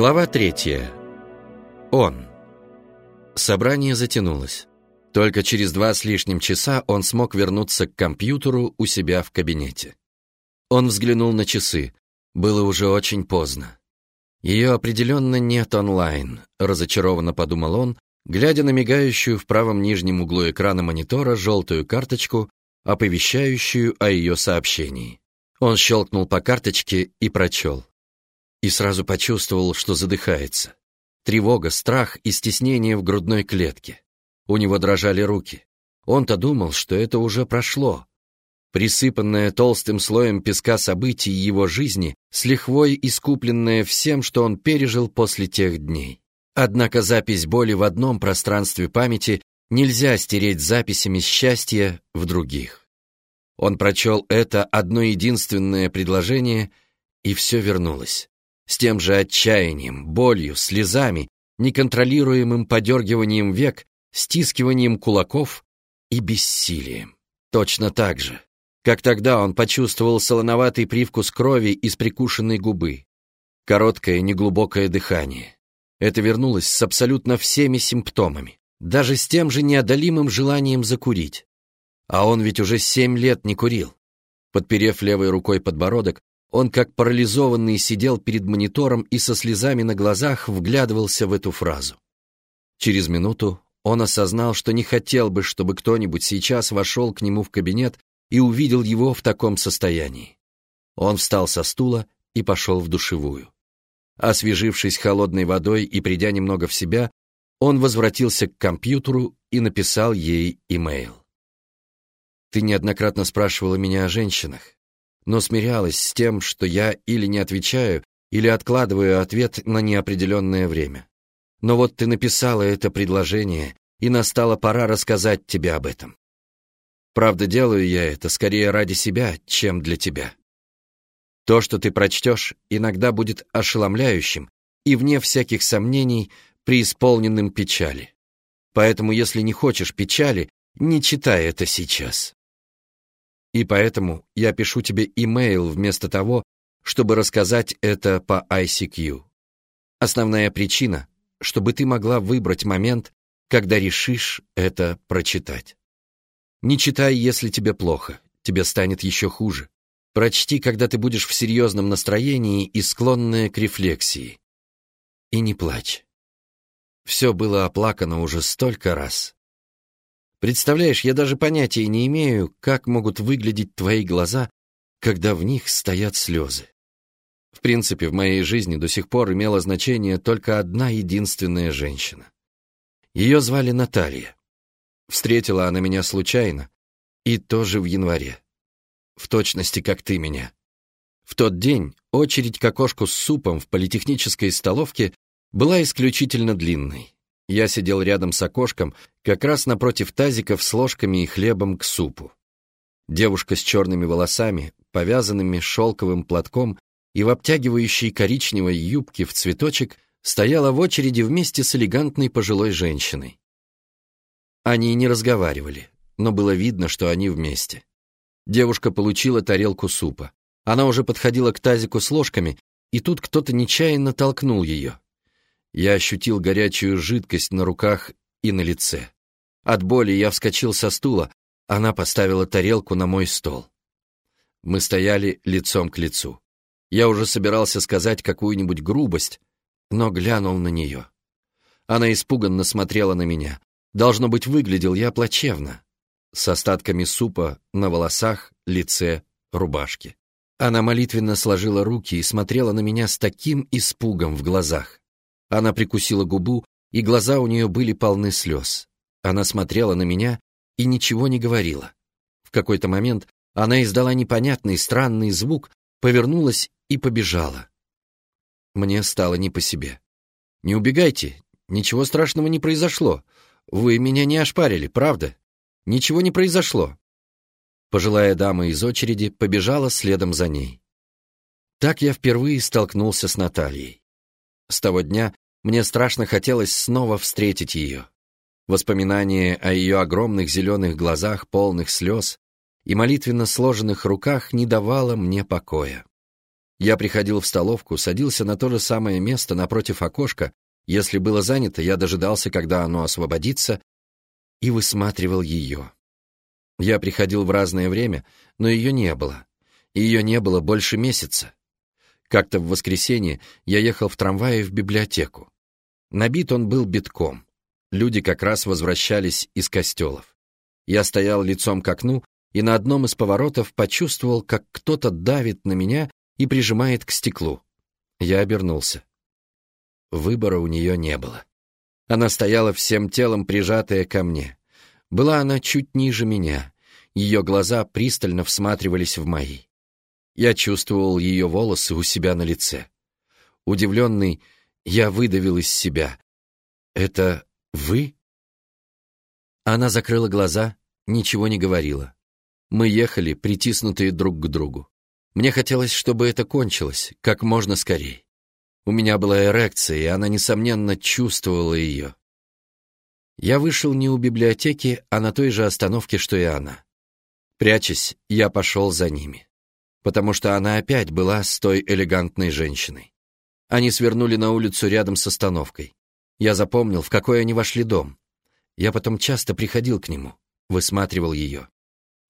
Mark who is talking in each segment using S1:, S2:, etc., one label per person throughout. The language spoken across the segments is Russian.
S1: Глава третья. Он. Собрание затянулось. Только через два с лишним часа он смог вернуться к компьютеру у себя в кабинете. Он взглянул на часы. Было уже очень поздно. Ее определенно нет онлайн, разочарованно подумал он, глядя на мигающую в правом нижнем углу экрана монитора желтую карточку, оповещающую о ее сообщении. Он щелкнул по карточке и прочел. И сразу почувствовал, что задыхается. Тревога, страх и стеснение в грудной клетке. У него дрожали руки. Он-то думал, что это уже прошло, присыпанная толстым слоем песка событий его жизни, с лихвой искупленная всем, что он пережил после тех дней. Однако запись боли в одном пространстве памяти нельзя стереть записями счастья в других. Он прочел это одно единственное предложение, и все вернулось. С тем же отчаянием, болью, слезами, неконтролируемым подергиванием век, стискиванием кулаков и бессилием. Точно так же, как тогда он почувствовал солоноватый привкус крови из прикушенной губы. Короткое, неглубокое дыхание. Это вернулось с абсолютно всеми симптомами. Даже с тем же неодолимым желанием закурить. А он ведь уже семь лет не курил. Подперев левой рукой подбородок, он как парализованный сидел перед монитором и со слезами на глазах вглядывался в эту фразу. Через минуту он осознал, что не хотел бы, чтобы кто-нибудь сейчас вошел к нему в кабинет и увидел его в таком состоянии. Он встал со стула и пошел в душевую. Освежившись холодной водой и придя немного в себя, он возвратился к компьютеру и написал ей имейл. «Ты неоднократно спрашивала меня о женщинах, но смирялась с тем, что я или не отвечаю, или откладываю ответ на неопределенное время. Но вот ты написала это предложение, и настала пора рассказать тебе об этом. Правда, делаю я это скорее ради себя, чем для тебя. То, что ты прочтешь, иногда будет ошеломляющим и, вне всяких сомнений, преисполненным печали. Поэтому, если не хочешь печали, не читай это сейчас. И поэтому я пишу тебе имейл вместо того, чтобы рассказать это по ICQ. Основная причина, чтобы ты могла выбрать момент, когда решишь это прочитать. Не читай, если тебе плохо, тебе станет еще хуже. Прочти, когда ты будешь в серьезном настроении и склонная к рефлексии. И не плачь. Все было оплакано уже столько раз. Представляешь, я даже понятия не имею, как могут выглядеть твои глаза, когда в них стоят слезы. В принципе, в моей жизни до сих пор имела значение только одна единственная женщина. Ее звали Наталья. Встретила она меня случайно, и тоже в январе. В точности, как ты меня. В тот день очередь к окошку с супом в политехнической столовке была исключительно длинной. Я сидел рядом с окошком, как раз напротив тазиков с ложками и хлебом к супу. Девушка с черными волосами, повязанными шелковым платком и в обтягивающей коричневой юбке в цветочек стояла в очереди вместе с элегантной пожилой женщиной. Они не разговаривали, но было видно, что они вместе. Девушка получила тарелку супа. Она уже подходила к тазику с ложками, и тут кто-то нечаянно толкнул ее. Я ощутил горячую жидкость на руках и на лице. От боли я вскочил со стула, она поставила тарелку на мой стол. Мы стояли лицом к лицу. Я уже собирался сказать какую-нибудь грубость, но глянул на нее. Она испуганно смотрела на меня. Должно быть, выглядел я плачевно. С остатками супа на волосах, лице, рубашке. Она молитвенно сложила руки и смотрела на меня с таким испугом в глазах. Она прикусила губу, и глаза у нее были полны слез. Она смотрела на меня и ничего не говорила. В какой-то момент она издала непонятный странный звук, повернулась и побежала. Мне стало не по себе. «Не убегайте, ничего страшного не произошло», вы меня не ошпарили, правда? Ничего не произошло. Пожилая дама из очереди побежала следом за ней. Так я впервые столкнулся с Натальей. С того дня мне страшно хотелось снова встретить ее. Воспоминание о ее огромных зеленых глазах, полных слез, и молитвенно сложенных руках не давало мне покоя. Я приходил в столовку, садился на то же самое место напротив окошка, если было занято, я дожидался, когда оно освободится, и высматривал ее. Я приходил в разное время, но ее не было. Ее не было больше месяца. Как-то в воскресенье я ехал в трамвае в библиотеку. Набит он был битком. Люди как раз возвращались из костелов. Я стоял лицом к окну и на одном из поворотов почувствовал, как кто-то давит на меня и прижимает к стеклу. Я обернулся. Выбора у нее не было. Она стояла всем телом, прижатая ко мне. Была она чуть ниже меня. Ее глаза пристально всматривались в мои. Я чувствовал ее волосы у себя на лице. Удивленный, я выдавил из себя. «Это вы?» Она закрыла глаза, ничего не говорила. Мы ехали, притиснутые друг к другу. Мне хотелось, чтобы это кончилось, как можно скорее. У меня была эрекция, и она, несомненно, чувствовала ее. Я вышел не у библиотеки, а на той же остановке, что и она. Прячась, я пошел за ними. Потому что она опять была с той элегантной женщиной. Они свернули на улицу рядом с остановкой. Я запомнил, в какой они вошли дом. Я потом часто приходил к нему, высматривал ее.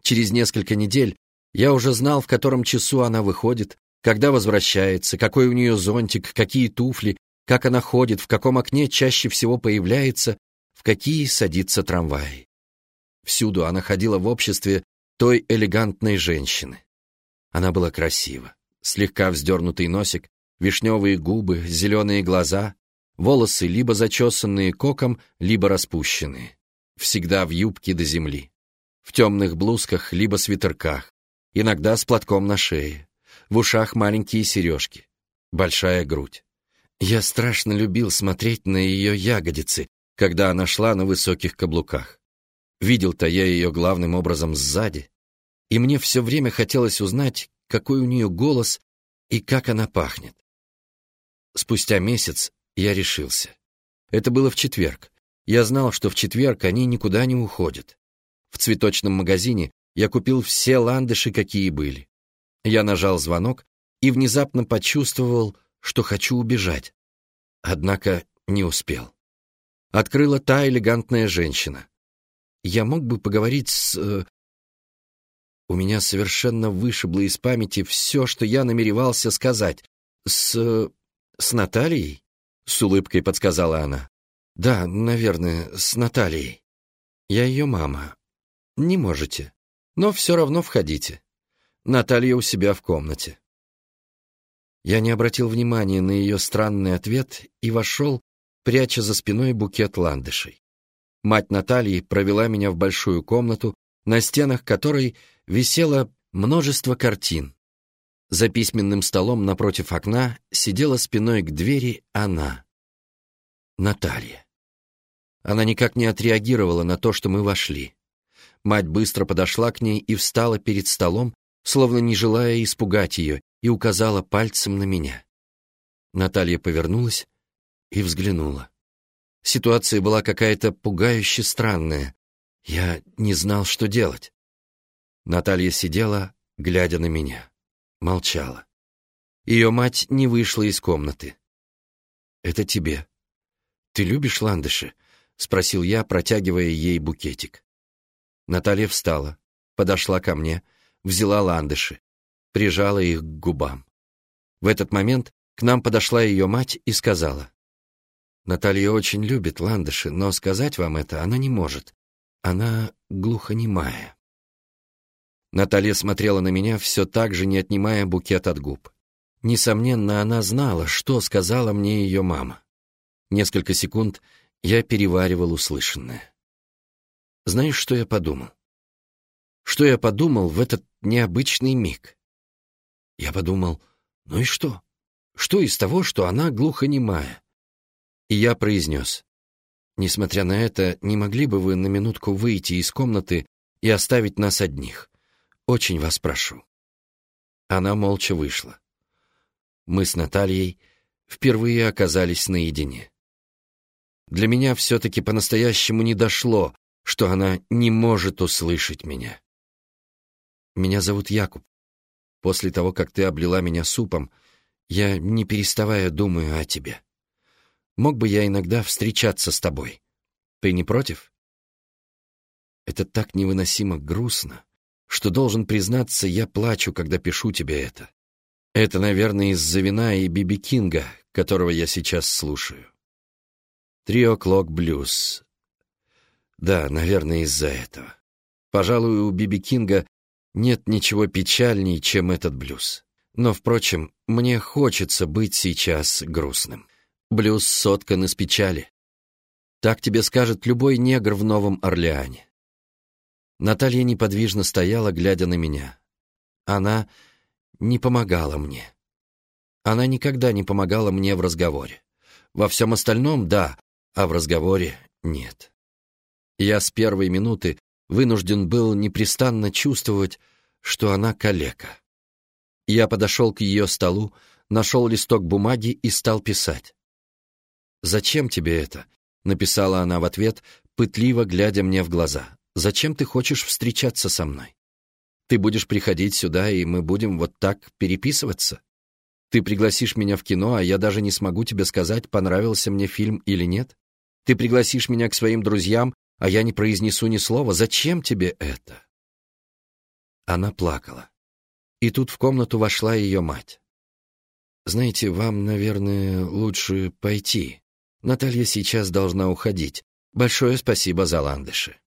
S1: Через несколько недель я уже знал, в котором часу она выходит, когда возвращается, какой у нее зонтик, какие туфли, как она ходит, в каком окне чаще всего появляется, в какие садится трамваи. Всюду она ходила в обществе той элегантной женщины. Она была красива. Слегка вздернутый носик, вишневые губы, зеленые глаза, волосы либо зачесанные коком, либо распущенные. Всегда в юбке до земли. В темных блузках, либо свитерках. Иногда с платком на шее в ушах маленькие сережки, большая грудь. Я страшно любил смотреть на ее ягодицы, когда она шла на высоких каблуках. Видел-то я ее главным образом сзади, и мне все время хотелось узнать, какой у нее голос и как она пахнет. Спустя месяц я решился. Это было в четверг. Я знал, что в четверг они никуда не уходят. В цветочном магазине я купил все ландыши, какие были. Я нажал звонок и внезапно почувствовал, что хочу убежать. Однако не успел. Открыла та элегантная женщина. Я мог бы поговорить с... У меня совершенно вышибло из памяти все, что я намеревался сказать. С... с Натальей? С улыбкой подсказала она. Да, наверное, с Натальей. Я ее мама. Не можете. Но все равно входите. Наталья у себя в комнате. Я не обратил внимания на ее странный ответ и вошел, пряча за спиной букет ландышей. Мать Натальи провела меня в большую комнату, на стенах которой висело множество картин. За письменным столом напротив окна сидела спиной к двери она, Наталья. Она никак не отреагировала на то, что мы вошли. Мать быстро подошла к ней и встала перед столом, словно не желая испугать ее, и указала пальцем на меня. Наталья повернулась и взглянула. Ситуация была какая-то пугающе странная. Я не знал, что делать. Наталья сидела, глядя на меня. Молчала. Ее мать не вышла из комнаты. «Это тебе. Ты любишь ландыши?» — спросил я, протягивая ей букетик. Наталья встала, подошла ко мне — взяла ландыши, прижала их к губам. В этот момент к нам подошла ее мать и сказала, «Наталья очень любит ландыши, но сказать вам это она не может. Она глухонемая». Наталья смотрела на меня, все так же не отнимая букет от губ. Несомненно, она знала, что сказала мне ее мама. Несколько секунд я переваривал услышанное. Знаешь, что я подумал? Что я подумал в этот необычный миг? Я подумал, ну и что? Что из того, что она глухонемая? И я произнес, несмотря на это, не могли бы вы на минутку выйти из комнаты и оставить нас одних? Очень вас прошу. Она молча вышла. Мы с Натальей впервые оказались наедине. Для меня все-таки по-настоящему не дошло, что она не может услышать меня. Меня зовут Якуб. После того, как ты облила меня супом, Я, не переставая, думаю о тебе. Мог бы я иногда встречаться с тобой? Ты не против? Это так невыносимо грустно, что, должен признаться, я плачу, когда пишу тебе это. Это, наверное, из-за вина и Биби Кинга, которого я сейчас слушаю. Трио Клок Блюз. Да, наверное, из-за этого. Пожалуй, у Биби Кинга нет ничего печальней, чем этот блюз. Но, впрочем, мне хочется быть сейчас грустным. Блюз соткан из печали. Так тебе скажет любой негр в Новом Орлеане. Наталья неподвижно стояла, глядя на меня. Она не помогала мне. Она никогда не помогала мне в разговоре. Во всем остальном — да, а в разговоре — нет. Я с первой минуты вынужден был непрестанно чувствовать, что она калека. Я подошел к ее столу, нашел листок бумаги и стал писать. «Зачем тебе это?» — написала она в ответ, пытливо глядя мне в глаза. «Зачем ты хочешь встречаться со мной? Ты будешь приходить сюда, и мы будем вот так переписываться? Ты пригласишь меня в кино, а я даже не смогу тебе сказать, понравился мне фильм или нет? Ты пригласишь меня к своим друзьям, а я не произнесу ни слова. Зачем тебе это?» Она плакала. И тут в комнату вошла ее мать. «Знаете, вам, наверное, лучше пойти. Наталья сейчас должна уходить. Большое спасибо за ландыши».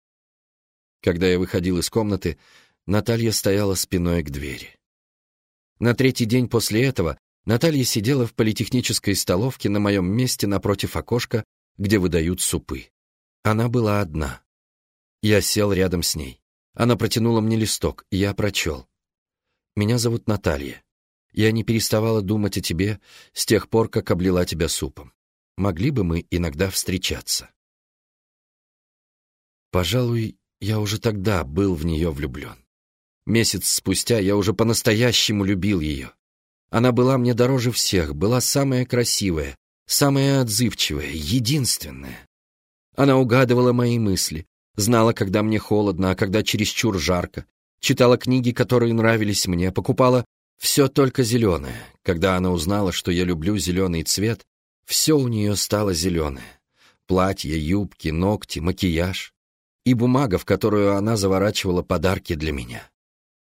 S1: Когда я выходил из комнаты, Наталья стояла спиной к двери. На третий день после этого Наталья сидела в политехнической столовке на моем месте напротив окошка, где выдают супы. Она была одна. Я сел рядом с ней. Она протянула мне листок, я прочел. Меня зовут Наталья. Я не переставала думать о тебе с тех пор, как облила тебя супом. Могли бы мы иногда встречаться? Пожалуй, я уже тогда был в нее влюблен. Месяц спустя я уже по-настоящему любил ее. Она была мне дороже всех, была самая красивая, самая отзывчивая, единственная. Она угадывала мои мысли, знала, когда мне холодно, а когда чересчур жарко, читала книги, которые нравились мне, покупала все только зеленое. Когда она узнала, что я люблю зеленый цвет, все у нее стало зеленое. Платье, юбки, ногти, макияж и бумага, в которую она заворачивала подарки для меня.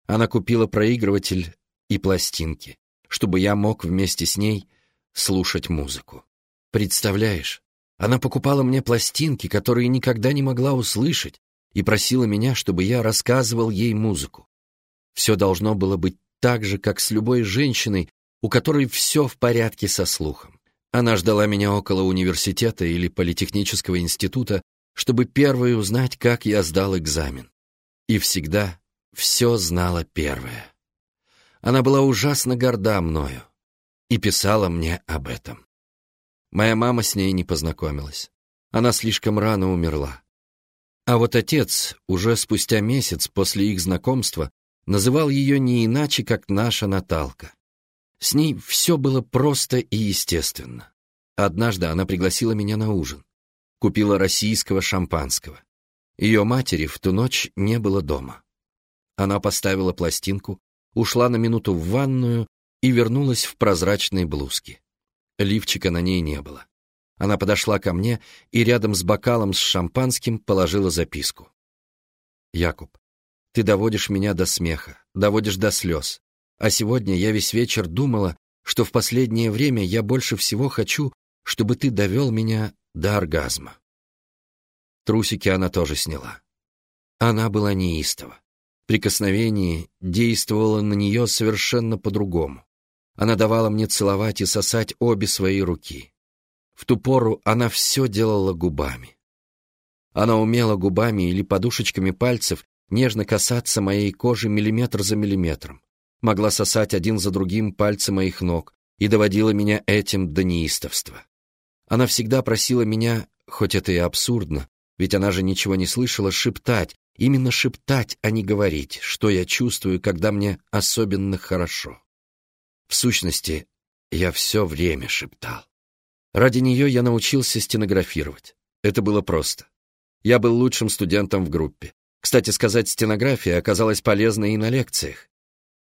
S1: Она купила проигрыватель и пластинки, чтобы я мог вместе с ней слушать музыку. Представляешь, она покупала мне пластинки, которые никогда не могла услышать, и просила меня, чтобы я рассказывал ей музыку. Все должно было быть так же, как с любой женщиной, у которой все в порядке со слухом. Она ждала меня около университета или политехнического института, чтобы первой узнать, как я сдал экзамен. И всегда все знала первая. Она была ужасно горда мною и писала мне об этом. Моя мама с ней не познакомилась. Она слишком рано умерла. А вот отец, уже спустя месяц после их знакомства, называл ее не иначе, как наша Наталка. С ней все было просто и естественно. Однажды она пригласила меня на ужин. Купила российского шампанского. Ее матери в ту ночь не было дома. Она поставила пластинку, ушла на минуту в ванную и вернулась в прозрачной блузке. Лифчика на ней не было. Она подошла ко мне и рядом с бокалом с шампанским положила записку. «Якуб, ты доводишь меня до смеха, доводишь до слез. А сегодня я весь вечер думала, что в последнее время я больше всего хочу, чтобы ты довел меня до оргазма». Трусики она тоже сняла. Она была неистова. Прикосновение действовало на нее совершенно по-другому. Она давала мне целовать и сосать обе свои руки. В ту пору она все делала губами. Она умела губами или подушечками пальцев нежно касаться моей кожи миллиметр за миллиметром, могла сосать один за другим пальцы моих ног и доводила меня этим до неистовства. Она всегда просила меня, хоть это и абсурдно, ведь она же ничего не слышала, шептать, именно шептать, а не говорить, что я чувствую, когда мне особенно хорошо. В сущности, я все время шептал. Ради нее я научился стенографировать. Это было просто. Я был лучшим студентом в группе. Кстати сказать, стенография оказалась полезной и на лекциях.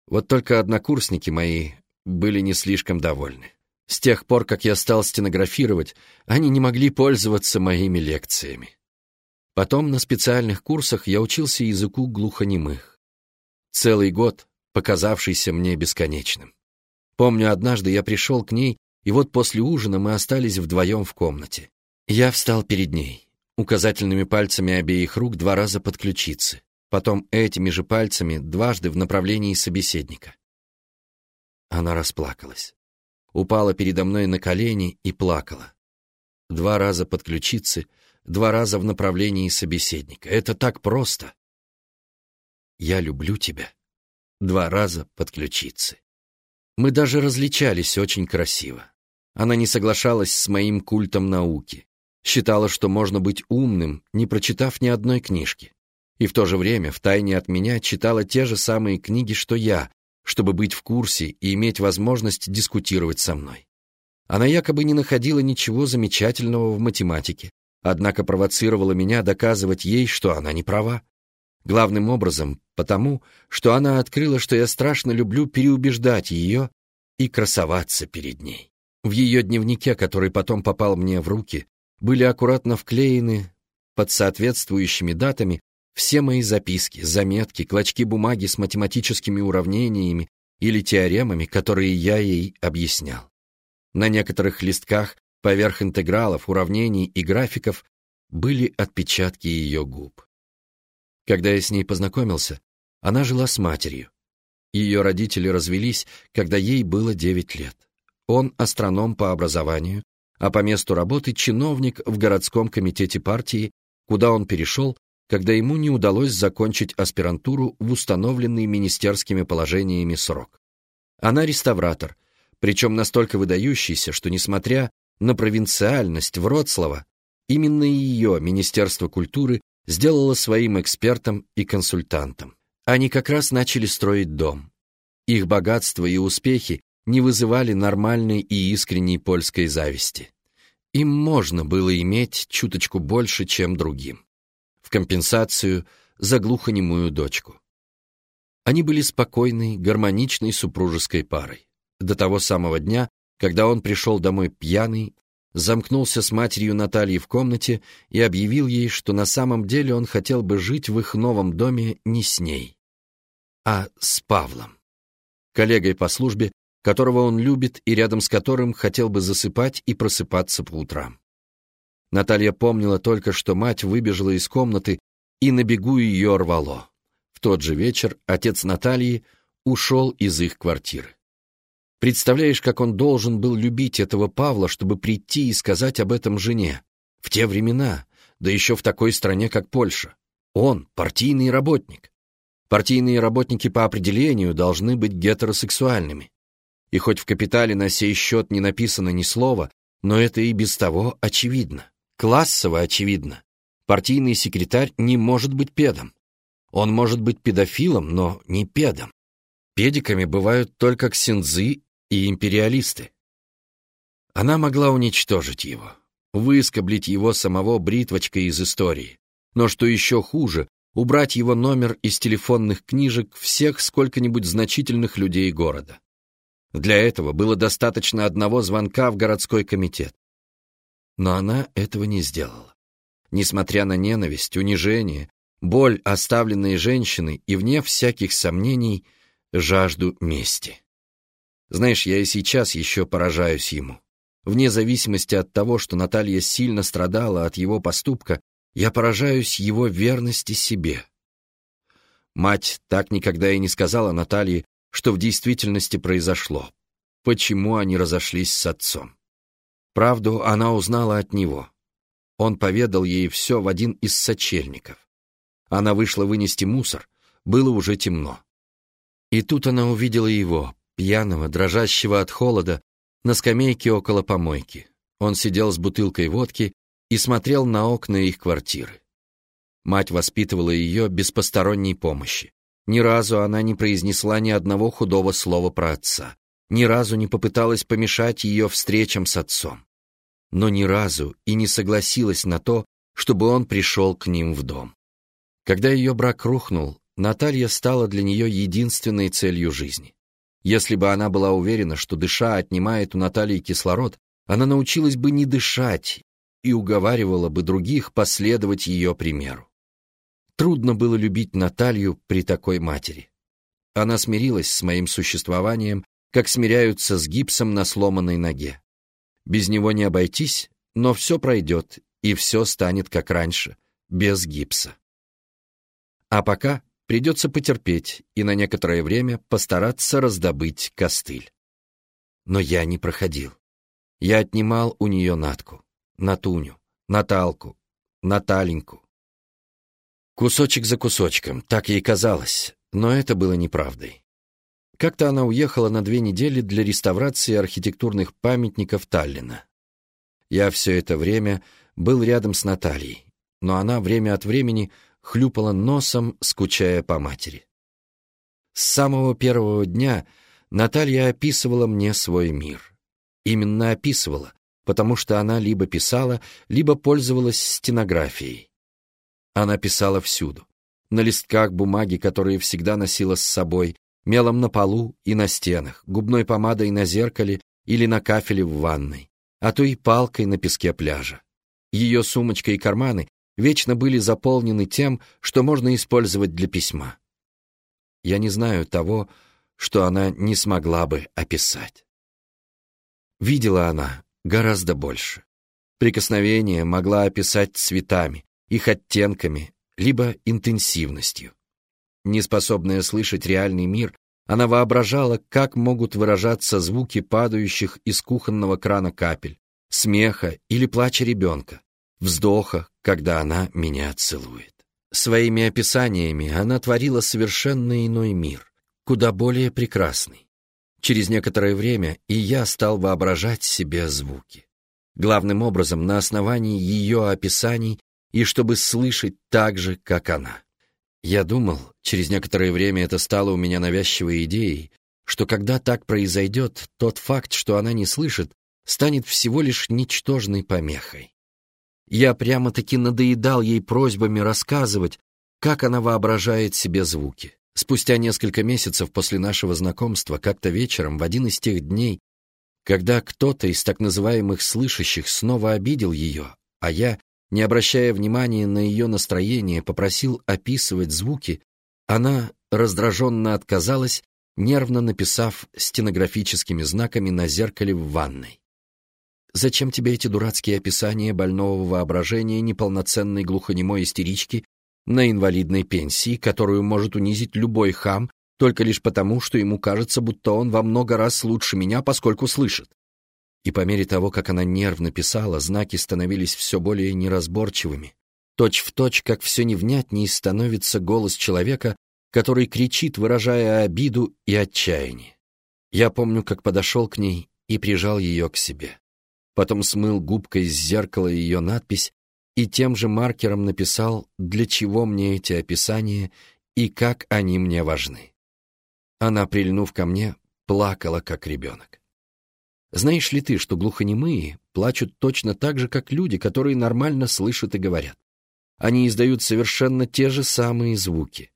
S1: Вот только однокурсники мои были не слишком довольны. С тех пор, как я стал стенографировать, они не могли пользоваться моими лекциями. Потом на специальных курсах я учился языку глухонемых. Целый год, показавшийся мне бесконечным. Помню, однажды я пришел к ней, и вот после ужина мы остались вдвоем в комнате. Я встал перед ней, указательными пальцами обеих рук два раза под ключицы, потом этими же пальцами дважды в направлении собеседника. Она расплакалась упала передо мной на колени и плакала. Два раза под ключицы, два раза в направлении собеседника. Это так просто. «Я люблю тебя». Два раза под ключицы. Мы даже различались очень красиво. Она не соглашалась с моим культом науки. Считала, что можно быть умным, не прочитав ни одной книжки. И в то же время, втайне от меня, читала те же самые книги, что я, чтобы быть в курсе и иметь возможность дискутировать со мной. Она якобы не находила ничего замечательного в математике, однако провоцировала меня доказывать ей, что она не права. Главным образом потому, что она открыла, что я страшно люблю переубеждать ее и красоваться перед ней. В ее дневнике, который потом попал мне в руки, были аккуратно вклеены под соответствующими датами все мои записки, заметки, клочки бумаги с математическими уравнениями или теоремами, которые я ей объяснял. На некоторых листках поверх интегралов, уравнений и графиков были отпечатки ее губ. Когда я с ней познакомился, она жила с матерью. Ее родители развелись, когда ей было 9 лет. Он астроном по образованию, а по месту работы чиновник в городском комитете партии, куда он перешел, когда ему не удалось закончить аспирантуру в установленный министерскими положениями срок. Она реставратор, причем настолько выдающийся, что, несмотря на провинциальность Вроцлава, именно ее Министерство культуры сделало своим экспертом и консультантом. Они как раз начали строить дом. Их богатство и успехи не вызывали нормальной и искренней польской зависти. Им можно было иметь чуточку больше, чем другим компенсацию за глухонемую дочку. Они были спокойной, гармоничной супружеской парой. До того самого дня, когда он пришел домой пьяный, замкнулся с матерью Натальей в комнате и объявил ей, что на самом деле он хотел бы жить в их новом доме не с ней, а с Павлом, коллегой по службе, которого он любит и рядом с которым хотел бы засыпать и просыпаться по утрам. Наталья помнила только, что мать выбежала из комнаты, и на бегу ее рвало. В тот же вечер отец Натальи ушел из их квартиры. Представляешь, как он должен был любить этого Павла, чтобы прийти и сказать об этом жене? В те времена, да еще в такой стране, как Польша. Он — партийный работник. Партийные работники по определению должны быть гетеросексуальными. И хоть в «Капитале» на сей счет не написано ни слова, но это и без того очевидно. Классово очевидно. Партийный секретарь не может быть педом. Он может быть педофилом, но не педом. Педиками бывают только ксензы и империалисты. Она могла уничтожить его, выскоблить его самого бритвочкой из истории. Но что еще хуже, убрать его номер из телефонных книжек всех сколько-нибудь значительных людей города. Для этого было достаточно одного звонка в городской комитет. Но она этого не сделала. Несмотря на ненависть, унижение, боль оставленной женщины и, вне всяких сомнений, жажду мести. Знаешь, я и сейчас еще поражаюсь ему. Вне зависимости от того, что Наталья сильно страдала от его поступка, я поражаюсь его верности себе. Мать так никогда и не сказала Наталье, что в действительности произошло, почему они разошлись с отцом. Правду она узнала от него. Он поведал ей все в один из сочельников. Она вышла вынести мусор, было уже темно. И тут она увидела его, пьяного, дрожащего от холода, на скамейке около помойки. Он сидел с бутылкой водки и смотрел на окна их квартиры. Мать воспитывала ее без посторонней помощи. Ни разу она не произнесла ни одного худого слова про отца ни разу не попыталась помешать ее встречам с отцом, но ни разу и не согласилась на то, чтобы он пришел к ним в дом. Когда ее брак рухнул, Наталья стала для нее единственной целью жизни. Если бы она была уверена, что дыша отнимает у Натальи кислород, она научилась бы не дышать и уговаривала бы других последовать ее примеру. Трудно было любить Наталью при такой матери. Она смирилась с моим существованием, как смиряются с гипсом на сломанной ноге. Без него не обойтись, но все пройдет, и все станет как раньше, без гипса. А пока придется потерпеть и на некоторое время постараться раздобыть костыль. Но я не проходил. Я отнимал у нее Натку, Натуню, Наталку, Наталеньку. Кусочек за кусочком, так ей казалось, но это было неправдой. Как-то она уехала на две недели для реставрации архитектурных памятников Таллина. Я все это время был рядом с Натальей, но она время от времени хлюпала носом, скучая по матери. С самого первого дня Наталья описывала мне свой мир. Именно описывала, потому что она либо писала, либо пользовалась стенографией. Она писала всюду. На листках бумаги, которые всегда носила с собой, мелом на полу и на стенах, губной помадой на зеркале или на кафеле в ванной, а то и палкой на песке пляжа. Ее сумочка и карманы вечно были заполнены тем, что можно использовать для письма. Я не знаю того, что она не смогла бы описать. Видела она гораздо больше. Прикосновение могла описать цветами, их оттенками, либо интенсивностью. Неспособная слышать реальный мир, она воображала, как могут выражаться звуки падающих из кухонного крана капель, смеха или плача ребенка, вздоха, когда она меня целует. Своими описаниями она творила совершенно иной мир, куда более прекрасный. Через некоторое время и я стал воображать себе звуки. Главным образом на основании ее описаний и чтобы слышать так же, как она. Я думал, через некоторое время это стало у меня навязчивой идеей, что когда так произойдет, тот факт, что она не слышит, станет всего лишь ничтожной помехой. Я прямо-таки надоедал ей просьбами рассказывать, как она воображает себе звуки. Спустя несколько месяцев после нашего знакомства, как-то вечером, в один из тех дней, когда кто-то из так называемых слышащих снова обидел ее, а я, не обращая внимания на ее настроение, попросил описывать звуки, она раздраженно отказалась, нервно написав стенографическими знаками на зеркале в ванной. Зачем тебе эти дурацкие описания больного воображения неполноценной глухонемой истерички на инвалидной пенсии, которую может унизить любой хам, только лишь потому, что ему кажется, будто он во много раз лучше меня, поскольку слышит? И по мере того, как она нервно писала, знаки становились все более неразборчивыми. Точь в точь, как все невнятнее становится голос человека, который кричит, выражая обиду и отчаяние. Я помню, как подошел к ней и прижал ее к себе потом смыл губкой с зеркала ее надпись и тем же маркером написал, для чего мне эти описания и как они мне важны. Она, прильнув ко мне, плакала, как ребенок. Знаешь ли ты, что глухонемые плачут точно так же, как люди, которые нормально слышат и говорят? Они издают совершенно те же самые звуки.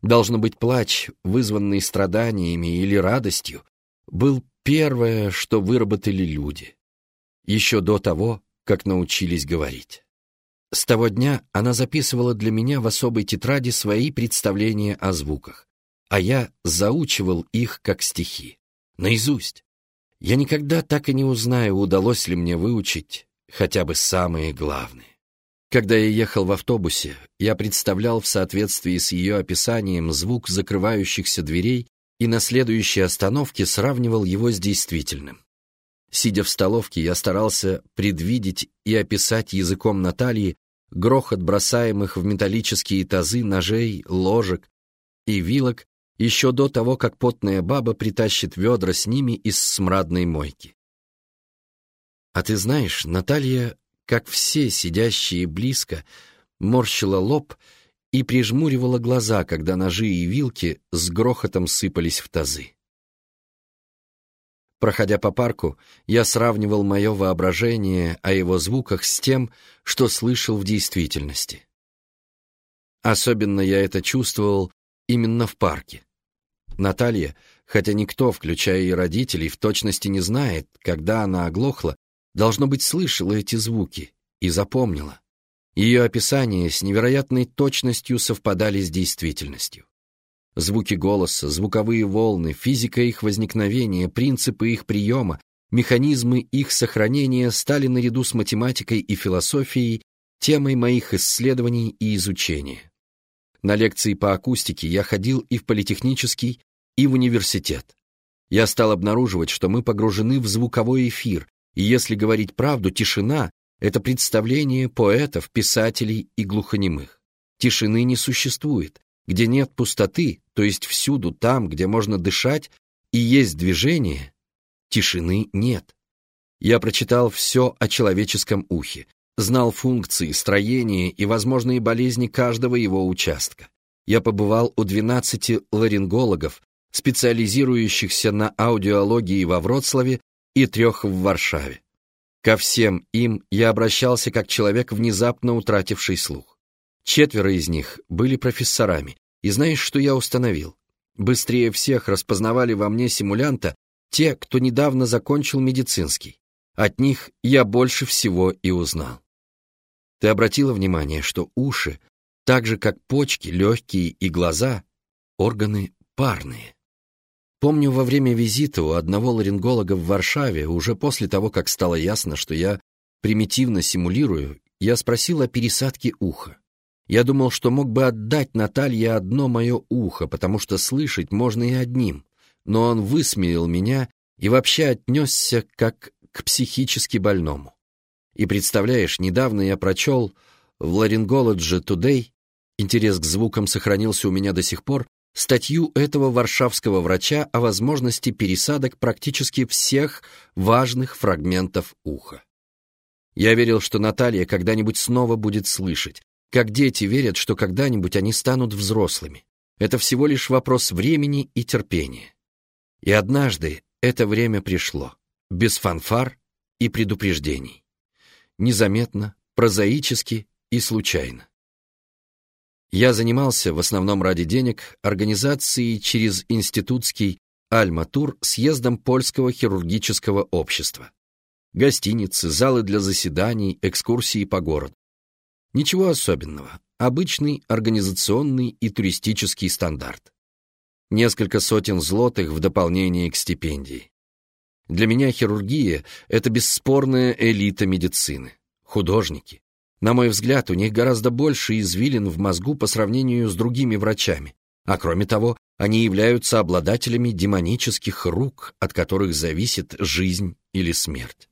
S1: Должно быть, плач, вызванный страданиями или радостью, был первое, что выработали люди еще до того, как научились говорить. С того дня она записывала для меня в особой тетради свои представления о звуках, а я заучивал их как стихи, наизусть. Я никогда так и не узнаю, удалось ли мне выучить хотя бы самые главные. Когда я ехал в автобусе, я представлял в соответствии с ее описанием звук закрывающихся дверей и на следующей остановке сравнивал его с действительным. Сидя в столовке, я старался предвидеть и описать языком Натальи грохот бросаемых в металлические тазы ножей, ложек и вилок еще до того, как потная баба притащит ведра с ними из смрадной мойки. А ты знаешь, Наталья, как все сидящие близко, морщила лоб и прижмуривала глаза, когда ножи и вилки с грохотом сыпались в тазы. Проходя по парку, я сравнивал мое воображение о его звуках с тем, что слышал в действительности. Особенно я это чувствовал именно в парке. Наталья, хотя никто, включая и родителей, в точности не знает, когда она оглохла, должно быть, слышала эти звуки и запомнила. Ее описания с невероятной точностью совпадали с действительностью. Звуки голоса, звуковые волны, физика их возникновения, принципы их приема, механизмы их сохранения стали наряду с математикой и философией темой моих исследований и изучения. На лекции по акустике я ходил и в политехнический, и в университет. Я стал обнаруживать, что мы погружены в звуковой эфир, и если говорить правду, тишина — это представление поэтов, писателей и глухонемых. Тишины не существует. Где нет пустоты, то есть всюду там, где можно дышать и есть движение, тишины нет. Я прочитал все о человеческом ухе, знал функции, строение и возможные болезни каждого его участка. Я побывал у 12 ларингологов, специализирующихся на аудиологии во Вроцлаве и трех в Варшаве. Ко всем им я обращался как человек, внезапно утративший слух. Четверо из них были профессорами, и знаешь, что я установил? Быстрее всех распознавали во мне симулянта те, кто недавно закончил медицинский. От них я больше всего и узнал. Ты обратила внимание, что уши, так же как почки, легкие и глаза, органы парные. Помню, во время визита у одного ларинголога в Варшаве, уже после того, как стало ясно, что я примитивно симулирую, я спросил о пересадке уха. Я думал, что мог бы отдать Наталье одно мое ухо, потому что слышать можно и одним, но он высмеял меня и вообще отнесся как к психически больному. И представляешь, недавно я прочел в Laryngology Today, интерес к звукам сохранился у меня до сих пор, статью этого варшавского врача о возможности пересадок практически всех важных фрагментов уха. Я верил, что Наталья когда-нибудь снова будет слышать, как дети верят, что когда-нибудь они станут взрослыми. Это всего лишь вопрос времени и терпения. И однажды это время пришло, без фанфар и предупреждений незаметно, прозаически и случайно. Я занимался, в основном ради денег, организацией через институтский Альма-Тур съездом Польского хирургического общества. Гостиницы, залы для заседаний, экскурсии по городу. Ничего особенного, обычный организационный и туристический стандарт. Несколько сотен злотых в дополнение к стипендии. Для меня хирургия — это бесспорная элита медицины. Художники. На мой взгляд, у них гораздо больше извилин в мозгу по сравнению с другими врачами. А кроме того, они являются обладателями демонических рук, от которых зависит жизнь или смерть.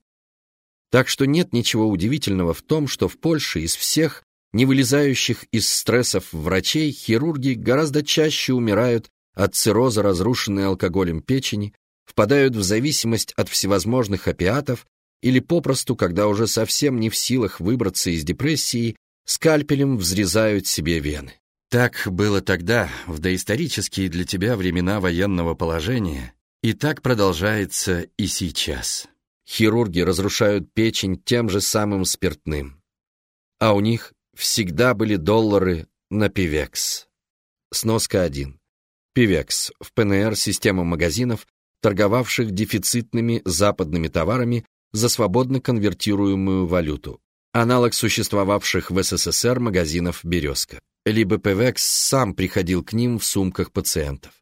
S1: Так что нет ничего удивительного в том, что в Польше из всех не вылезающих из стрессов врачей хирурги гораздо чаще умирают от цирроза, разрушенной алкоголем печени, впадают в зависимость от всевозможных опиатов или попросту, когда уже совсем не в силах выбраться из депрессии, скальпелем взрезают себе вены. Так было тогда, в доисторические для тебя времена военного положения, и так продолжается и сейчас. Хирурги разрушают печень тем же самым спиртным. А у них всегда были доллары на Пивекс. Сноска 1. Пивекс в ПНР система магазинов, торговавших дефицитными западными товарами за свободно конвертируемую валюту, аналог существовавших в СССР магазинов «Березка». Либо ПВЭКС сам приходил к ним в сумках пациентов.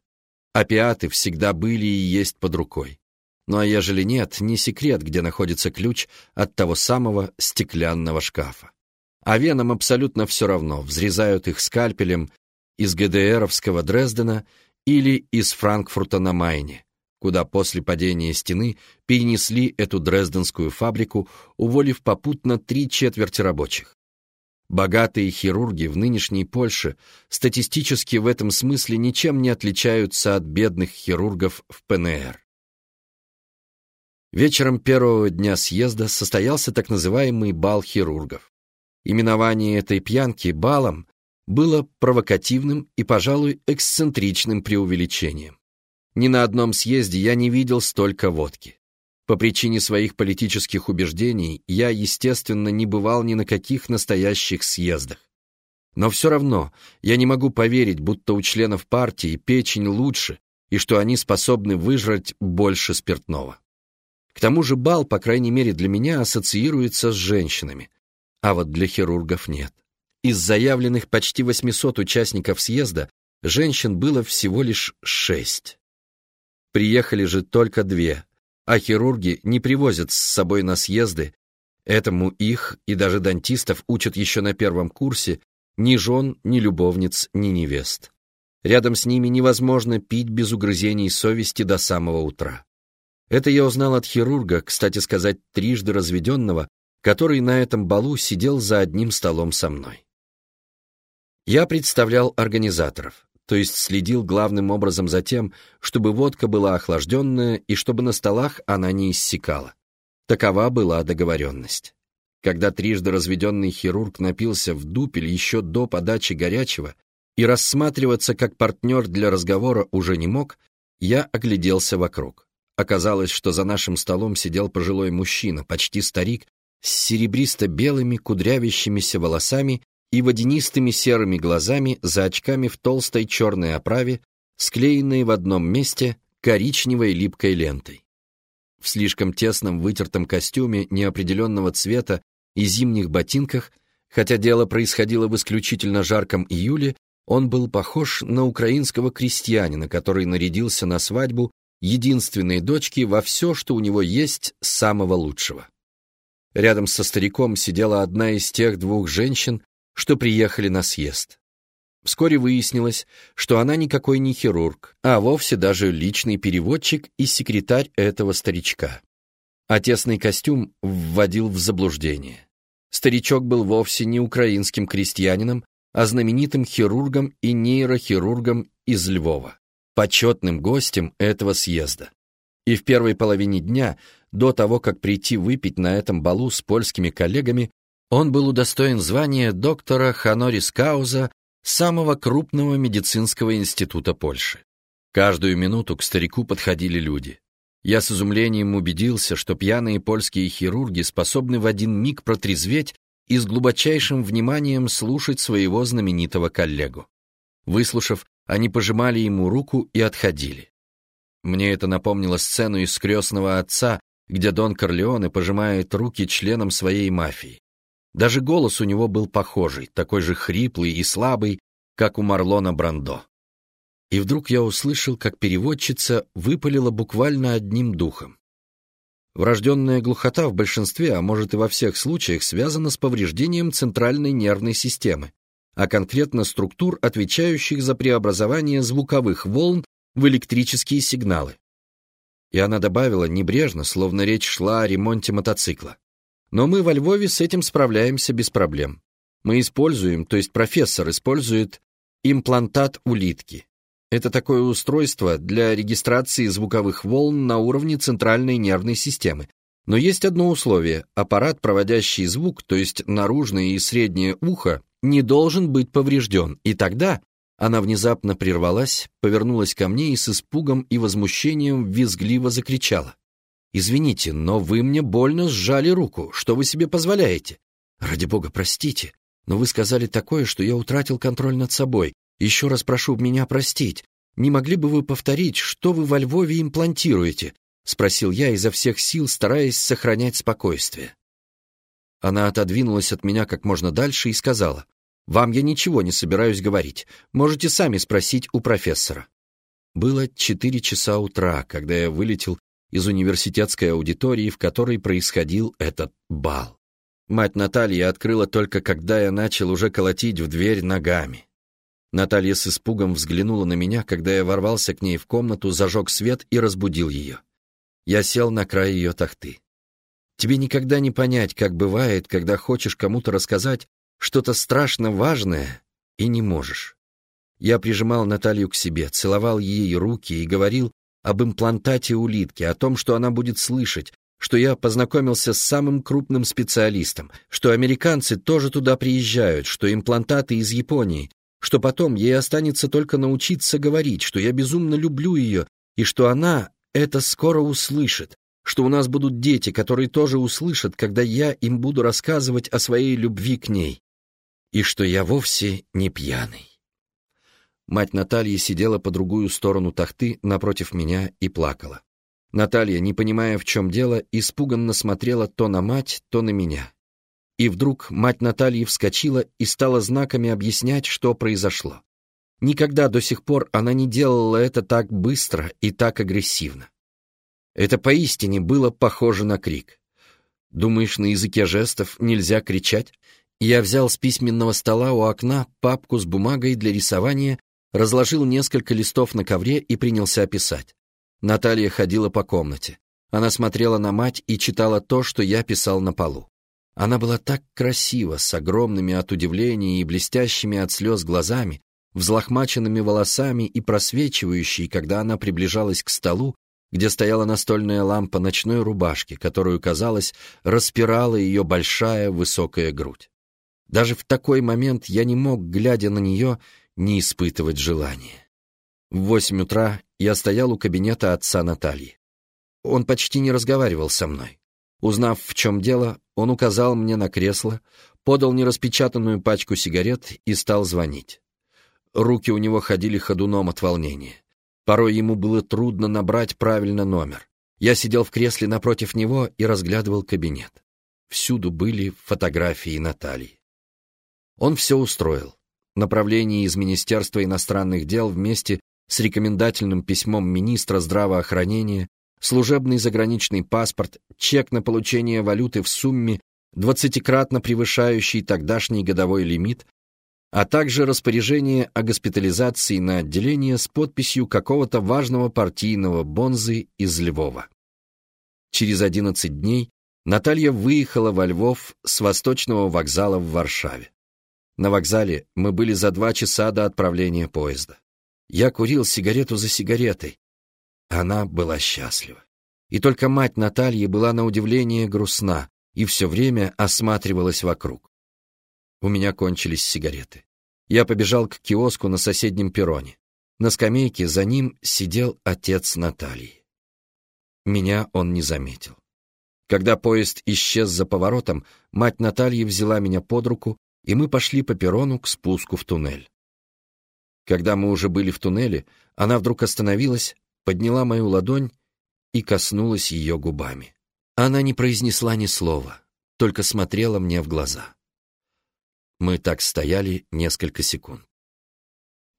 S1: Опиаты всегда были и есть под рукой. Ну а ежели нет, не секрет, где находится ключ от того самого стеклянного шкафа. А венам абсолютно все равно, взрезают их скальпелем из ГДРовского Дрездена или из Франкфурта на Майне, куда после падения стены перенесли эту дрезденскую фабрику, уволив попутно три четверти рабочих. Богатые хирурги в нынешней Польше статистически в этом смысле ничем не отличаются от бедных хирургов в ПНР. Вечером первого дня съезда состоялся так называемый бал хирургов. Именование этой пьянки балом было провокативным и, пожалуй, эксцентричным преувеличением. Ни на одном съезде я не видел столько водки. По причине своих политических убеждений я, естественно, не бывал ни на каких настоящих съездах. Но все равно я не могу поверить, будто у членов партии печень лучше и что они способны выжрать больше спиртного. К тому же бал, по крайней мере для меня, ассоциируется с женщинами, а вот для хирургов нет. Из заявленных почти 800 участников съезда женщин было всего лишь шесть. Приехали же только две, а хирурги не привозят с собой на съезды, этому их и даже дантистов учат еще на первом курсе ни жен, ни любовниц, ни невест. Рядом с ними невозможно пить без угрызений совести до самого утра. Это я узнал от хирурга, кстати сказать, трижды разведенного, который на этом балу сидел за одним столом со мной. Я представлял организаторов, то есть следил главным образом за тем, чтобы водка была охлажденная и чтобы на столах она не иссякала. Такова была договоренность. Когда трижды разведенный хирург напился в дупель еще до подачи горячего, и рассматриваться как партнер для разговора уже не мог, я огляделся вокруг. Оказалось, что за нашим столом сидел пожилой мужчина, почти старик, с серебристо-белыми кудрявящимися волосами и водянистыми серыми глазами за очками в толстой черной оправе, склеенной в одном месте коричневой липкой лентой. В слишком тесном вытертом костюме неопределенного цвета и зимних ботинках, хотя дело происходило в исключительно жарком июле, он был похож на украинского крестьянина, который нарядился на свадьбу единственной дочки во все, что у него есть самого лучшего. Рядом со стариком сидела одна из тех двух женщин, что приехали на съезд. Вскоре выяснилось, что она никакой не хирург, а вовсе даже личный переводчик и секретарь этого старичка. А тесный костюм вводил в заблуждение. Старичок был вовсе не украинским крестьянином, а знаменитым хирургом и нейрохирургом из Львова, почетным гостем этого съезда. И в первой половине дня, до того, как прийти выпить на этом балу с польскими коллегами, он был удостоен звания доктора Ханорис Кауза самого крупного медицинского института Польши. Каждую минуту к старику подходили люди. Я с изумлением убедился, что пьяные польские хирурги способны в один миг протрезветь и с глубочайшим вниманием слушать своего знаменитого коллегу. Выслушав, они пожимали ему руку и отходили. Мне это напомнило сцену из «Крестного отца», где Дон Корлеоне пожимает руки членам своей мафии. Даже голос у него был похожий, такой же хриплый и слабый, как у Марлона Брандо. И вдруг я услышал, как переводчица выпалила буквально одним духом. Врожденная глухота в большинстве, а может и во всех случаях, связана с повреждением центральной нервной системы, а конкретно структур, отвечающих за преобразование звуковых волн в электрические сигналы. И она добавила небрежно, словно речь шла о ремонте мотоцикла. Но мы во Львове с этим справляемся без проблем. Мы используем, то есть профессор использует имплантат улитки. Это такое устройство для регистрации звуковых волн на уровне центральной нервной системы. Но есть одно условие. Аппарат, проводящий звук, то есть наружное и среднее ухо, не должен быть поврежден. И тогда она внезапно прервалась, повернулась ко мне и с испугом и возмущением визгливо закричала. «Извините, но вы мне больно сжали руку. Что вы себе позволяете? Ради бога, простите, но вы сказали такое, что я утратил контроль над собой. Еще раз прошу меня простить. Не могли бы вы повторить, что вы во Львове имплантируете?» — спросил я изо всех сил, стараясь сохранять спокойствие. Она отодвинулась от меня как можно дальше и сказала, «Вам я ничего не собираюсь говорить. Можете сами спросить у профессора». Было четыре часа утра, когда я вылетел из университетской аудитории, в которой происходил этот бал. Мать Натальи открыла только, когда я начал уже колотить в дверь ногами. Наталья с испугом взглянула на меня, когда я ворвался к ней в комнату, зажег свет и разбудил ее. Я сел на край ее тахты. Тебе никогда не понять, как бывает, когда хочешь кому-то рассказать что-то страшно важное и не можешь. Я прижимал Наталью к себе, целовал ей руки и говорил об имплантате улитки, о том, что она будет слышать, что я познакомился с самым крупным специалистом, что американцы тоже туда приезжают, что имплантаты из Японии, что потом ей останется только научиться говорить, что я безумно люблю ее, и что она это скоро услышит, что у нас будут дети, которые тоже услышат, когда я им буду рассказывать о своей любви к ней, и что я вовсе не пьяный. Мать Натальи сидела по другую сторону тахты напротив меня и плакала. Наталья, не понимая, в чем дело, испуганно смотрела то на мать, то на меня. И вдруг мать Натальи вскочила и стала знаками объяснять, что произошло. Никогда до сих пор она не делала это так быстро и так агрессивно. Это поистине было похоже на крик. Думаешь, на языке жестов нельзя кричать? Я взял с письменного стола у окна папку с бумагой для рисования, разложил несколько листов на ковре и принялся писать. Наталья ходила по комнате. Она смотрела на мать и читала то, что я писал на полу. Она была так красива, с огромными от удивления и блестящими от слез глазами, взлохмаченными волосами и просвечивающей, когда она приближалась к столу, где стояла настольная лампа ночной рубашки, которую, казалось, распирала ее большая высокая грудь. Даже в такой момент я не мог, глядя на нее, не испытывать желания. В восемь утра я стоял у кабинета отца Натальи. Он почти не разговаривал со мной. Узнав, в чем дело, он указал мне на кресло, подал нераспечатанную пачку сигарет и стал звонить. Руки у него ходили ходуном от волнения. Порой ему было трудно набрать правильно номер. Я сидел в кресле напротив него и разглядывал кабинет. Всюду были фотографии Натальи. Он все устроил. Направление из Министерства иностранных дел вместе с рекомендательным письмом министра здравоохранения, служебный заграничный паспорт, чек на получение валюты в сумме, двадцатикратно превышающий тогдашний годовой лимит, а также распоряжение о госпитализации на отделение с подписью какого-то важного партийного бонзы из Львова. Через 11 дней Наталья выехала во Львов с восточного вокзала в Варшаве. На вокзале мы были за два часа до отправления поезда. Я курил сигарету за сигаретой. Она была счастлива. И только мать Натальи была на удивление грустна и все время осматривалась вокруг. У меня кончились сигареты. Я побежал к киоску на соседнем перроне. На скамейке за ним сидел отец Натальи. Меня он не заметил. Когда поезд исчез за поворотом, мать Натальи взяла меня под руку, и мы пошли по перрону к спуску в туннель. Когда мы уже были в туннеле, она вдруг остановилась, подняла мою ладонь и коснулась ее губами. Она не произнесла ни слова, только смотрела мне в глаза. Мы так стояли несколько секунд.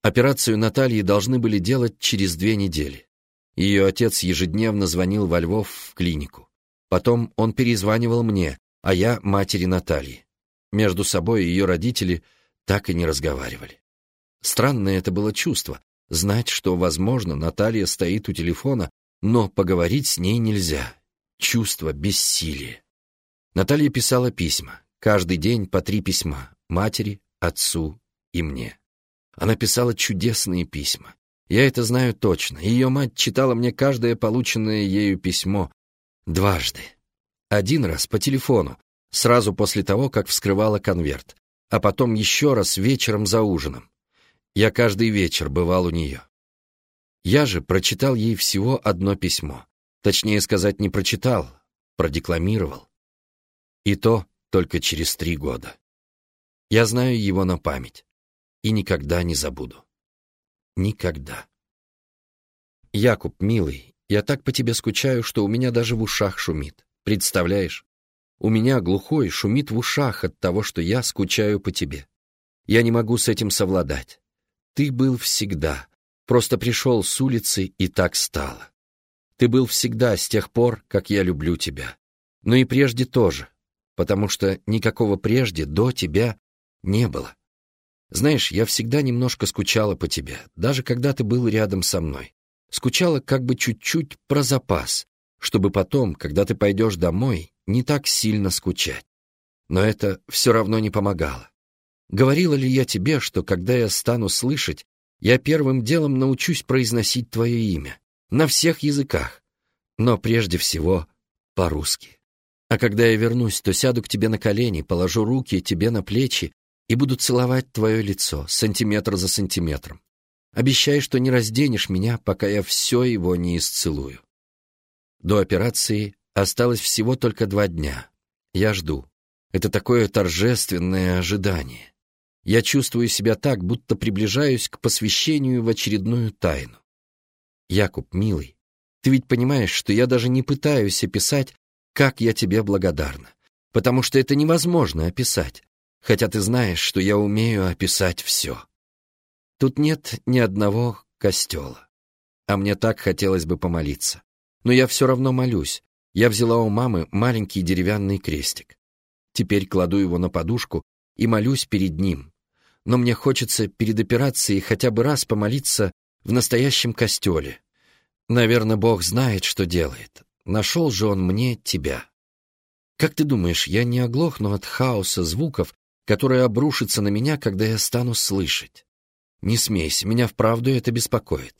S1: Операцию Натальи должны были делать через две недели. Ее отец ежедневно звонил во Львов в клинику. Потом он перезванивал мне, а я матери Натальи. Между собой ее родители так и не разговаривали. Странное это было чувство — знать, что, возможно, Наталья стоит у телефона, но поговорить с ней нельзя. Чувство бессилия. Наталья писала письма, каждый день по три письма, матери, отцу и мне. Она писала чудесные письма. Я это знаю точно. Ее мать читала мне каждое полученное ею письмо дважды. Один раз по телефону, сразу после того, как вскрывала конверт, а потом еще раз вечером за ужином. Я каждый вечер бывал у нее. Я же прочитал ей всего одно письмо. Точнее сказать, не прочитал, продекламировал. И то только через три года. Я знаю его на память и никогда не забуду. Никогда. Якуб, милый, я так по тебе скучаю, что у меня даже в ушах шумит. Представляешь? У меня глухой шумит в ушах от того, что я скучаю по тебе. Я не могу с этим совладать. Ты был всегда. Просто пришел с улицы, и так стало. Ты был всегда с тех пор, как я люблю тебя. Но и прежде тоже, потому что никакого прежде до тебя не было. Знаешь, я всегда немножко скучала по тебе, даже когда ты был рядом со мной. Скучала как бы чуть-чуть про запас, чтобы потом, когда ты пойдешь домой, не так сильно скучать. Но это все равно не помогало. Говорила ли я тебе, что когда я стану слышать, я первым делом научусь произносить твое имя на всех языках, но прежде всего по-русски. А когда я вернусь, то сяду к тебе на колени, положу руки тебе на плечи и буду целовать твое лицо сантиметр за сантиметром. Обещай, что не разденешь меня, пока я все его не исцелую. До операции осталось всего только два дня. Я жду. Это такое торжественное ожидание. Я чувствую себя так, будто приближаюсь к посвящению в очередную тайну. Якуб, милый, ты ведь понимаешь, что я даже не пытаюсь описать, как я тебе благодарна, потому что это невозможно описать, хотя ты знаешь, что я умею описать все. Тут нет ни одного костела, а мне так хотелось бы помолиться. Но я все равно молюсь. Я взяла у мамы маленький деревянный крестик. Теперь кладу его на подушку и молюсь перед ним. Но мне хочется перед операцией хотя бы раз помолиться в настоящем костеле. Наверное, Бог знает, что делает. Нашел же Он мне тебя. Как ты думаешь, я не оглохну от хаоса звуков, которые обрушатся на меня, когда я стану слышать? Не смейся, меня вправду это беспокоит.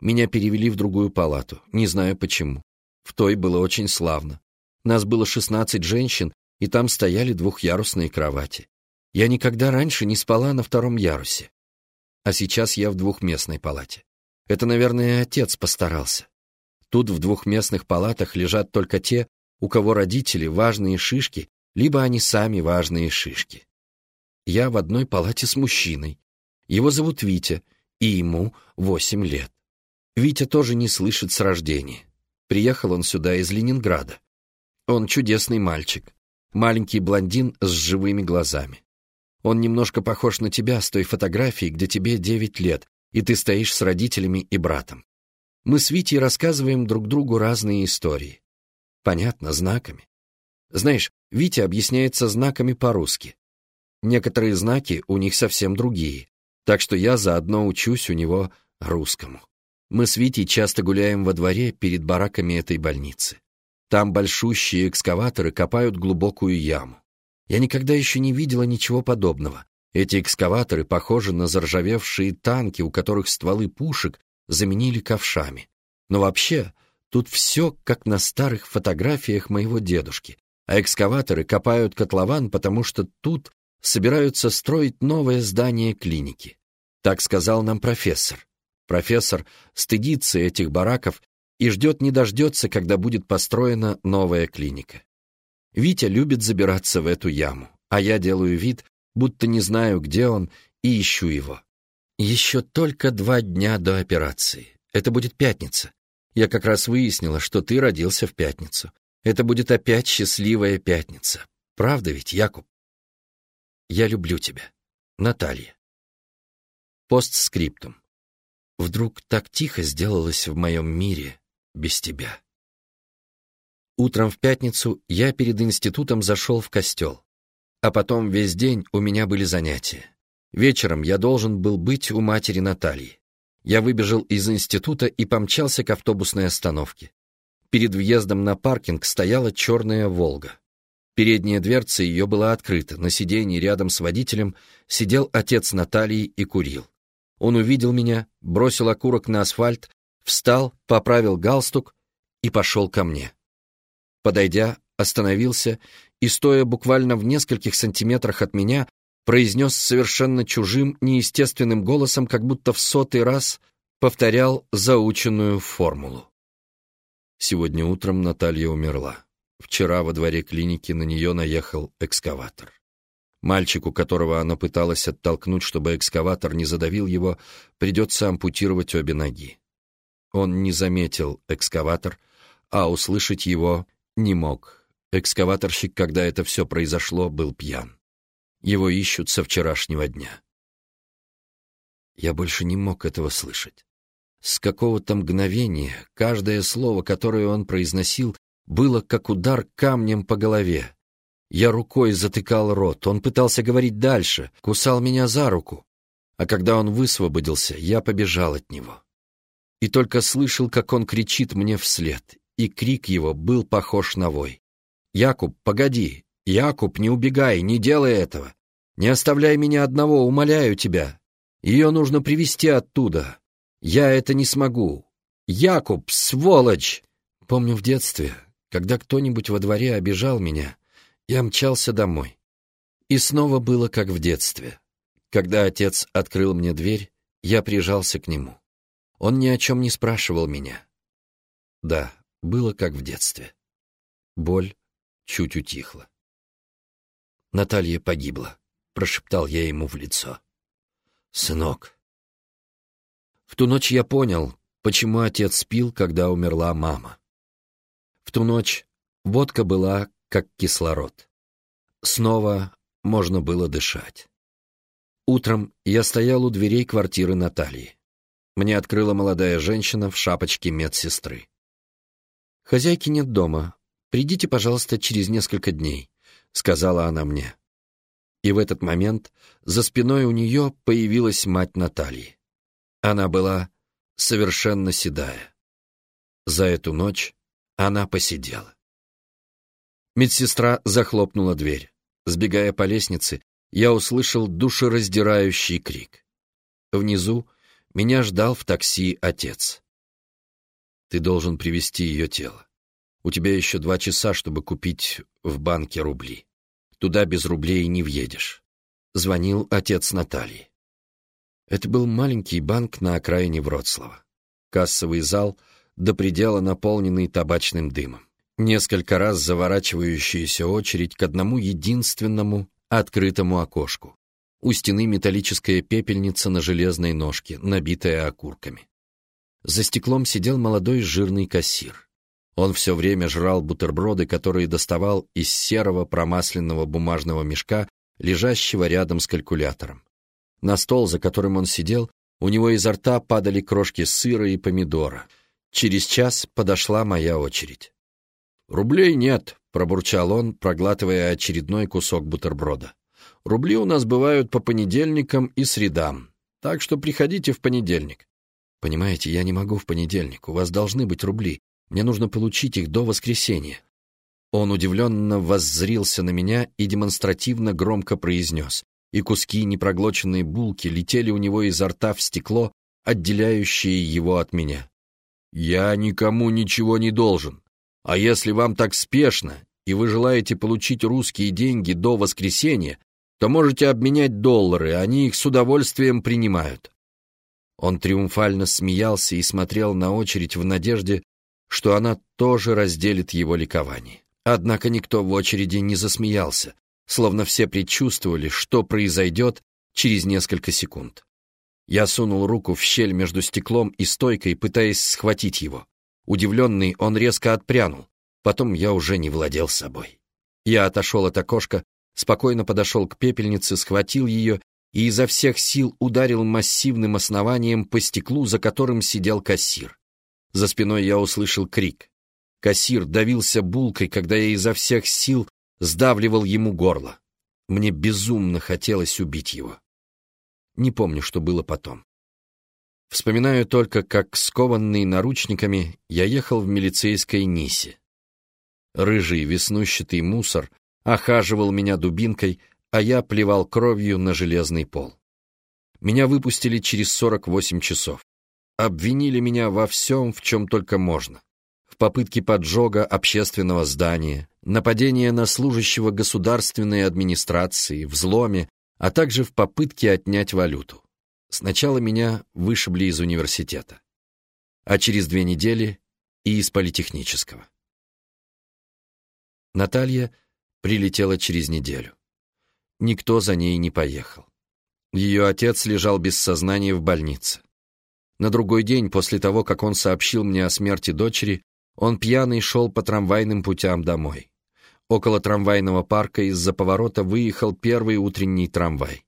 S1: Меня перевели в другую палату, не знаю почему. В той было очень славно. Нас было шестнадцать женщин, и там стояли двухъярусные кровати. Я никогда раньше не спала на втором ярусе. А сейчас я в двухместной палате. Это, наверное, отец постарался. Тут в двухместных палатах лежат только те, у кого родители важные шишки, либо они сами важные шишки. Я в одной палате с мужчиной. Его зовут Витя, и ему восемь лет. Витя тоже не слышит с рождения. Приехал он сюда из Ленинграда. Он чудесный мальчик, маленький блондин с живыми глазами. Он немножко похож на тебя с той фотографии, где тебе девять лет, и ты стоишь с родителями и братом. Мы с Витей рассказываем друг другу разные истории. Понятно, знаками. Знаешь, Витя объясняется знаками по-русски. Некоторые знаки у них совсем другие, так что я заодно учусь у него русскому. Мы с Витей часто гуляем во дворе перед бараками этой больницы. Там большущие экскаваторы копают глубокую яму. Я никогда еще не видела ничего подобного. Эти экскаваторы похожи на заржавевшие танки, у которых стволы пушек заменили ковшами. Но вообще, тут все как на старых фотографиях моего дедушки. А экскаваторы копают котлован, потому что тут собираются строить новое здание клиники. Так сказал нам профессор. Профессор стыдится этих бараков и ждет не дождется, когда будет построена новая клиника. Витя любит забираться в эту яму, а я делаю вид, будто не знаю, где он, и ищу его. Еще только два дня до операции. Это будет пятница. Я как раз выяснила, что ты родился в пятницу. Это будет опять счастливая пятница. Правда ведь, Якуб? Я люблю тебя. Наталья. Постскриптум. Вдруг так тихо сделалось в моем мире без тебя. Утром в пятницу я перед институтом зашел в костел, а потом весь день у меня были занятия. Вечером я должен был быть у матери Натальи. Я выбежал из института и помчался к автобусной остановке. Перед въездом на паркинг стояла черная «Волга». Передняя дверца ее была открыта, на сиденье рядом с водителем сидел отец Натальи и курил. Он увидел меня, бросил окурок на асфальт, встал, поправил галстук и пошел ко мне. Подойдя, остановился и, стоя буквально в нескольких сантиметрах от меня, произнес совершенно чужим, неестественным голосом, как будто в сотый раз повторял заученную формулу. Сегодня утром Наталья умерла. Вчера во дворе клиники на нее наехал экскаватор. Мальчику, которого она пыталась оттолкнуть, чтобы экскаватор не задавил его, придется ампутировать обе ноги. Он не заметил экскаватор, а услышать его не мог. Экскаваторщик, когда это все произошло, был пьян. Его ищут со вчерашнего дня. Я больше не мог этого слышать. С какого-то мгновения каждое слово, которое он произносил, было как удар камнем по голове. Я рукой затыкал рот, он пытался говорить дальше, кусал меня за руку. А когда он высвободился, я побежал от него. И только слышал, как он кричит мне вслед, и крик его был похож на вой. «Якуб, погоди! Якуб, не убегай, не делай этого! Не оставляй меня одного, умоляю тебя! Ее нужно привести оттуда! Я это не смогу! Якуб, сволочь!» Помню в детстве, когда кто-нибудь во дворе обижал меня, я мчался домой. И снова было как в детстве. Когда отец открыл мне дверь, я прижался к нему. Он ни о чем не спрашивал меня. Да, было как в детстве. Боль чуть утихла. Наталья погибла. прошептал я ему в лицо. «Сынок». В ту ночь я понял, почему отец пил, когда умерла мама. В ту ночь водка была как кислород. Снова можно было дышать. Утром я стоял у дверей квартиры Натальи. Мне открыла молодая женщина в шапочке медсестры. «Хозяйки нет дома. Придите, пожалуйста, через несколько дней», — сказала она мне. И в этот момент за спиной у нее появилась мать Натальи. Она была совершенно седая. За эту ночь она посидела. Медсестра захлопнула дверь. Сбегая по лестнице, я услышал душераздирающий крик. Внизу меня ждал в такси отец. «Ты должен привести ее тело. У тебя еще два часа, чтобы купить в банке рубли. Туда без рублей не въедешь». Звонил отец Натальи. Это был маленький банк на окраине Вроцлава. Кассовый зал до предела наполненный табачным дымом. Несколько раз заворачивающаяся очередь к одному единственному открытому окошку. У стены металлическая пепельница на железной ножке, набитая окурками. За стеклом сидел молодой жирный кассир. Он все время жрал бутерброды, которые доставал из серого промасленного бумажного мешка, лежащего рядом с калькулятором. На стол, за которым он сидел, у него изо рта падали крошки сыра и помидора. Через час подошла моя очередь. «Рублей нет», — пробурчал он, проглатывая очередной кусок бутерброда. «Рубли у нас бывают по понедельникам и средам, так что приходите в понедельник». «Понимаете, я не могу в понедельник, у вас должны быть рубли. Мне нужно получить их до воскресенья». Он удивленно воззрился на меня и демонстративно громко произнес, и куски непроглоченной булки летели у него изо рта в стекло, отделяющее его от меня. «Я никому ничего не должен. А если вам так спешно, и вы желаете получить русские деньги до воскресенья, то можете обменять доллары, они их с удовольствием принимают». Он триумфально смеялся и смотрел на очередь в надежде, что она тоже разделит его ликование. Однако никто в очереди не засмеялся, словно все предчувствовали, что произойдет через несколько секунд. Я сунул руку в щель между стеклом и стойкой, пытаясь схватить его. Удивленный, он резко отпрянул. Потом я уже не владел собой. Я отошел от окошка, спокойно подошел к пепельнице, схватил ее и изо всех сил ударил массивным основанием по стеклу, за которым сидел кассир. За спиной я услышал крик. Кассир давился булкой, когда я изо всех сил сдавливал ему горло. Мне безумно хотелось убить его. Не помню, что было потом. Вспоминаю только, как, скованный наручниками, я ехал в милицейской Нисе. Рыжий веснущатый мусор охаживал меня дубинкой, а я плевал кровью на железный пол. Меня выпустили через 48 часов. Обвинили меня во всем, в чем только можно. В попытке поджога общественного здания, нападения на служащего государственной администрации, взломе, а также в попытке отнять валюту. Сначала меня вышибли из университета, а через две недели и из политехнического. Наталья прилетела через неделю. Никто за ней не поехал. Ее отец лежал без сознания в больнице. На другой день после того, как он сообщил мне о смерти дочери, он пьяный шел по трамвайным путям домой. Около трамвайного парка из-за поворота выехал первый утренний трамвай.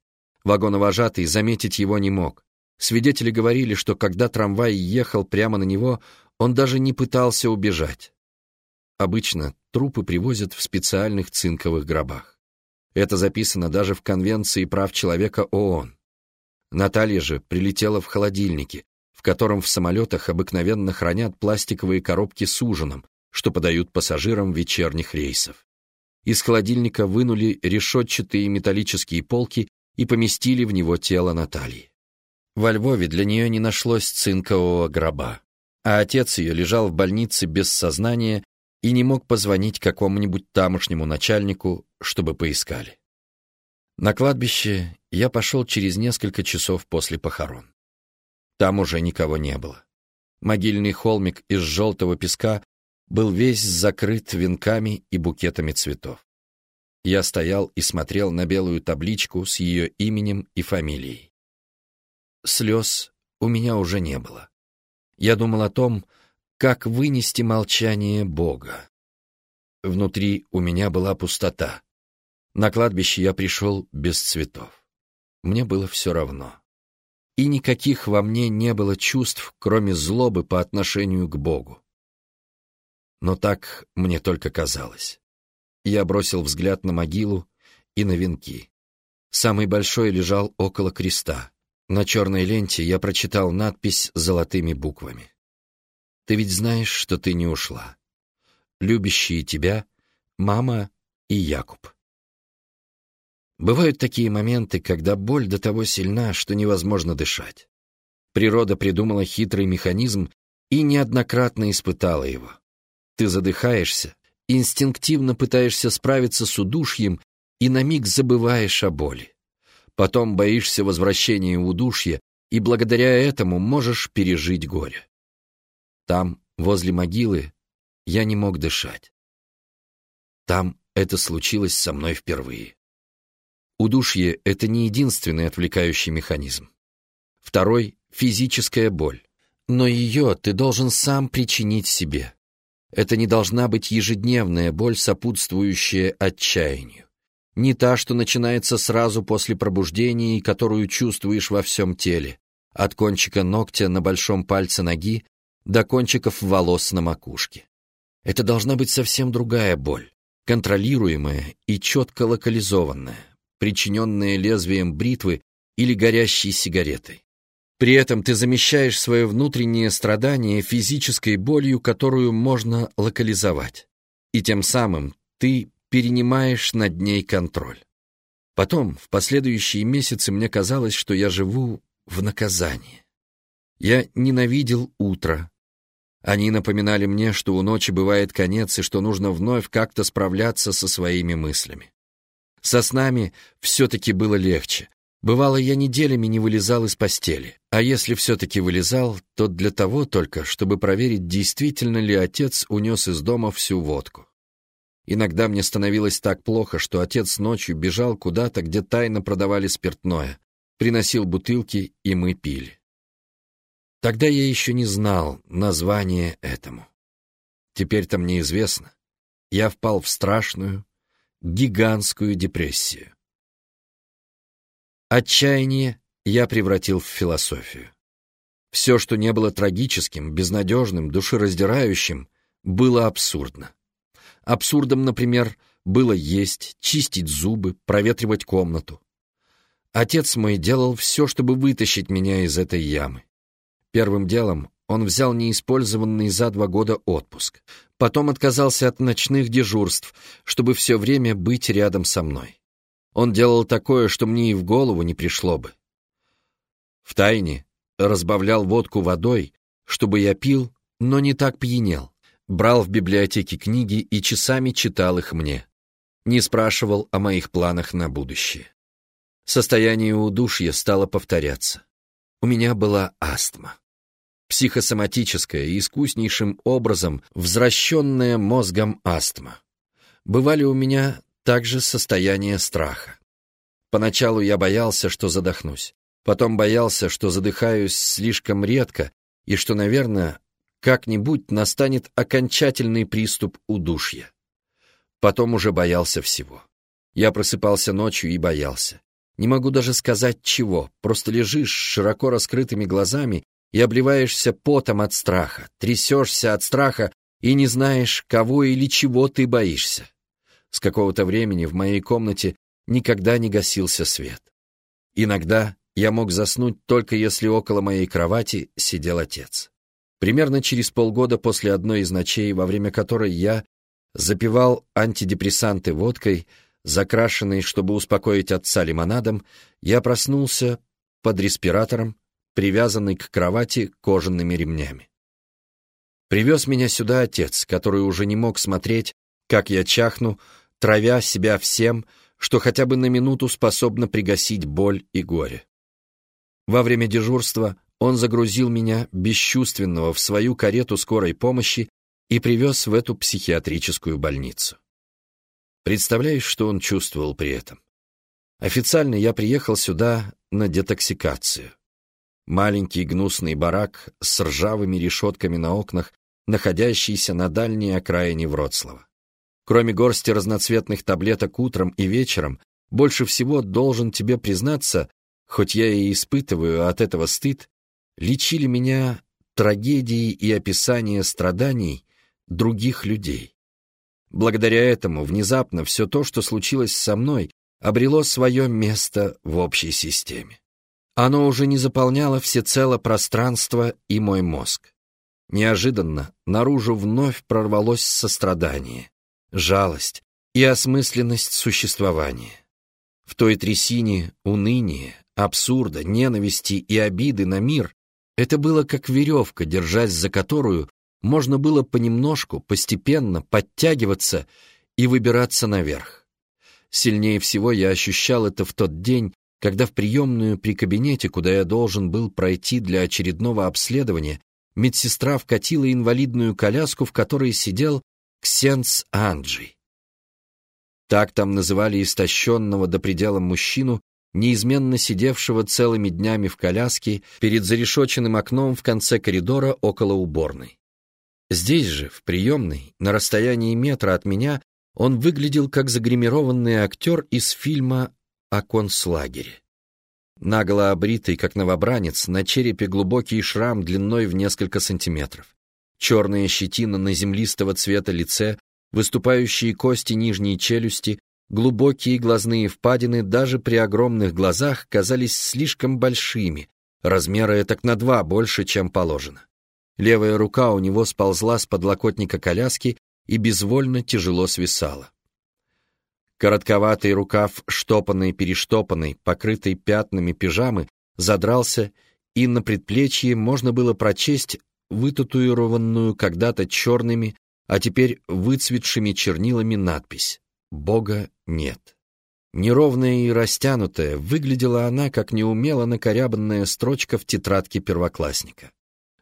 S1: Вагоновожатый заметить его не мог. Свидетели говорили, что когда трамвай ехал прямо на него, он даже не пытался убежать. Обычно трупы привозят в специальных цинковых гробах. Это записано даже в Конвенции прав человека ООН. Наталья же прилетела в холодильнике, в котором в самолетах обыкновенно хранят пластиковые коробки с ужином, что подают пассажирам вечерних рейсов. Из холодильника вынули решетчатые металлические полки и поместили в него тело Натальи. Во Львове для нее не нашлось цинкового гроба, а отец ее лежал в больнице без сознания и не мог позвонить какому-нибудь тамошнему начальнику, чтобы поискали. На кладбище я пошел через несколько часов после похорон. Там уже никого не было. Могильный холмик из желтого песка был весь закрыт венками и букетами цветов. Я стоял и смотрел на белую табличку с ее именем и фамилией. Слез у меня уже не было. Я думал о том, как вынести молчание Бога. Внутри у меня была пустота. На кладбище я пришел без цветов. Мне было все равно. И никаких во мне не было чувств, кроме злобы по отношению к Богу. Но так мне только казалось. Я бросил взгляд на могилу и на венки. Самый большой лежал около креста. На черной ленте я прочитал надпись золотыми буквами. «Ты ведь знаешь, что ты не ушла. Любящие тебя мама и Якуб». Бывают такие моменты, когда боль до того сильна, что невозможно дышать. Природа придумала хитрый механизм и неоднократно испытала его. Ты задыхаешься, инстинктивно пытаешься справиться с удушьем и на миг забываешь о боли. Потом боишься возвращения удушья, и благодаря этому можешь пережить горе. Там, возле могилы, я не мог дышать. Там это случилось со мной впервые. Удушье — это не единственный отвлекающий механизм. Второй — физическая боль. Но ее ты должен сам причинить себе. Это не должна быть ежедневная боль, сопутствующая отчаянию. Не та, что начинается сразу после пробуждения и которую чувствуешь во всем теле, от кончика ногтя на большом пальце ноги до кончиков волос на макушке. Это должна быть совсем другая боль, контролируемая и четко локализованная, причиненная лезвием бритвы или горящей сигаретой. При этом ты замещаешь свое внутреннее страдание физической болью, которую можно локализовать. И тем самым ты перенимаешь над ней контроль. Потом, в последующие месяцы, мне казалось, что я живу в наказании. Я ненавидел утро. Они напоминали мне, что у ночи бывает конец и что нужно вновь как-то справляться со своими мыслями. Со снами все-таки было легче. Бывало, я неделями не вылезал из постели, а если все-таки вылезал, то для того только, чтобы проверить, действительно ли отец унес из дома всю водку. Иногда мне становилось так плохо, что отец ночью бежал куда-то, где тайно продавали спиртное, приносил бутылки, и мы пили. Тогда я еще не знал название этому. Теперь-то мне известно. Я впал в страшную, гигантскую депрессию. Отчаяние я превратил в философию. Все, что не было трагическим, безнадежным, душераздирающим, было абсурдно. Абсурдом, например, было есть, чистить зубы, проветривать комнату. Отец мой делал все, чтобы вытащить меня из этой ямы. Первым делом он взял неиспользованный за два года отпуск. Потом отказался от ночных дежурств, чтобы все время быть рядом со мной. Он делал такое, что мне и в голову не пришло бы. Втайне разбавлял водку водой, чтобы я пил, но не так пьянел. Брал в библиотеке книги и часами читал их мне. Не спрашивал о моих планах на будущее. Состояние удушья стало повторяться. У меня была астма. Психосоматическая и искуснейшим образом возвращенная мозгом астма. Бывали у меня также состояние страха. Поначалу я боялся, что задохнусь. Потом боялся, что задыхаюсь слишком редко и что, наверное, как-нибудь настанет окончательный приступ удушья. Потом уже боялся всего. Я просыпался ночью и боялся. Не могу даже сказать чего, просто лежишь широко раскрытыми глазами и обливаешься потом от страха, трясешься от страха и не знаешь, кого или чего ты боишься. С какого-то времени в моей комнате никогда не гасился свет. Иногда я мог заснуть только если около моей кровати сидел отец. Примерно через полгода после одной из ночей, во время которой я запивал антидепрессанты водкой, закрашенной, чтобы успокоить отца лимонадом, я проснулся под респиратором, привязанный к кровати кожаными ремнями. Привез меня сюда отец, который уже не мог смотреть, как я чахну, травя себя всем, что хотя бы на минуту способно пригасить боль и горе. Во время дежурства он загрузил меня, бесчувственного, в свою карету скорой помощи и привез в эту психиатрическую больницу. Представляешь, что он чувствовал при этом? Официально я приехал сюда на детоксикацию. Маленький гнусный барак с ржавыми решетками на окнах, находящийся на дальней окраине Вроцлава. Кроме горсти разноцветных таблеток утром и вечером, больше всего должен тебе признаться, хоть я и испытываю от этого стыд, лечили меня трагедии и описания страданий других людей. Благодаря этому внезапно все то, что случилось со мной, обрело свое место в общей системе. Оно уже не заполняло всецело пространство и мой мозг. Неожиданно наружу вновь прорвалось сострадание, жалость и осмысленность существования. В той трясине уныния, абсурда, ненависти и обиды на мир это было как веревка, держась за которую можно было понемножку, постепенно подтягиваться и выбираться наверх. Сильнее всего я ощущал это в тот день, когда в приемную при кабинете, куда я должен был пройти для очередного обследования, медсестра вкатила инвалидную коляску, в которой сидел Ксенц Анджей. Так там называли истощенного до предела мужчину, неизменно сидевшего целыми днями в коляске перед зарешоченным окном в конце коридора около уборной. Здесь же, в приемной, на расстоянии метра от меня, он выглядел как загримированный актер из фильма о концлагере. Наголо обритый, как новобранец, на черепе глубокий шрам длиной в несколько сантиметров. Черная щетина на землистого цвета лице, выступающие кости нижней челюсти, глубокие глазные впадины даже при огромных глазах казались слишком большими, размера так на два больше, чем положено. Левая рука у него сползла с подлокотника коляски и безвольно тяжело свисала. Коротковатый рукав штопанной-перештопанной, покрытой пятнами пижамы, задрался, и на предплечье можно было прочесть вытатуированную когда-то черными, а теперь выцветшими чернилами надпись «Бога нет». Неровная и растянутая, выглядела она, как неумело накорябанная строчка в тетрадке первоклассника.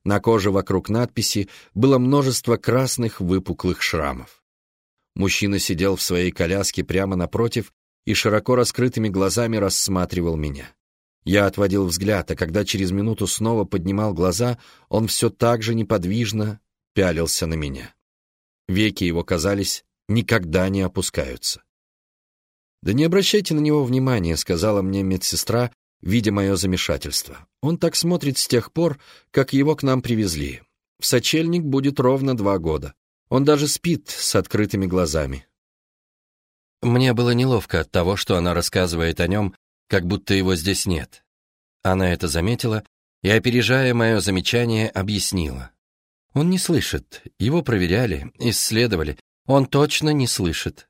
S1: На коже вокруг надписи было множество красных выпуклых шрамов. Мужчина сидел в своей коляске прямо напротив и широко раскрытыми глазами рассматривал меня. Я отводил взгляд, а когда через минуту снова поднимал глаза, он все так же неподвижно пялился на меня. Веки его, казались, никогда не опускаются. «Да не обращайте на него внимания», — сказала мне медсестра, видя мое замешательство. Он так смотрит с тех пор, как его к нам привезли. В сочельник будет ровно два года. Он даже спит с открытыми глазами. Мне было неловко от того, что она рассказывает о нем, как будто его здесь нет. Она это заметила и, опережая мое замечание, объяснила. Он не слышит. Его проверяли, исследовали. Он точно не слышит.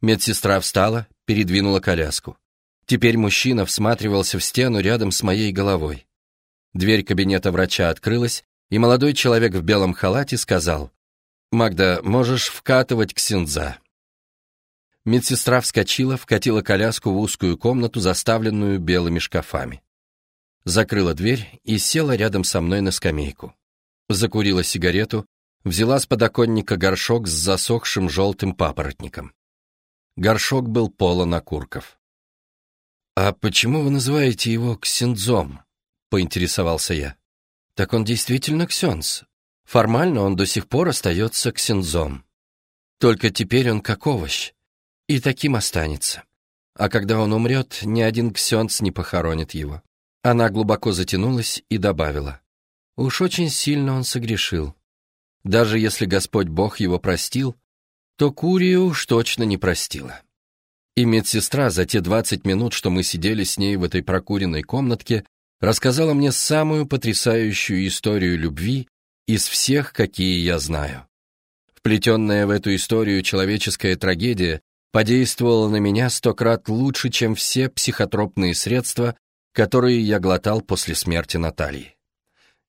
S1: Медсестра встала, передвинула коляску. Теперь мужчина всматривался в стену рядом с моей головой. Дверь кабинета врача открылась, и молодой человек в белом халате сказал, «Магда, можешь вкатывать ксенза». Медсестра вскочила, вкатила коляску в узкую комнату, заставленную белыми шкафами. Закрыла дверь и села рядом со мной на скамейку. Закурила сигарету, взяла с подоконника горшок с засохшим желтым папоротником. Горшок был полон окурков. «А почему вы называете его ксензом?» — поинтересовался я. «Так он действительно ксенз. Формально он до сих пор остается ксензом. Только теперь он как овощ. И таким останется. А когда он умрет, ни один ксенз не похоронит его». Она глубоко затянулась и добавила. «Уж очень сильно он согрешил. Даже если Господь Бог его простил, то Курию уж точно не простила». И медсестра за те 20 минут, что мы сидели с ней в этой прокуренной комнатке, рассказала мне самую потрясающую историю любви из всех, какие я знаю. Вплетенная в эту историю человеческая трагедия подействовала на меня сто крат лучше, чем все психотропные средства, которые я глотал после смерти Натальи.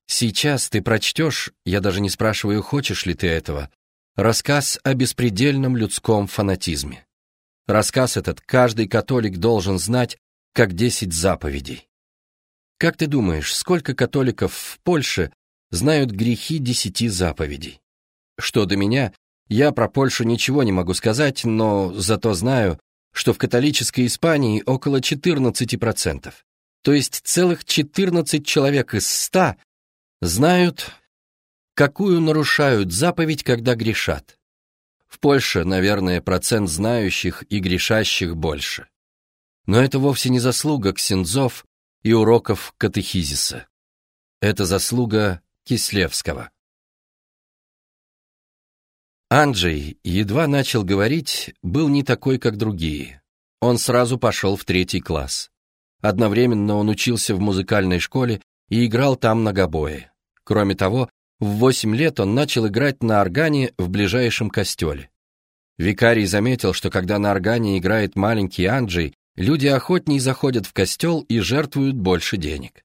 S1: Сейчас ты прочтешь, я даже не спрашиваю, хочешь ли ты этого, рассказ о беспредельном людском фанатизме. Рассказ этот каждый католик должен знать, как десять заповедей. Как ты думаешь, сколько католиков в Польше знают грехи десяти заповедей? Что до меня, Я про Польшу ничего не могу сказать, но зато знаю, что в католической Испании около 14%. То есть целых 14 человек из 100 знают, какую нарушают заповедь, когда грешат. В Польше, наверное, процент знающих и грешащих больше. Но это вовсе не заслуга ксензов и уроков катехизиса. Это заслуга Кислевского. Анджей едва начал говорить, был не такой, как другие. Он сразу пошел в третий класс. Одновременно он учился в музыкальной школе и играл там на гобое. Кроме того, в восемь лет он начал играть на органе в ближайшем костеле. Викарий заметил, что когда на органе играет маленький Анджей, люди охотнее заходят в костел и жертвуют больше денег.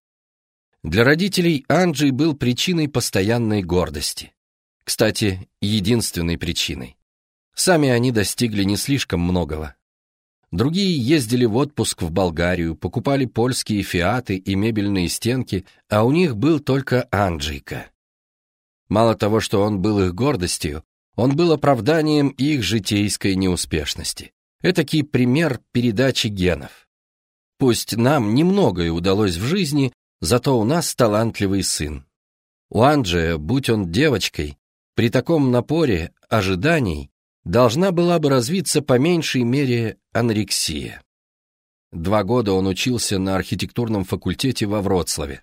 S1: Для родителей Анджей был причиной постоянной гордости. Кстати, единственной причиной. Сами они достигли не слишком многого. Другие ездили в отпуск в Болгарию, покупали польские фиаты и мебельные стенки, а у них был только Анджейка. Мало того, что он был их гордостью, он был оправданием их житейской неуспешности. Этакий пример передачи генов. Пусть нам немногое удалось в жизни, зато у нас талантливый сын. У Анджия, будь он девочкой, при таком напоре ожиданий должна была бы развиться по меньшей мере анорексия. Два года он учился на архитектурном факультете во Вроцлаве.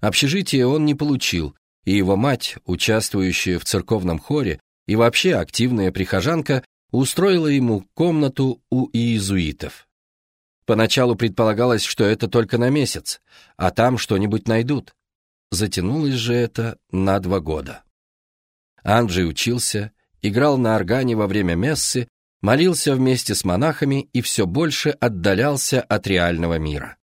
S1: Общежитие он не получил, и его мать, участвующая в церковном хоре и вообще активная прихожанка, устроила ему комнату у иезуитов. Поначалу предполагалось, что это только на месяц, а там что-нибудь найдут. Затянулось же это на два года. Анджей учился, играл на органе во время мессы, молился вместе с монахами и все больше отдалялся от реального мира.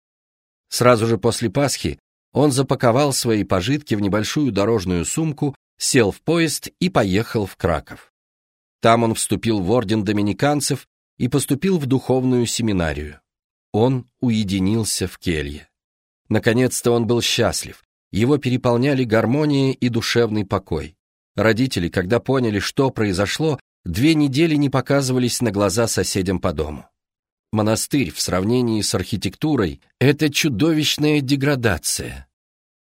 S1: Сразу же после Пасхи он запаковал свои пожитки в небольшую дорожную сумку, сел в поезд и поехал в Краков. Там он вступил в орден доминиканцев и поступил в духовную семинарию. Он уединился в келье. Наконец-то он был счастлив, его переполняли гармония и душевный покой. Родители, когда поняли, что произошло, две недели не показывались на глаза соседям по дому. Монастырь в сравнении с архитектурой – это чудовищная деградация.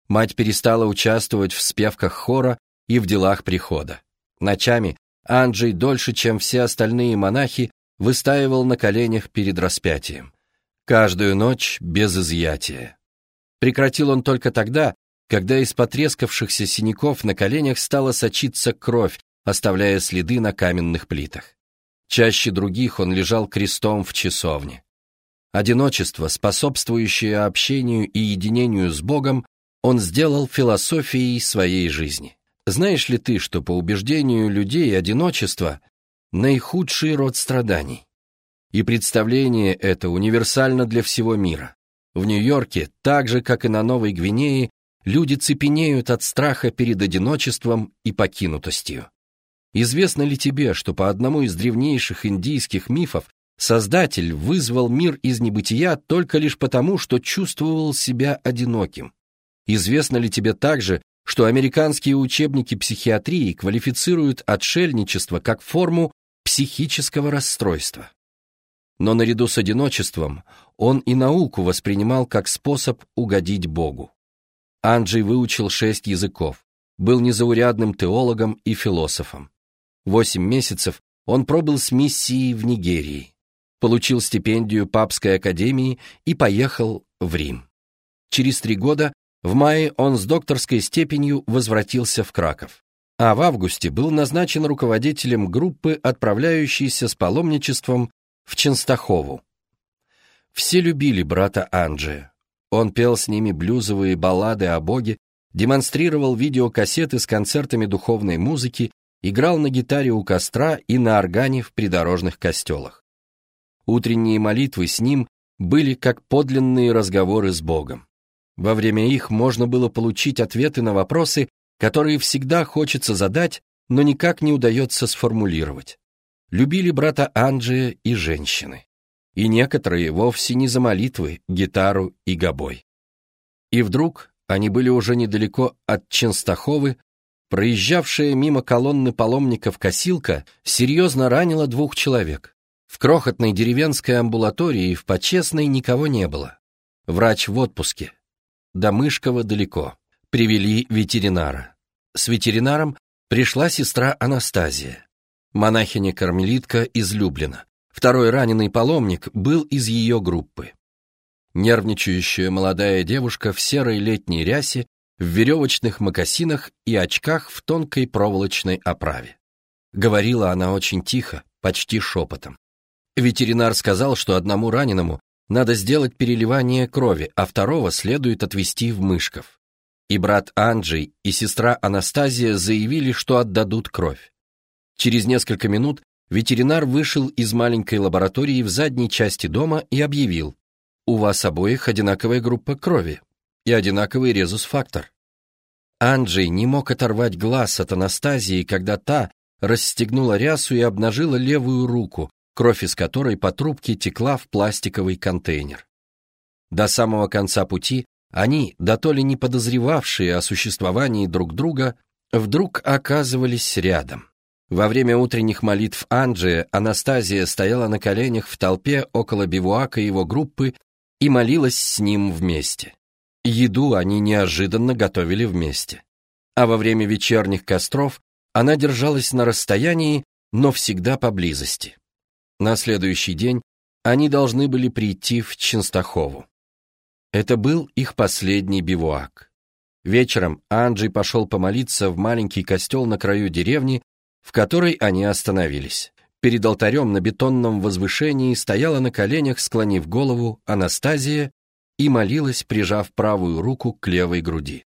S1: Мать перестала участвовать в спевках хора и в делах прихода. Ночами Анджей дольше, чем все остальные монахи, выстаивал на коленях перед распятием. Каждую ночь без изъятия. Прекратил он только тогда, когда из потрескавшихся синяков на коленях стала сочиться кровь, оставляя следы на каменных плитах. Чаще других он лежал крестом в часовне. Одиночество, способствующее общению и единению с Богом, он сделал философией своей жизни. Знаешь ли ты, что по убеждению людей одиночество – наихудший род страданий? И представление это универсально для всего мира. В Нью-Йорке, так же, как и на Новой Гвинее, люди цепенеют от страха перед одиночеством и покинутостью. Известно ли тебе, что по одному из древнейших индийских мифов Создатель вызвал мир из небытия только лишь потому, что чувствовал себя одиноким? Известно ли тебе также, что американские учебники психиатрии квалифицируют отшельничество как форму психического расстройства? Но наряду с одиночеством он и науку воспринимал как способ угодить Богу. Анджей выучил шесть языков, был незаурядным теологом и философом. Восемь месяцев он пробыл с миссией в Нигерии, получил стипендию Папской академии и поехал в Рим. Через три года, в мае, он с докторской степенью возвратился в Краков, а в августе был назначен руководителем группы, отправляющейся с паломничеством в Ченстахову. Все любили брата Анджия. Он пел с ними блюзовые баллады о Боге, демонстрировал видеокассеты с концертами духовной музыки, играл на гитаре у костра и на органе в придорожных костелах. Утренние молитвы с ним были как подлинные разговоры с Богом. Во время их можно было получить ответы на вопросы, которые всегда хочется задать, но никак не удается сформулировать. Любили брата Анджия и женщины и некоторые вовсе не за молитвы, гитару и гобой. И вдруг они были уже недалеко от Ченстаховы, проезжавшая мимо колонны паломников косилка серьезно ранила двух человек. В крохотной деревенской амбулатории в Почестной никого не было. Врач в отпуске. До Мышкова далеко. Привели ветеринара. С ветеринаром пришла сестра Анастазия. Монахиня-кармелитка из Люблина. Второй раненый паломник был из ее группы. Нервничающая молодая девушка в серой летней рясе, в веревочных мокасинах и очках в тонкой проволочной оправе. Говорила она очень тихо, почти шепотом. Ветеринар сказал, что одному раненому надо сделать переливание крови, а второго следует отвезти в Мышков. И брат Анджей, и сестра Анастазия заявили, что отдадут кровь. Через несколько минут ветеринар вышел из маленькой лаборатории в задней части дома и объявил, у вас обоих одинаковая группа крови и одинаковый резус-фактор. Анджей не мог оторвать глаз от Анастазии, когда та расстегнула рясу и обнажила левую руку, кровь из которой по трубке текла в пластиковый контейнер. До самого конца пути они, да то ли не подозревавшие о существовании друг друга, вдруг оказывались рядом. Во время утренних молитв Анджия Анастазия стояла на коленях в толпе около бивуака его группы и молилась с ним вместе. Еду они неожиданно готовили вместе. А во время вечерних костров она держалась на расстоянии, но всегда поблизости. На следующий день они должны были прийти в Ченстахову. Это был их последний бивуак. Вечером Анджей пошел помолиться в маленький костел на краю деревни, в которой они остановились. Перед алтарем на бетонном возвышении стояла на коленях, склонив голову, Анастазия и молилась, прижав правую руку к левой груди.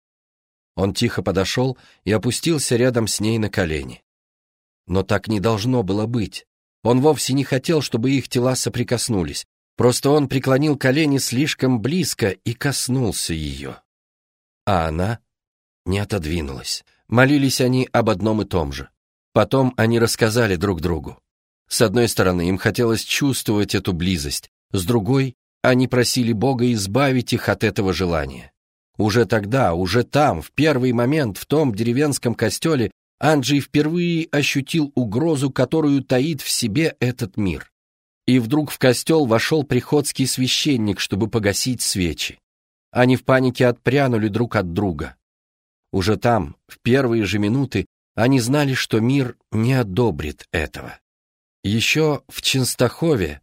S1: Он тихо подошел и опустился рядом с ней на колени. Но так не должно было быть. Он вовсе не хотел, чтобы их тела соприкоснулись. Просто он преклонил колени слишком близко и коснулся ее. А она не отодвинулась. Молились они об одном и том же. Потом они рассказали друг другу. С одной стороны, им хотелось чувствовать эту близость, с другой, они просили Бога избавить их от этого желания. Уже тогда, уже там, в первый момент, в том деревенском костеле, Анджей впервые ощутил угрозу, которую таит в себе этот мир. И вдруг в костел вошел приходский священник, чтобы погасить свечи. Они в панике отпрянули друг от друга. Уже там, в первые же минуты, они знали, что мир не одобрит этого. Еще в Ченстахове,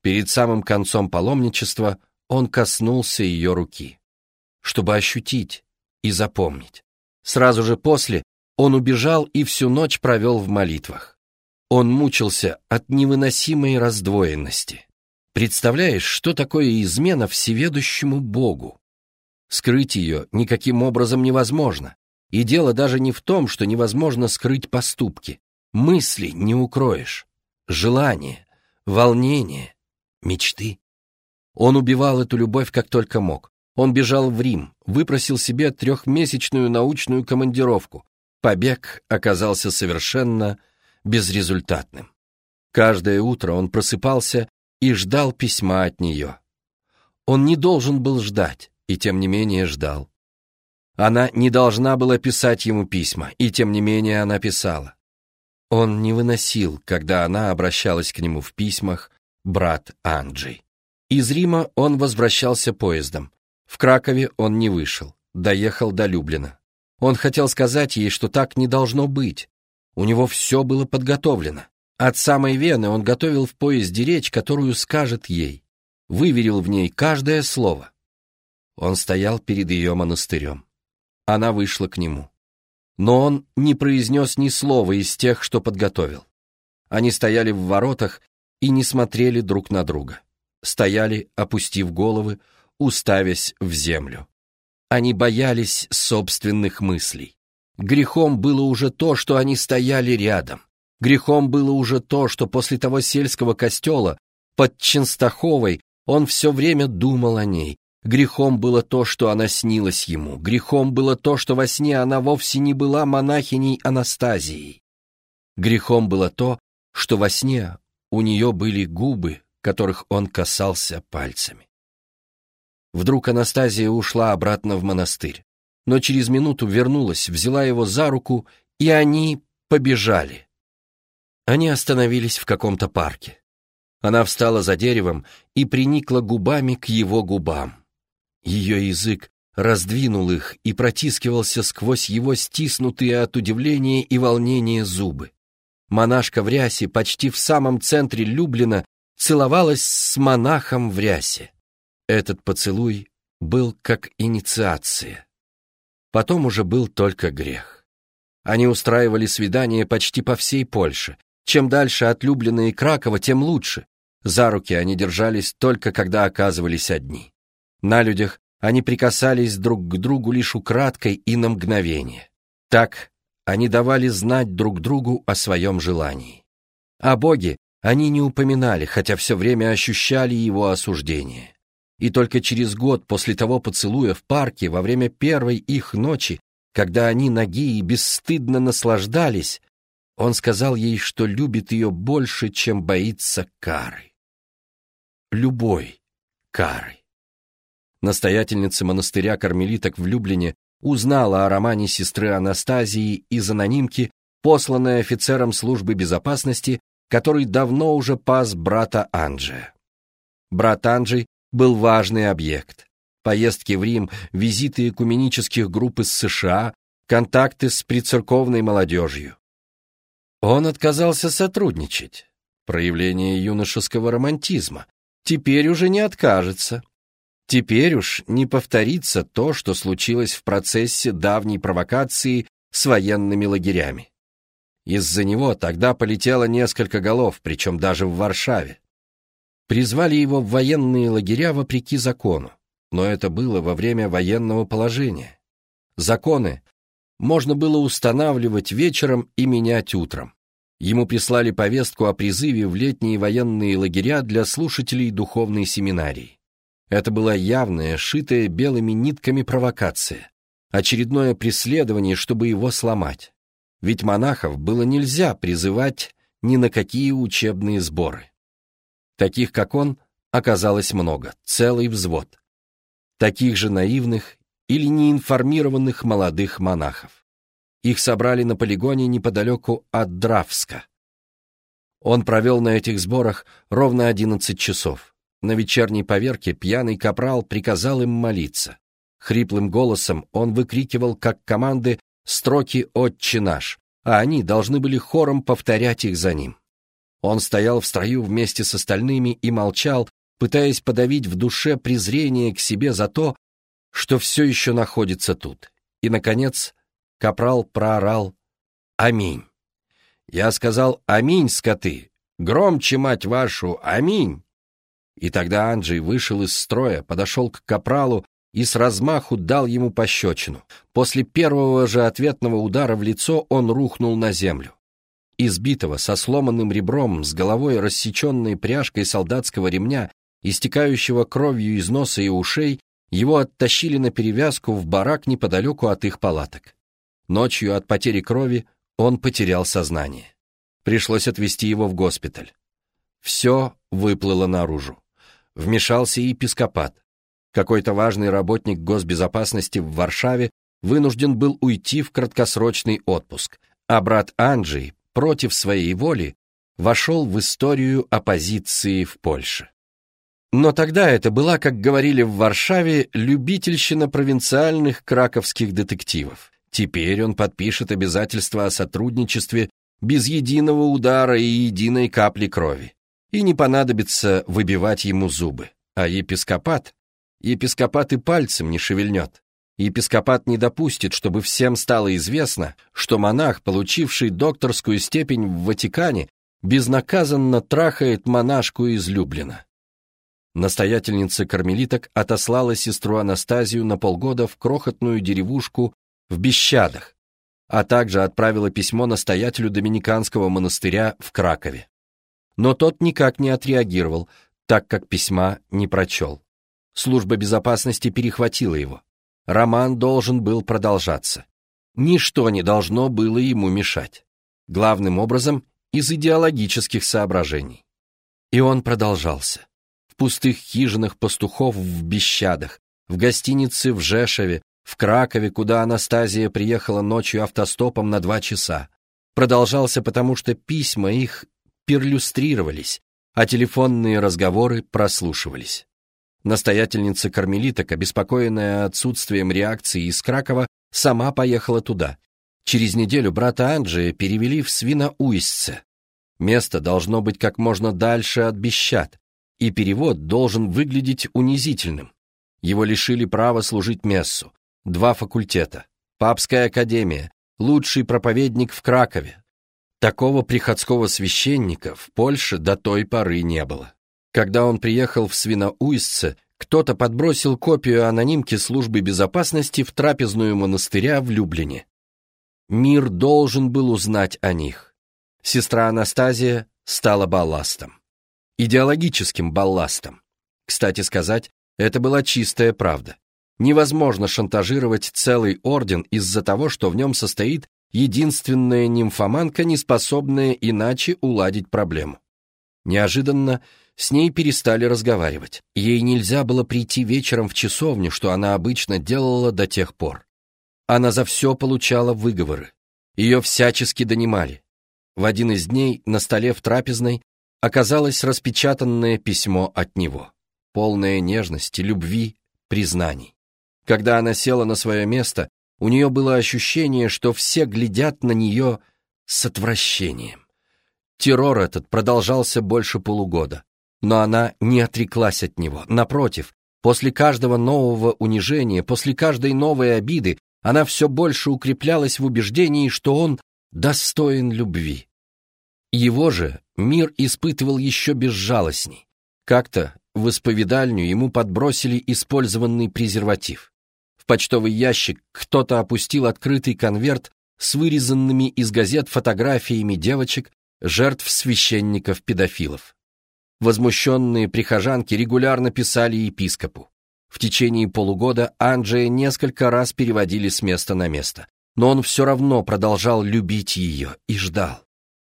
S1: перед самым концом паломничества, он коснулся ее руки, чтобы ощутить и запомнить. Сразу же после он убежал и всю ночь провел в молитвах. Он мучился от невыносимой раздвоенности. Представляешь, что такое измена всеведущему Богу? Скрыть ее никаким образом невозможно. И дело даже не в том, что невозможно скрыть поступки. Мысли не укроешь желания, волнения, мечты. Он убивал эту любовь как только мог. Он бежал в Рим, выпросил себе трехмесячную научную командировку. Побег оказался совершенно безрезультатным. Каждое утро он просыпался и ждал письма от нее. Он не должен был ждать, и тем не менее ждал. Она не должна была писать ему письма, и тем не менее она писала. Он не выносил, когда она обращалась к нему в письмах «брат Анджей». Из Рима он возвращался поездом. В Кракове он не вышел, доехал до Люблина. Он хотел сказать ей, что так не должно быть. У него все было подготовлено. От самой Вены он готовил в поезде речь, которую скажет ей. Выверил в ней каждое слово. Он стоял перед ее монастырем. Она вышла к нему но он не произнес ни слова из тех, что подготовил. Они стояли в воротах и не смотрели друг на друга. Стояли, опустив головы, уставясь в землю. Они боялись собственных мыслей. Грехом было уже то, что они стояли рядом. Грехом было уже то, что после того сельского костела под Ченстаховой он все время думал о ней, Грехом было то, что она снилась ему. Грехом было то, что во сне она вовсе не была монахиней Анастазией. Грехом было то, что во сне у нее были губы, которых он касался пальцами. Вдруг Анастазия ушла обратно в монастырь. но через минуту вернулась, взяла его за руку, и они побежали. Они остановились в каком-то парке. Она встала за деревом и приникла губами к его губам. Ее язык раздвинул их и протискивался сквозь его стиснутые от удивления и волнения зубы. Монашка в рясе почти в самом центре Люблина целовалась с монахом в рясе. Этот поцелуй был как инициация. Потом уже был только грех. Они устраивали свидания почти по всей Польше. Чем дальше от Люблина и Кракова, тем лучше. За руки они держались только когда оказывались одни. На людях они прикасались друг к другу лишь украдкой и на мгновение. Так они давали знать друг другу о своем желании. О Боге они не упоминали, хотя все время ощущали его осуждение. И только через год после того поцелуя в парке, во время первой их ночи, когда они ноги и бесстыдно наслаждались, он сказал ей, что любит ее больше, чем боится кары. Любой кары. Настоятельница монастыря кармелиток в Люблине узнала о романе сестры Анастазии из анонимки, посланной офицером службы безопасности, который давно уже пас брата Анджия. Брат Анджей был важный объект. Поездки в Рим, визиты экуменических групп из США, контакты с прицерковной молодежью. Он отказался сотрудничать. Проявление юношеского романтизма. Теперь уже не откажется. Теперь уж не повторится то, что случилось в процессе давней провокации с военными лагерями. Из-за него тогда полетело несколько голов, причем даже в Варшаве. Призвали его в военные лагеря вопреки закону, но это было во время военного положения. Законы можно было устанавливать вечером и менять утром. Ему прислали повестку о призыве в летние военные лагеря для слушателей духовной семинарии. Это была явная, шитая белыми нитками провокация. Очередное преследование, чтобы его сломать. Ведь монахов было нельзя призывать ни на какие учебные сборы. Таких, как он, оказалось много, целый взвод. Таких же наивных или неинформированных молодых монахов. Их собрали на полигоне неподалеку от Дравска. Он провел на этих сборах ровно 11 часов. На вечерней поверке пьяный капрал приказал им молиться. Хриплым голосом он выкрикивал, как команды, строки «Отче наш», а они должны были хором повторять их за ним. Он стоял в строю вместе с остальными и молчал, пытаясь подавить в душе презрение к себе за то, что все еще находится тут. И, наконец, капрал проорал «Аминь». Я сказал «Аминь, скоты! Громче, мать вашу, аминь!» И тогда Анджей вышел из строя, подошел к капралу и с размаху дал ему пощечину. После первого же ответного удара в лицо он рухнул на землю. Избитого, со сломанным ребром, с головой рассеченной пряжкой солдатского ремня, истекающего кровью из носа и ушей, его оттащили на перевязку в барак неподалеку от их палаток. Ночью от потери крови он потерял сознание. Пришлось отвезти его в госпиталь. Все выплыло наружу вмешался и епископат. Какой-то важный работник госбезопасности в Варшаве вынужден был уйти в краткосрочный отпуск, а брат Анджей, против своей воли, вошел в историю оппозиции в Польше. Но тогда это была, как говорили в Варшаве, любительщина провинциальных краковских детективов. Теперь он подпишет обязательства о сотрудничестве без единого удара и единой капли крови и не понадобится выбивать ему зубы. А епископат? Епископат и пальцем не шевельнет. Епископат не допустит, чтобы всем стало известно, что монах, получивший докторскую степень в Ватикане, безнаказанно трахает монашку из Люблина. Настоятельница кармелиток отослала сестру Анастазию на полгода в крохотную деревушку в Бещадах, а также отправила письмо настоятелю Доминиканского монастыря в Кракове но тот никак не отреагировал, так как письма не прочел. Служба безопасности перехватила его. Роман должен был продолжаться. Ничто не должно было ему мешать. Главным образом, из идеологических соображений. И он продолжался. В пустых хижинах пастухов в Бещадах, в гостинице в Жешеве, в Кракове, куда Анастазия приехала ночью автостопом на два часа. Продолжался потому, что письма их перлюстрировались, а телефонные разговоры прослушивались. Настоятельница кармелиток, обеспокоенная отсутствием реакции из Кракова, сама поехала туда. Через неделю брата Анджия перевели в Свиноуистце. Место должно быть как можно дальше от Бещат, и перевод должен выглядеть унизительным. Его лишили права служить мессу. Два факультета. Папская академия. Лучший проповедник в Кракове. Такого приходского священника в Польше до той поры не было. Когда он приехал в Свиноуистце, кто-то подбросил копию анонимки службы безопасности в трапезную монастыря в Люблине. Мир должен был узнать о них. Сестра Анастазия стала балластом. Идеологическим балластом. Кстати сказать, это была чистая правда. Невозможно шантажировать целый орден из-за того, что в нем состоит единственная нимфоманка, не способная иначе уладить проблему. Неожиданно с ней перестали разговаривать. Ей нельзя было прийти вечером в часовню, что она обычно делала до тех пор. Она за все получала выговоры. Ее всячески донимали. В один из дней на столе в трапезной оказалось распечатанное письмо от него, полное нежности, любви, признаний. Когда она села на свое место, у нее было ощущение, что все глядят на нее с отвращением. Террор этот продолжался больше полугода, но она не отреклась от него. Напротив, после каждого нового унижения, после каждой новой обиды, она все больше укреплялась в убеждении, что он достоин любви. Его же мир испытывал еще безжалостней. Как-то в исповедальню ему подбросили использованный презерватив. В почтовый ящик кто-то опустил открытый конверт с вырезанными из газет фотографиями девочек, жертв священников-педофилов. Возмущенные прихожанки регулярно писали епископу. В течение полугода Анджея несколько раз переводили с места на место, но он все равно продолжал любить ее и ждал.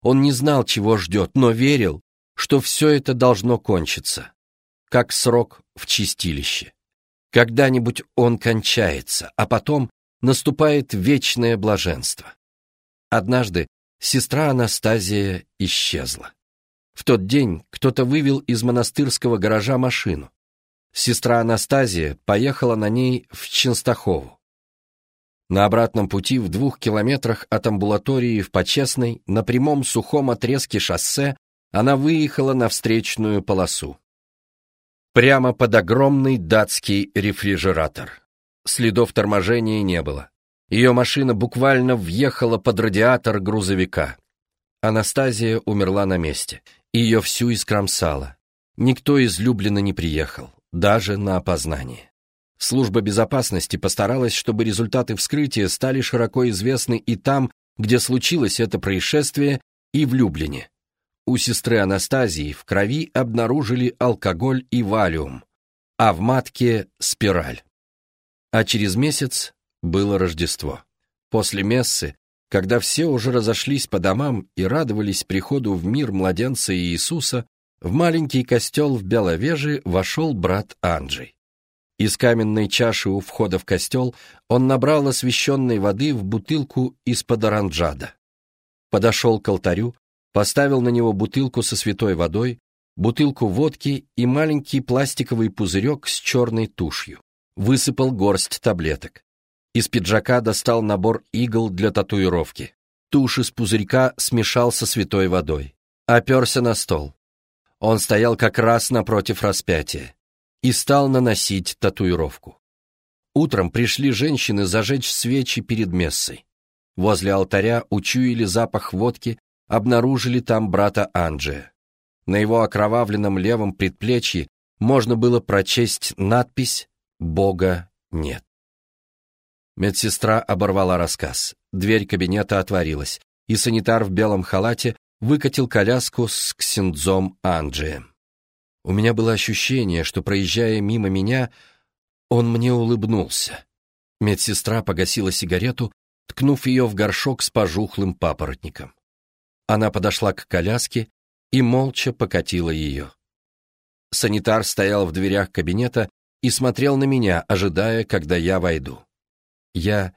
S1: Он не знал, чего ждет, но верил, что все это должно кончиться, как срок в чистилище. Когда-нибудь он кончается, а потом наступает вечное блаженство. Однажды сестра Анастазия исчезла. В тот день кто-то вывел из монастырского гаража машину. Сестра Анастазия поехала на ней в Ченстахову. На обратном пути в двух километрах от амбулатории в Почесной на прямом сухом отрезке шоссе она выехала на встречную полосу. Прямо под огромный датский рефрижератор. Следов торможения не было. Ее машина буквально въехала под радиатор грузовика. Анастазия умерла на месте. Ее всю искромсало. Никто из Люблина не приехал, даже на опознание. Служба безопасности постаралась, чтобы результаты вскрытия стали широко известны и там, где случилось это происшествие, и в Люблине. У сестры Анастазии в крови обнаружили алкоголь и валиум, а в матке – спираль. А через месяц было Рождество. После мессы, когда все уже разошлись по домам и радовались приходу в мир младенца Иисуса, в маленький костел в Беловеже вошел брат Анджей. Из каменной чаши у входа в костел он набрал освященной воды в бутылку из-под оранжада. Подошел к алтарю, поставил на него бутылку со святой водой, бутылку водки и маленький пластиковый пузырек с черной тушью. Высыпал горсть таблеток. Из пиджака достал набор игл для татуировки. Тушь из пузырька смешал со святой водой. Оперся на стол. Он стоял как раз напротив распятия и стал наносить татуировку. Утром пришли женщины зажечь свечи перед мессой. Возле алтаря учуяли запах водки, обнаружили там брата Анджия. На его окровавленном левом предплечье можно было прочесть надпись «Бога нет». Медсестра оборвала рассказ. Дверь кабинета отворилась, и санитар в белом халате выкатил коляску с ксендзом Анджием. У меня было ощущение, что, проезжая мимо меня, он мне улыбнулся. Медсестра погасила сигарету, ткнув ее в горшок с пожухлым папоротником. Она подошла к коляске и молча покатила ее. Санитар стоял в дверях кабинета и смотрел на меня, ожидая, когда я войду. Я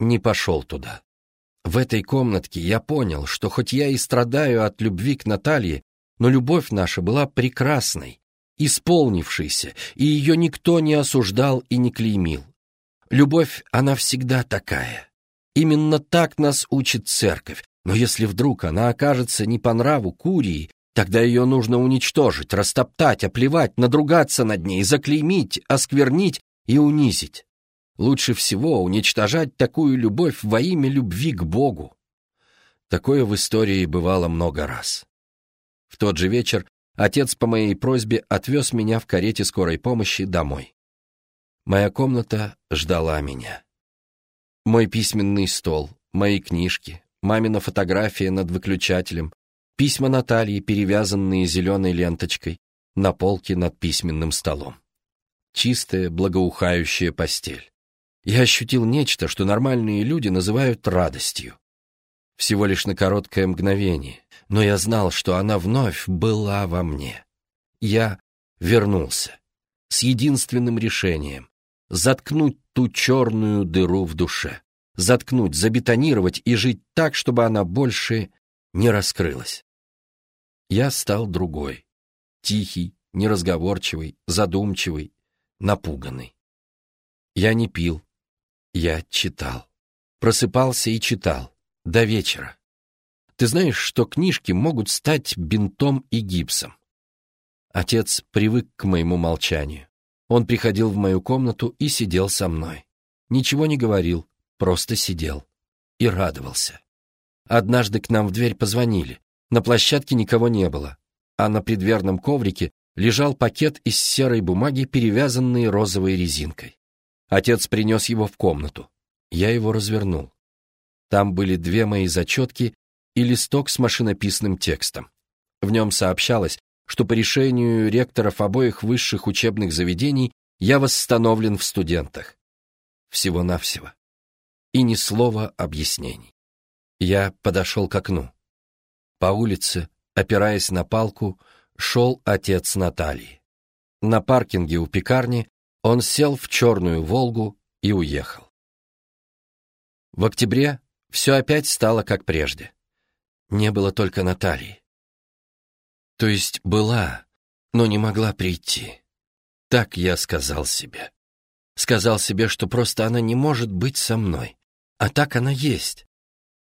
S1: не пошел туда. В этой комнатке я понял, что хоть я и страдаю от любви к Наталье, но любовь наша была прекрасной, исполнившейся, и ее никто не осуждал и не клеймил. Любовь, она всегда такая. Именно так нас учит церковь, но если вдруг она окажется не по нраву Курии, тогда ее нужно уничтожить, растоптать, оплевать, надругаться над ней, заклеймить, осквернить и унизить. Лучше всего уничтожать такую любовь во имя любви к Богу. Такое в истории бывало много раз. В тот же вечер отец по моей просьбе отвез меня в карете скорой помощи домой. Моя комната ждала меня. Мой письменный стол, мои книжки, мамина фотография над выключателем, письма Натальи, перевязанные зеленой ленточкой, на полке над письменным столом. Чистая, благоухающая постель. Я ощутил нечто, что нормальные люди называют радостью. Всего лишь на короткое мгновение, но я знал, что она вновь была во мне. Я вернулся с единственным решением — заткнуть ту черную дыру в душе, заткнуть, забетонировать и жить так, чтобы она больше не раскрылась. Я стал другой, тихий, неразговорчивый, задумчивый, напуганный. Я не пил, я читал. Просыпался и читал до вечера. Ты знаешь, что книжки могут стать бинтом и гипсом. Отец привык к моему молчанию. Он приходил в мою комнату и сидел со мной. Ничего не говорил, просто сидел. И радовался. Однажды к нам в дверь позвонили. На площадке никого не было, а на предверном коврике лежал пакет из серой бумаги, перевязанный розовой резинкой. Отец принес его в комнату. Я его развернул. Там были две мои зачетки и листок с машинописным текстом. В нем сообщалось, что по решению ректоров обоих высших учебных заведений я восстановлен в студентах. Всего-навсего. И ни слова объяснений. Я подошел к окну. По улице, опираясь на палку, шел отец Натальи. На паркинге у пекарни он сел в черную «Волгу» и уехал. В октябре все опять стало как прежде. Не было только Натальи. То есть была, но не могла прийти. Так я сказал себе. Сказал себе, что просто она не может быть со мной. А так она есть.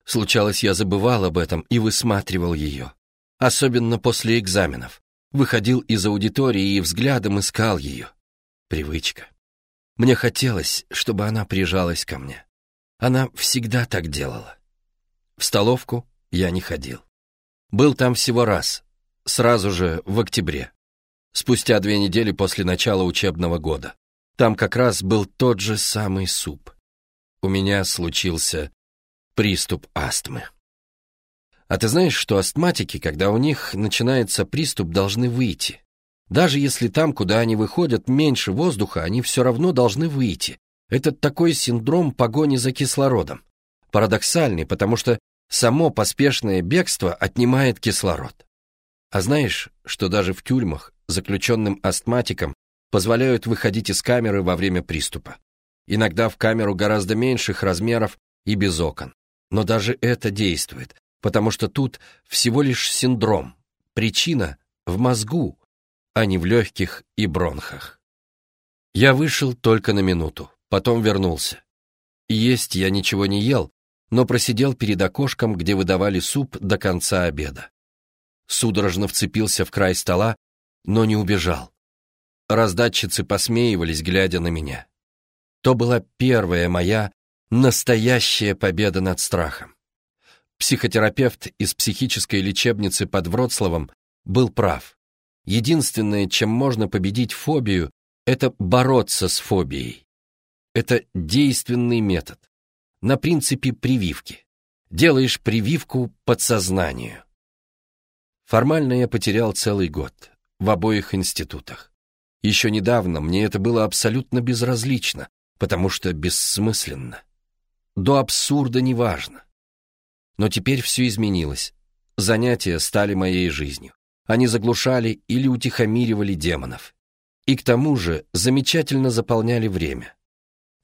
S1: Случалось, я забывал об этом и высматривал ее. Особенно после экзаменов. Выходил из аудитории и взглядом искал ее. Привычка. Мне хотелось, чтобы она прижалась ко мне. Она всегда так делала. В столовку я не ходил. Был там всего раз, сразу же в октябре, спустя две недели после начала учебного года. Там как раз был тот же самый суп. У меня случился приступ астмы. А ты знаешь, что астматики, когда у них начинается приступ, должны выйти. Даже если там, куда они выходят, меньше воздуха, они все равно должны выйти, это такой синдром погони за кислородом. Парадоксальный, потому что само поспешное бегство отнимает кислород. А знаешь, что даже в тюрьмах заключенным астматикам позволяют выходить из камеры во время приступа. Иногда в камеру гораздо меньших размеров и без окон. Но даже это действует, потому что тут всего лишь синдром. Причина в мозгу, а не в легких и бронхах. Я вышел только на минуту. Потом вернулся. Есть я ничего не ел, но просидел перед окошком, где выдавали суп до конца обеда. Судорожно вцепился в край стола, но не убежал. Раздатчицы посмеивались, глядя на меня. То была первая моя настоящая победа над страхом. Психотерапевт из психической лечебницы под Вроцлавом был прав. Единственное, чем можно победить фобию, это бороться с фобией. Это действенный метод. На принципе прививки. Делаешь прививку подсознанию. Формально я потерял целый год. В обоих институтах. Еще недавно мне это было абсолютно безразлично, потому что бессмысленно. До абсурда неважно. Но теперь все изменилось. Занятия стали моей жизнью. Они заглушали или утихомиривали демонов. И к тому же замечательно заполняли время.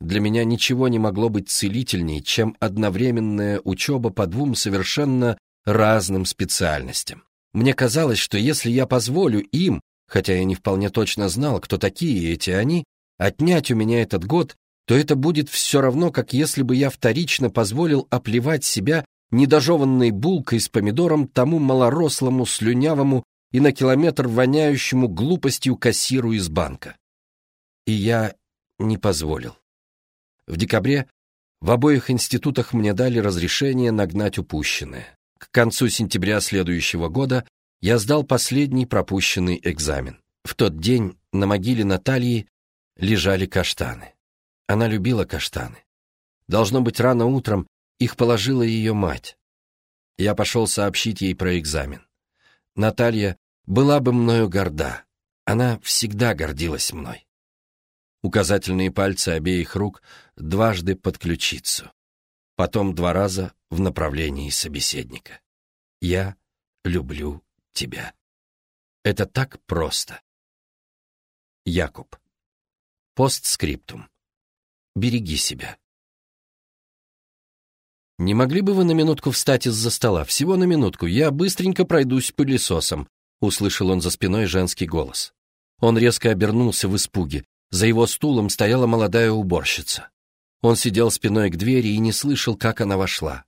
S1: Для меня ничего не могло быть целительней, чем одновременная учеба по двум совершенно разным специальностям. Мне казалось, что если я позволю им, хотя я не вполне точно знал, кто такие эти они, отнять у меня этот год, то это будет все равно, как если бы я вторично позволил оплевать себя недожеванной булкой с помидором тому малорослому, слюнявому и на километр воняющему глупостью кассиру из банка. И я не позволил. В декабре в обоих институтах мне дали разрешение нагнать упущенное. К концу сентября следующего года я сдал последний пропущенный экзамен. В тот день на могиле Натальи лежали каштаны. Она любила каштаны. Должно быть, рано утром их положила ее мать. Я пошел сообщить ей про экзамен. Наталья была бы мною горда. Она всегда гордилась мной. Указательные пальцы обеих рук дважды под ключицу. Потом два раза в направлении собеседника. Я люблю тебя. Это так просто. Якуб. Постскриптум. Береги себя. «Не могли бы вы на минутку встать из-за стола? Всего на минутку. Я быстренько пройдусь пылесосом», — услышал он за спиной женский голос. Он резко обернулся в испуге. За его стулом стояла молодая уборщица. Он сидел спиной к двери и не слышал, как она вошла.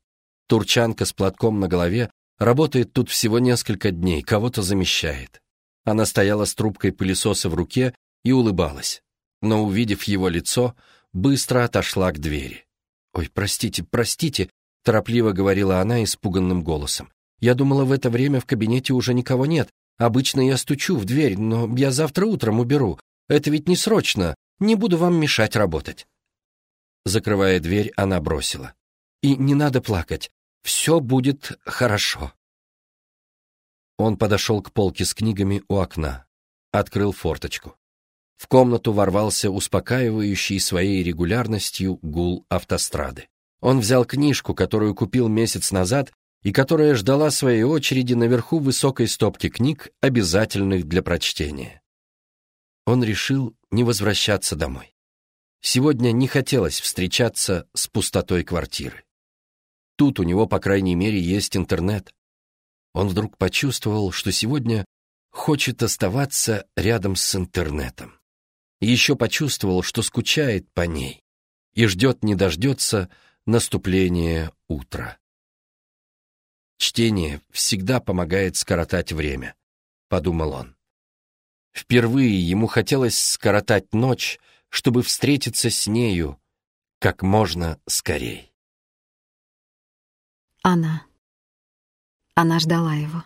S1: Турчанка с платком на голове работает тут всего несколько дней, кого-то замещает. Она стояла с трубкой пылесоса в руке и улыбалась. Но, увидев его лицо, быстро отошла к двери. «Ой, простите, простите», — торопливо говорила она испуганным голосом. «Я думала, в это время в кабинете уже никого нет. Обычно я стучу в дверь, но я завтра утром уберу. Это ведь не срочно. Не буду вам мешать работать». Закрывая дверь, она бросила. «И не надо плакать. Все будет хорошо». Он подошел к полке с книгами у окна, открыл форточку. В комнату ворвался успокаивающий своей регулярностью гул автострады. Он взял книжку, которую купил месяц назад и которая ждала своей очереди наверху высокой стопки книг, обязательных для прочтения. Он решил не возвращаться домой. Сегодня не хотелось встречаться с пустотой квартиры. Тут у него, по крайней мере, есть интернет. Он вдруг почувствовал, что сегодня хочет оставаться рядом с интернетом и еще почувствовал, что скучает по ней и ждет не дождется наступления утра. Чтение всегда помогает скоротать время, подумал он. Впервые ему хотелось скоротать ночь, чтобы встретиться с нею как можно скорей.
S2: Она. Она ждала его.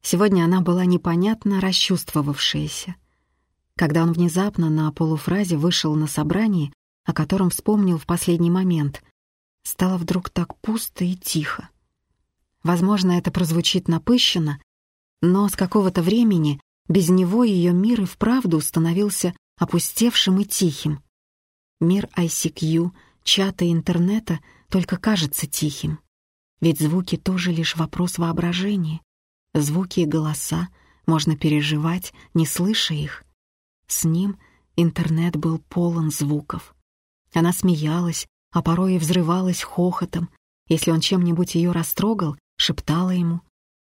S2: Сегодня она была непонятно расчувствовавшаяся когда он внезапно на полуфразе вышел на собрание, о котором вспомнил в последний момент, стало вдруг так пусто и тихо. Возможно, это прозвучит напыщенно, но с какого-то времени без него ее мир и вправду становился опустевшим и тихим. Мир ICQ, чата интернета только кажется тихим. Ведь звуки тоже лишь вопрос воображения. Звуки и голоса можно переживать, не слыша их — с ним интернет был полон звуков. Она смеялась, а порой и взрывалась хохотом. Если он чем-нибудь ее растрогал, шептала ему.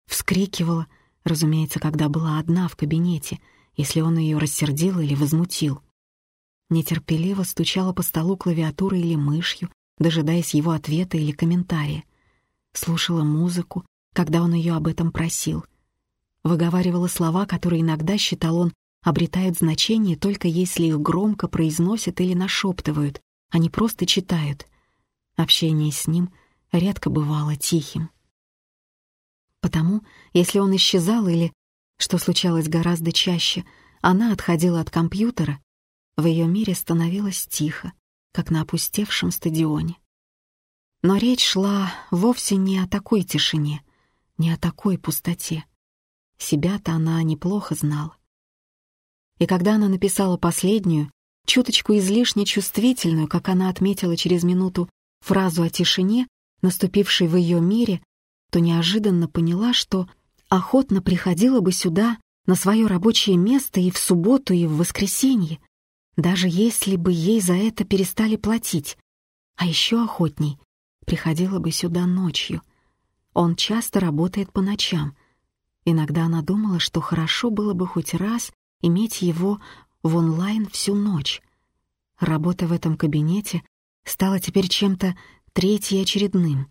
S2: Вскрикивала, разумеется, когда была одна в кабинете, если он ее рассердил или возмутил. Нетерпеливо стучала по столу клавиатурой или мышью, дожидаясь его ответа или комментария. Слушала музыку, когда он ее об этом просил. Выговаривала слова, которые иногда считал он обретают значение только если их громко произносят или нашептывают, а не просто читают. Общение с ним редко бывало тихим. Потому, если он исчезал или, что случалось гораздо чаще, она отходила от компьютера, в ее мире становилось тихо, как на опустевшем стадионе. Но речь шла вовсе не о такой тишине, не о такой пустоте. Себя-то она неплохо знала. И когда она написала последнюю, чуточку излишне чувствительную, как она отметила через минуту, фразу о тишине, наступившей в ее мире, то неожиданно поняла, что охотно приходила бы сюда, на свое рабочее место и в субботу, и в воскресенье, даже если бы ей за это перестали платить. А еще охотней приходила бы сюда ночью. Он часто работает по ночам. Иногда она думала, что хорошо было бы хоть раз иметь его в онлайн всю ночь. Работа в этом кабинете стала теперь чем-то третьеочередным.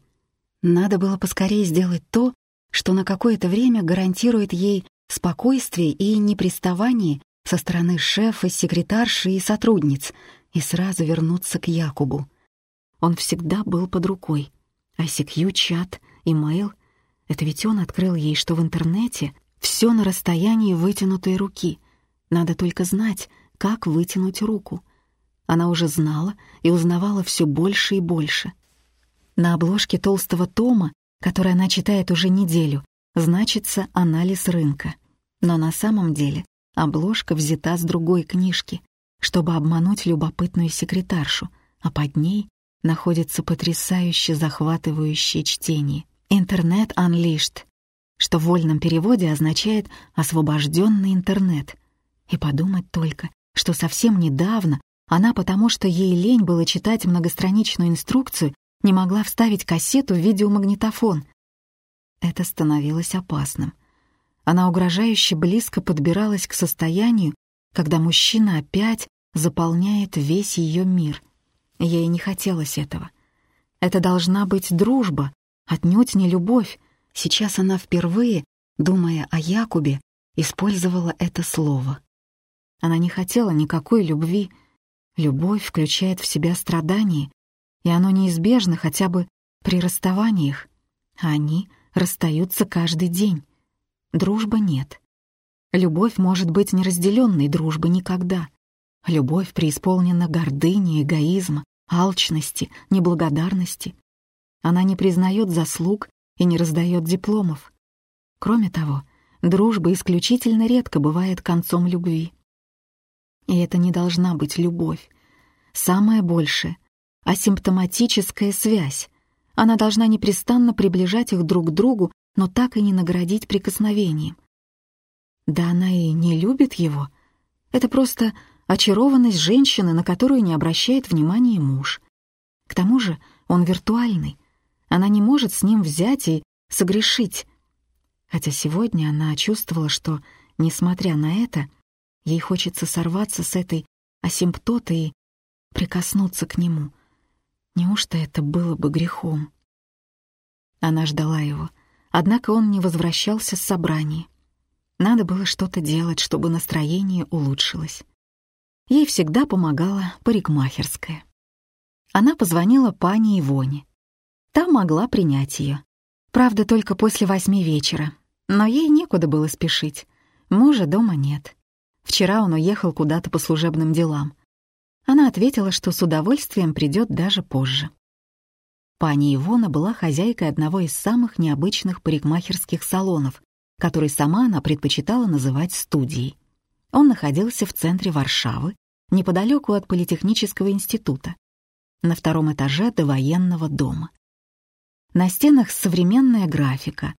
S2: Надо было поскорее сделать то, что на какое-то время гарантирует ей спокойствие и неприставание со стороны шефа, секретарши и сотрудниц, и сразу вернуться к Якубу. Он всегда был под рукой. ICQ, чат, имейл — это ведь он открыл ей, что в интернете все на расстоянии вытянутой руки. Надо только знать, как вытянуть руку. Она уже знала и узнавала все больше и больше. На обложке толстого тома, который она читает уже неделю, значится анализ рынка. Но на самом деле обложка взята с другой книжки, чтобы обмануть любопытную секретаршу, а под ней находится потрясающе захватывающее чтение «Интернет Unleashed», что в вольном переводе означает «освобожденный интернет». И подумать только, что совсем недавно она, потому что ей лень было читать многостраничную инструкцию, не могла вставить кассету в видеомагнитофон. Это становилось опасным. Она угрожающе близко подбиралась к состоянию, когда мужчина опять заполняет весь ее мир. Ей не хотелось этого. Это должна быть дружба, отнюдь не любовь. Сейчас она впервые, думая о Якубе, использовала это слово. Она не хотела никакой любви. Любовь включает в себя страдания, и оно неизбежно хотя бы при расставаниях, а они расстаются каждый день. Дружба нет. Любовь может быть неразделенной дружбы никогда. Любовь преисполнена гордыни, эгоизма, алчности, неблагодарности. Она не признает заслуг и не раздает дипломов. Кроме того, дружба исключительно редко бывает концом любви. И это не должна быть любовь. Самое большее асимптоматическая связь. Она должна непрестанно приближать их друг к другу, но так и не наградить прикосновением. Да она и не любит его. Это просто очарованность женщины, на которую не обращает внимания муж. К тому же он виртуальный. Она не может с ним взять и согрешить. Хотя сегодня она чувствовала, что, несмотря на это, ей хочется сорваться с этой асимптоты и прикоснуться к нему — Неужто это было бы грехом? Она ждала его, однако он не возвращался с собрания. Надо было что-то делать, чтобы настроение улучшилось. Ей всегда помогала парикмахерская. Она позвонила пане Ивоне. Та могла принять ее. Правда, только после восьми вечера. Но ей некуда было спешить. Мужа дома нет. Вчера он уехал куда-то по служебным делам. Она ответила, что с удовольствием придет даже позже. Пани Ивона была хозяйкой одного из самых необычных парикмахерских салонов, который сама она предпочитала называть студией. Он находился в центре Варшавы, неподалеку от Политехнического института, на втором этаже до военного дома. На стенах современная графика,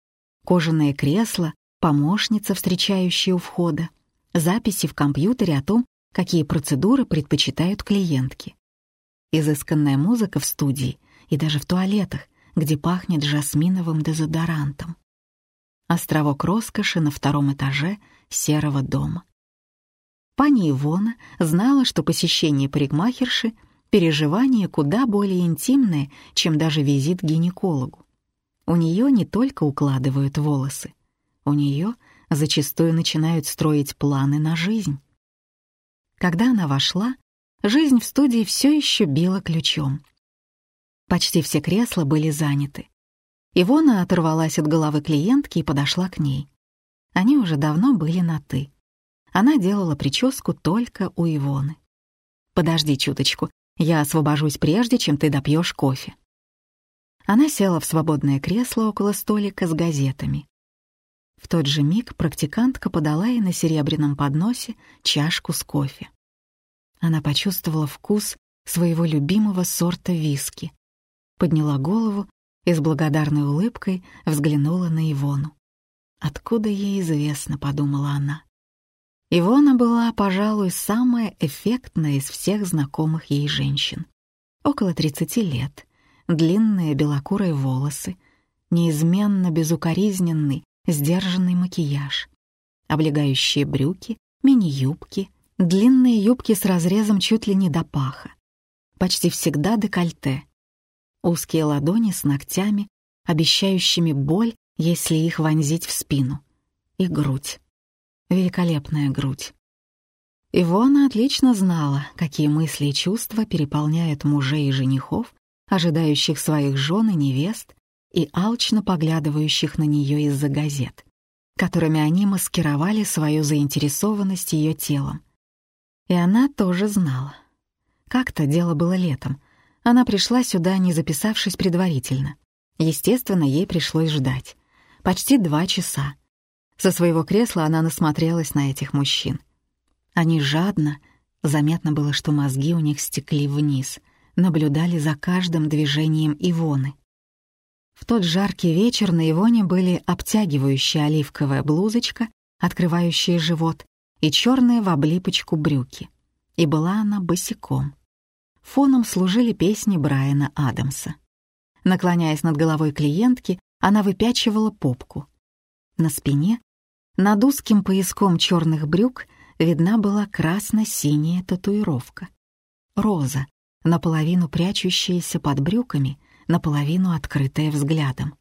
S2: кожаные кресла, помощница, встречающая у входа, записи в компьютере о том, какие процедуры предпочитают клиентки. Изысканная музыка в студии и даже в туалетах, где пахнет жасминовым дезодорантом. Островок роскоши на втором этаже серого дома. Пани Ивона знала, что посещение парикмахерши — переживание куда более интимное, чем даже визит к гинекологу. У нее не только укладывают волосы, у нее зачастую начинают строить планы на жизнь. Когда она вошла, жизнь в студии все еще била ключом. Почти все кресла были заняты. Ивона оторвалась от головы клиентки и подошла к ней. Они уже давно были на «ты». Она делала прическу только у Ивоны. «Подожди чуточку, я освобожусь прежде, чем ты допьешь кофе». Она села в свободное кресло около столика с газетами. В тот же миг практикантка подала ей на серебряном подносе чашку с кофе. Она почувствовала вкус своего любимого сорта виски, подняла голову и с благодарной улыбкой взглянула на Ивону. «Откуда ей известно?» — подумала она. Ивона была, пожалуй, самая эффектная из всех знакомых ей женщин. Около 30 лет, длинные белокурые волосы, неизменно безукоризненный, сдержанный макияж, облегающие брюки, мини-юбки, длинные юбки с разрезом чуть ли не до паха, почти всегда декольте, узкие ладони с ногтями, обещающими боль, если их вонзить в спину, и грудь. Великолепная грудь. Ивона отлично знала, какие мысли и чувства переполняют мужей и женихов, ожидающих своих жен и невест и алчно поглядывающих на нее из-за газет, которыми они маскировали свою заинтересованность ее телом. И она тоже знала. Как-то дело было летом. Она пришла сюда, не записавшись предварительно. Естественно, ей пришлось ждать. Почти два часа. Со своего кресла она насмотрелась на этих мужчин. Они жадно, заметно было, что мозги у них стекли вниз, наблюдали за каждым движением Ивоны. В тот жаркий вечер на Ивоне были обтягивающая оливковая блузочка, открывающая живот, и черные в облипочку брюки. И была она босиком. Фоном служили песни Брайана Адамса. Наклоняясь над головой клиентки, она выпячивала попку. На спине, над узким пояском черных брюк, видна была красно-синяя татуировка. Роза, наполовину прячущаяся под брюками наполовину открытая взглядом.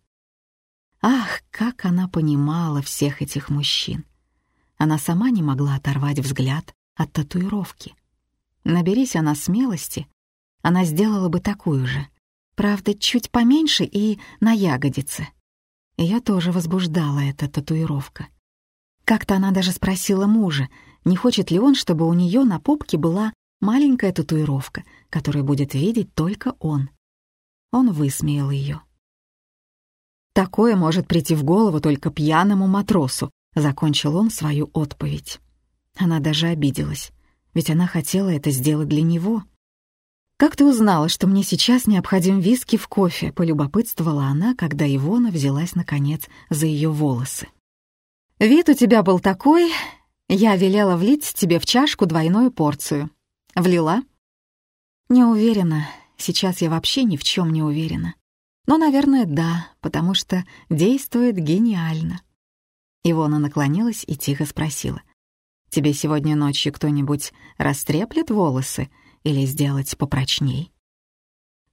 S2: Ах, как она понимала всех этих мужчин! Она сама не могла оторвать взгляд от татуировки. Наберись она смелости, она сделала бы такую же. Правда, чуть поменьше и на ягодице. Ее тоже возбуждала эта татуировка. Как-то она даже спросила мужа, не хочет ли он, чтобы у нее на попке была маленькая татуировка, которую будет видеть только он. Он высмеял ее. «Такое может прийти в голову только пьяному матросу», — закончил он свою отповедь. Она даже обиделась, ведь она хотела это сделать для него. «Как ты узнала, что мне сейчас необходим виски в кофе?» — полюбопытствовала она, когда Ивона взялась, наконец, за ее волосы. «Вид у тебя был такой, я велела влить тебе в чашку двойную порцию. Влила?» «Не уверена, Сейчас я вообще ни в чем не уверена. Но, наверное, да, потому что действует гениально. Ивона наклонилась и тихо спросила. «Тебе сегодня ночью кто-нибудь растреплет волосы или сделать попрочней?»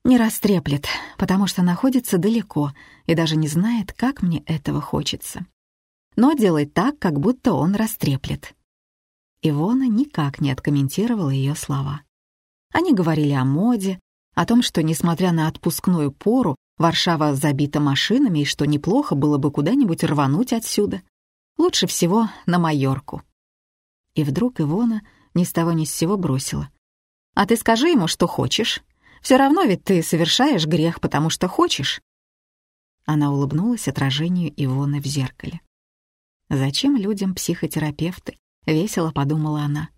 S2: «Не растреплет, потому что находится далеко и даже не знает, как мне этого хочется. Но делает так, как будто он растреплет». Ивона никак не откомментировала ее слова. Они говорили о моде, о том, что, несмотря на отпускную пору, Варшава забита машинами и что неплохо было бы куда-нибудь рвануть отсюда. Лучше всего на Майорку. И вдруг Ивона ни с того ни с сего бросила. «А ты скажи ему, что хочешь. Все равно ведь ты совершаешь грех, потому что хочешь». Она улыбнулась отражению Ивоны в зеркале. «Зачем людям психотерапевты?» — весело подумала она.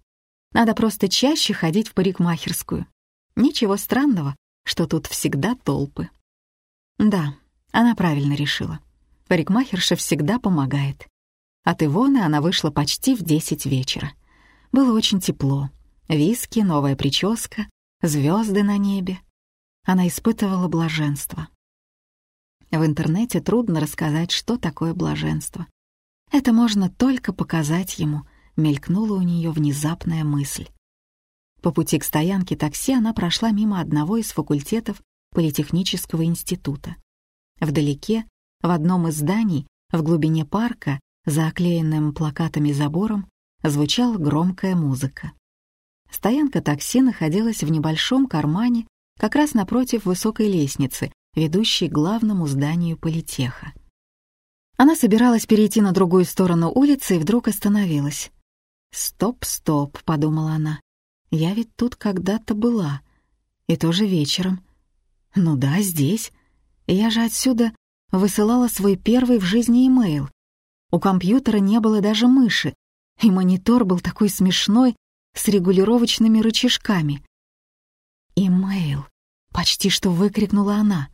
S2: «Надо просто чаще ходить в парикмахерскую. Ничего странного, что тут всегда толпы. Да, она правильно решила. Парикмахерша всегда помогает. От Ивоны она вышла почти в десять вечера. Было очень тепло. Виски, новая прическа, звезды на небе. Она испытывала блаженство. В интернете трудно рассказать, что такое блаженство. Это можно только показать ему, мелькнула у нее внезапная мысль. По пути к стоянке такси она прошла мимо одного из факультетов Политехнического института. Вдалеке, в одном из зданий, в глубине парка, за оклеенным плакатами забором, звучала громкая музыка. Стоянка такси находилась в небольшом кармане, как раз напротив высокой лестницы, ведущей к главному зданию политеха. Она собиралась перейти на другую сторону улицы и вдруг остановилась. «Стоп, стоп», — подумала она. Я ведь тут когда-то была. И тоже вечером. Ну да, здесь. Я же отсюда высылала свой первый в жизни имейл. У компьютера не было даже мыши, и монитор был такой смешной, с регулировочными рычажками. «Имейл!» — почти что выкрикнула она.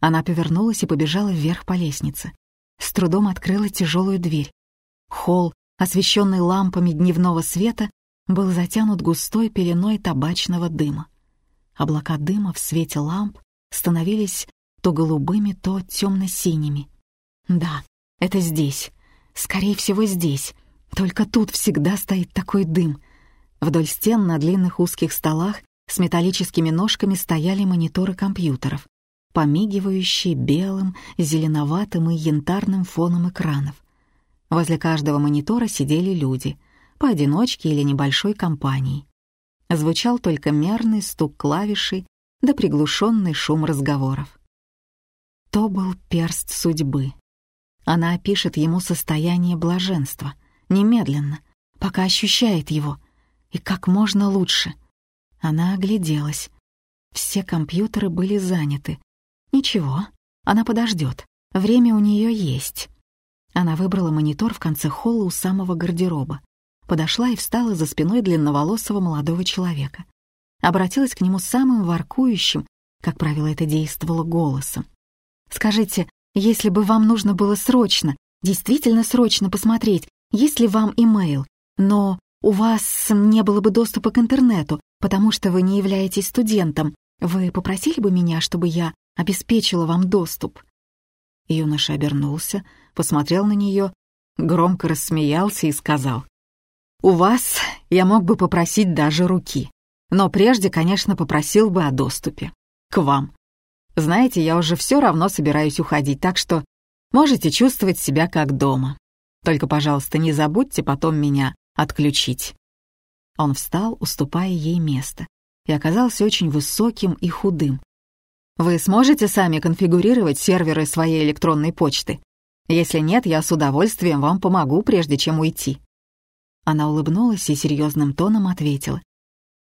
S2: Она повернулась и побежала вверх по лестнице. С трудом открыла тяжелую дверь. Холл освещенный лампами дневного света, был затянут густой пеленой табачного дыма. Облака дыма в свете ламп становились то голубыми, то темно-синими. Да, это здесь. Скорее всего, здесь. Только тут всегда стоит такой дым. Вдоль стен на длинных узких столах с металлическими ножками стояли мониторы компьютеров, помигивающие белым, зеленоватым и янтарным фоном экранов. Возле каждого монитора сидели люди, поодиночке или небольшой компанией. Звучал только мерный стук клавишей да приглушенный шум разговоров. То был перст судьбы. Она опишет ему состояние блаженства, немедленно, пока ощущает его, и как можно лучше. Она огляделась. Все компьютеры были заняты. Ничего, она подождет. Время у нее есть. Она выбрала монитор в конце холла у самого гардероба. Подошла и встала за спиной длинноволосого молодого человека. Обратилась к нему самым воркующим, как правило, это действовало голосом. «Скажите, если бы вам нужно было срочно, действительно срочно посмотреть, есть ли вам имейл, но у вас не было бы доступа к интернету, потому что вы не являетесь студентом, вы попросили бы меня, чтобы я обеспечила вам доступ?» Юноша обернулся, посмотрел на нее, громко рассмеялся и сказал, «У вас я мог бы попросить даже руки, но прежде, конечно, попросил бы о доступе. К вам. Знаете, я уже все равно собираюсь уходить, так что можете чувствовать себя как дома. Только, пожалуйста, не забудьте потом меня отключить». Он встал, уступая ей место, и оказался очень высоким и худым. «Вы сможете сами конфигурировать серверы своей электронной почты? Если нет, я с удовольствием вам помогу, прежде чем уйти». Она улыбнулась и серьезным тоном ответила.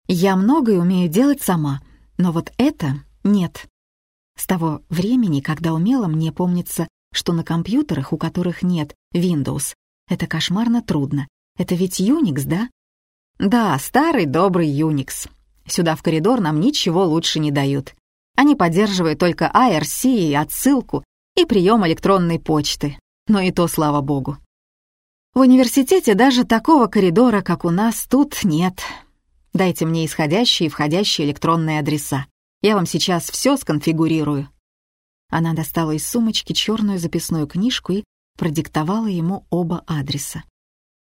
S2: «Я многое умею делать сама, но вот это нет. С того времени, когда умела, мне помнится, что на компьютерах, у которых нет Windows, это кошмарно трудно. Это ведь Unix, да? Да, старый добрый Unix. Сюда в коридор нам ничего лучше не дают. Они поддерживают только IRC и отсылку, и прием электронной почты. Но и то, слава богу. В университете даже такого коридора, как у нас, тут нет. Дайте мне исходящие и входящие электронные адреса. Я вам сейчас все сконфигурирую». Она достала из сумочки черную записную книжку и продиктовала ему оба адреса.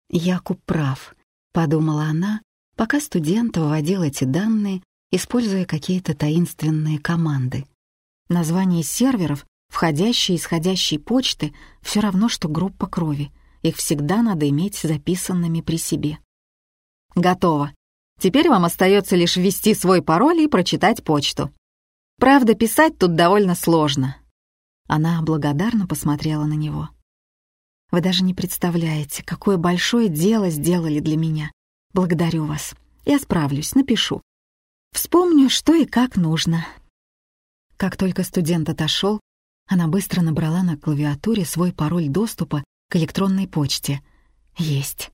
S2: «Якуб прав», — подумала она, пока студент вводил эти данные, используя какие-то таинственные команды. Название серверов, входящей и исходящей почты — все равно, что группа крови. Их всегда надо иметь записанными при себе. «Готово. Теперь вам остается лишь ввести свой пароль и прочитать почту. Правда, писать тут довольно сложно». Она благодарно посмотрела на него. «Вы даже не представляете, какое большое дело сделали для меня. Благодарю вас. Я справлюсь, напишу. Вспомню, что и как нужно». Как только студент отошел, она быстро набрала на клавиатуре свой пароль доступа к электронной почте. Есть.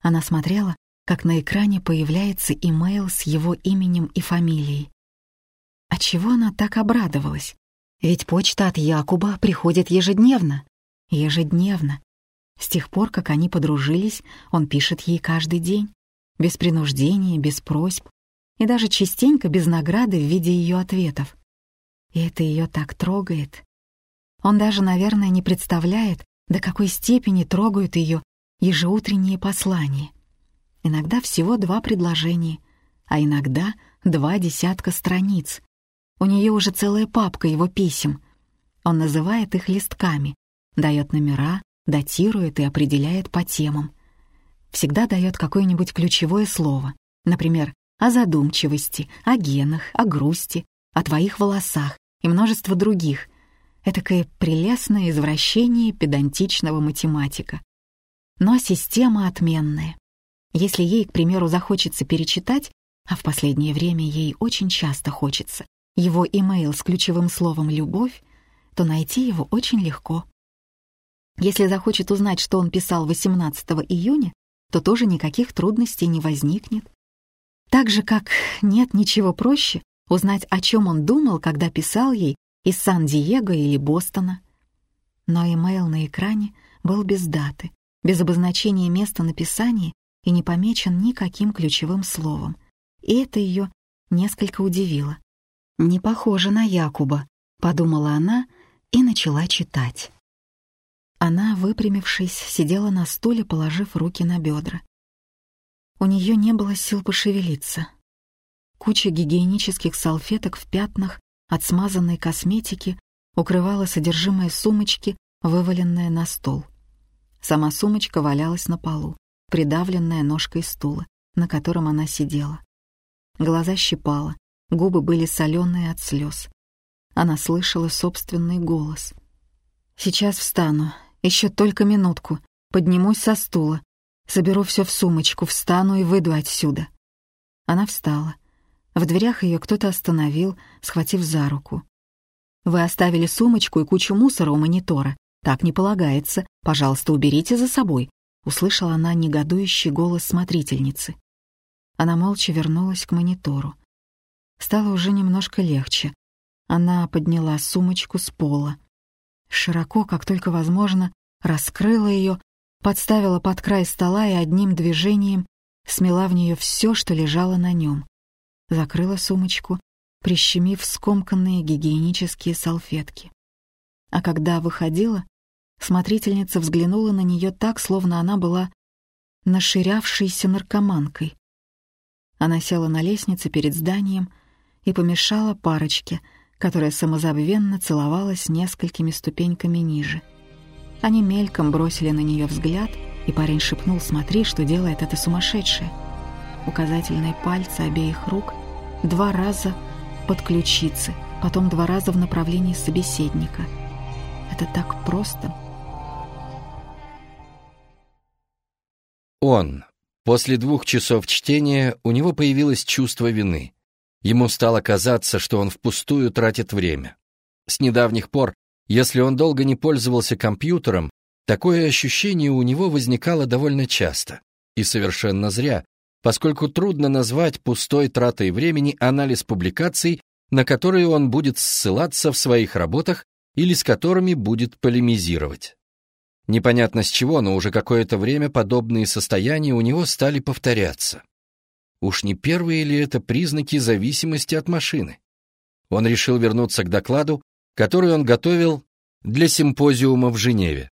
S2: Она смотрела, как на экране появляется имейл с его именем и фамилией. А чего она так обрадовалась? Ведь почта от Якуба приходит ежедневно. Ежедневно. С тех пор, как они подружились, он пишет ей каждый день. Без принуждения, без просьб. И даже частенько без награды в виде ее ответов. И это ее так трогает. Он даже, наверное, не представляет, до какой степени трогают ее ежеутренние послания. Иногда всего два предложения, а иногда два десятка страниц. У нее уже целая папка его писем. Он называет их листками, дает номера, датирует и определяет по темам. Всегда дает какое-нибудь ключевое слово, например, о задумчивости, о генах, о грусти, о твоих волосах и множество других. Этакое прелестное извращение педантичного математика. Но система отменная. Если ей, к примеру, захочется перечитать, а в последнее время ей очень часто хочется, его имейл с ключевым словом «любовь», то найти его очень легко. Если захочет узнать, что он писал 18 июня, то тоже никаких трудностей не возникнет. Так же, как нет ничего проще узнать, о чем он думал, когда писал ей из Сан-Диего или Бостона. Но имейл на экране был без даты, без обозначения места написания и не помечен никаким ключевым словом. И это ее несколько удивило. «Не похоже на Якуба», — подумала она и начала читать. Она, выпрямившись, сидела на стуле, положив руки на бедра. У нее не было сил пошевелиться. Куча гигиенических салфеток в пятнах от смазанной косметики укрывала содержимое сумочки, вываленное на стол. Сама сумочка валялась на полу, придавленная ножкой стула, на котором она сидела. Глаза щипала, губы были соленые от слез. Она слышала собственный голос. «Сейчас встану. Еще только минутку. Поднимусь со стула. Соберу все в сумочку, встану и выйду отсюда». Она встала. В дверях ее кто-то остановил, схватив за руку. «Вы оставили сумочку и кучу мусора у монитора. Так не полагается. Пожалуйста, уберите за собой», — услышала она негодующий голос смотрительницы. Она молча вернулась к монитору. Стало уже немножко легче. Она подняла сумочку с пола. Широко, как только возможно, раскрыла ее, подставила под край стола и одним движением смела в нее все, что лежало на нем закрыла сумочку, прищемив скомканные гигиенические салфетки. А когда выходила, смотрительница взглянула на нее так, словно она была наширявшейся наркоманкой. Она села на лестнице перед зданием и помешала парочке, которая самозабвенно целовалась несколькими ступеньками ниже. Они мельком бросили на нее взгляд, и парень шепнул «Смотри, что делает эта сумасшедшая». Указательные пальцы обеих рук два раза под ключицы, потом два раза в направлении собеседника. Это так просто.
S1: Он. После двух часов чтения у него появилось чувство вины. Ему стало казаться, что он впустую тратит время. С недавних пор, если он долго не пользовался компьютером, такое ощущение у него возникало довольно часто. И совершенно зря, поскольку трудно назвать пустой тратой времени анализ публикаций, на которые он будет ссылаться в своих работах или с которыми будет полемизировать. Непонятно с чего, но уже какое-то время подобные состояния у него стали повторяться. Уж не первые ли это признаки зависимости от машины? Он решил вернуться к докладу, который он готовил для симпозиума в Женеве.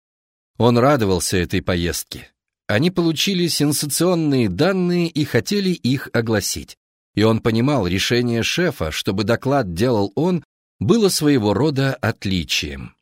S1: Он радовался этой поездке. Они получили сенсационные данные и хотели их огласить. И он понимал, решение шефа, чтобы доклад делал он, было своего рода отличием.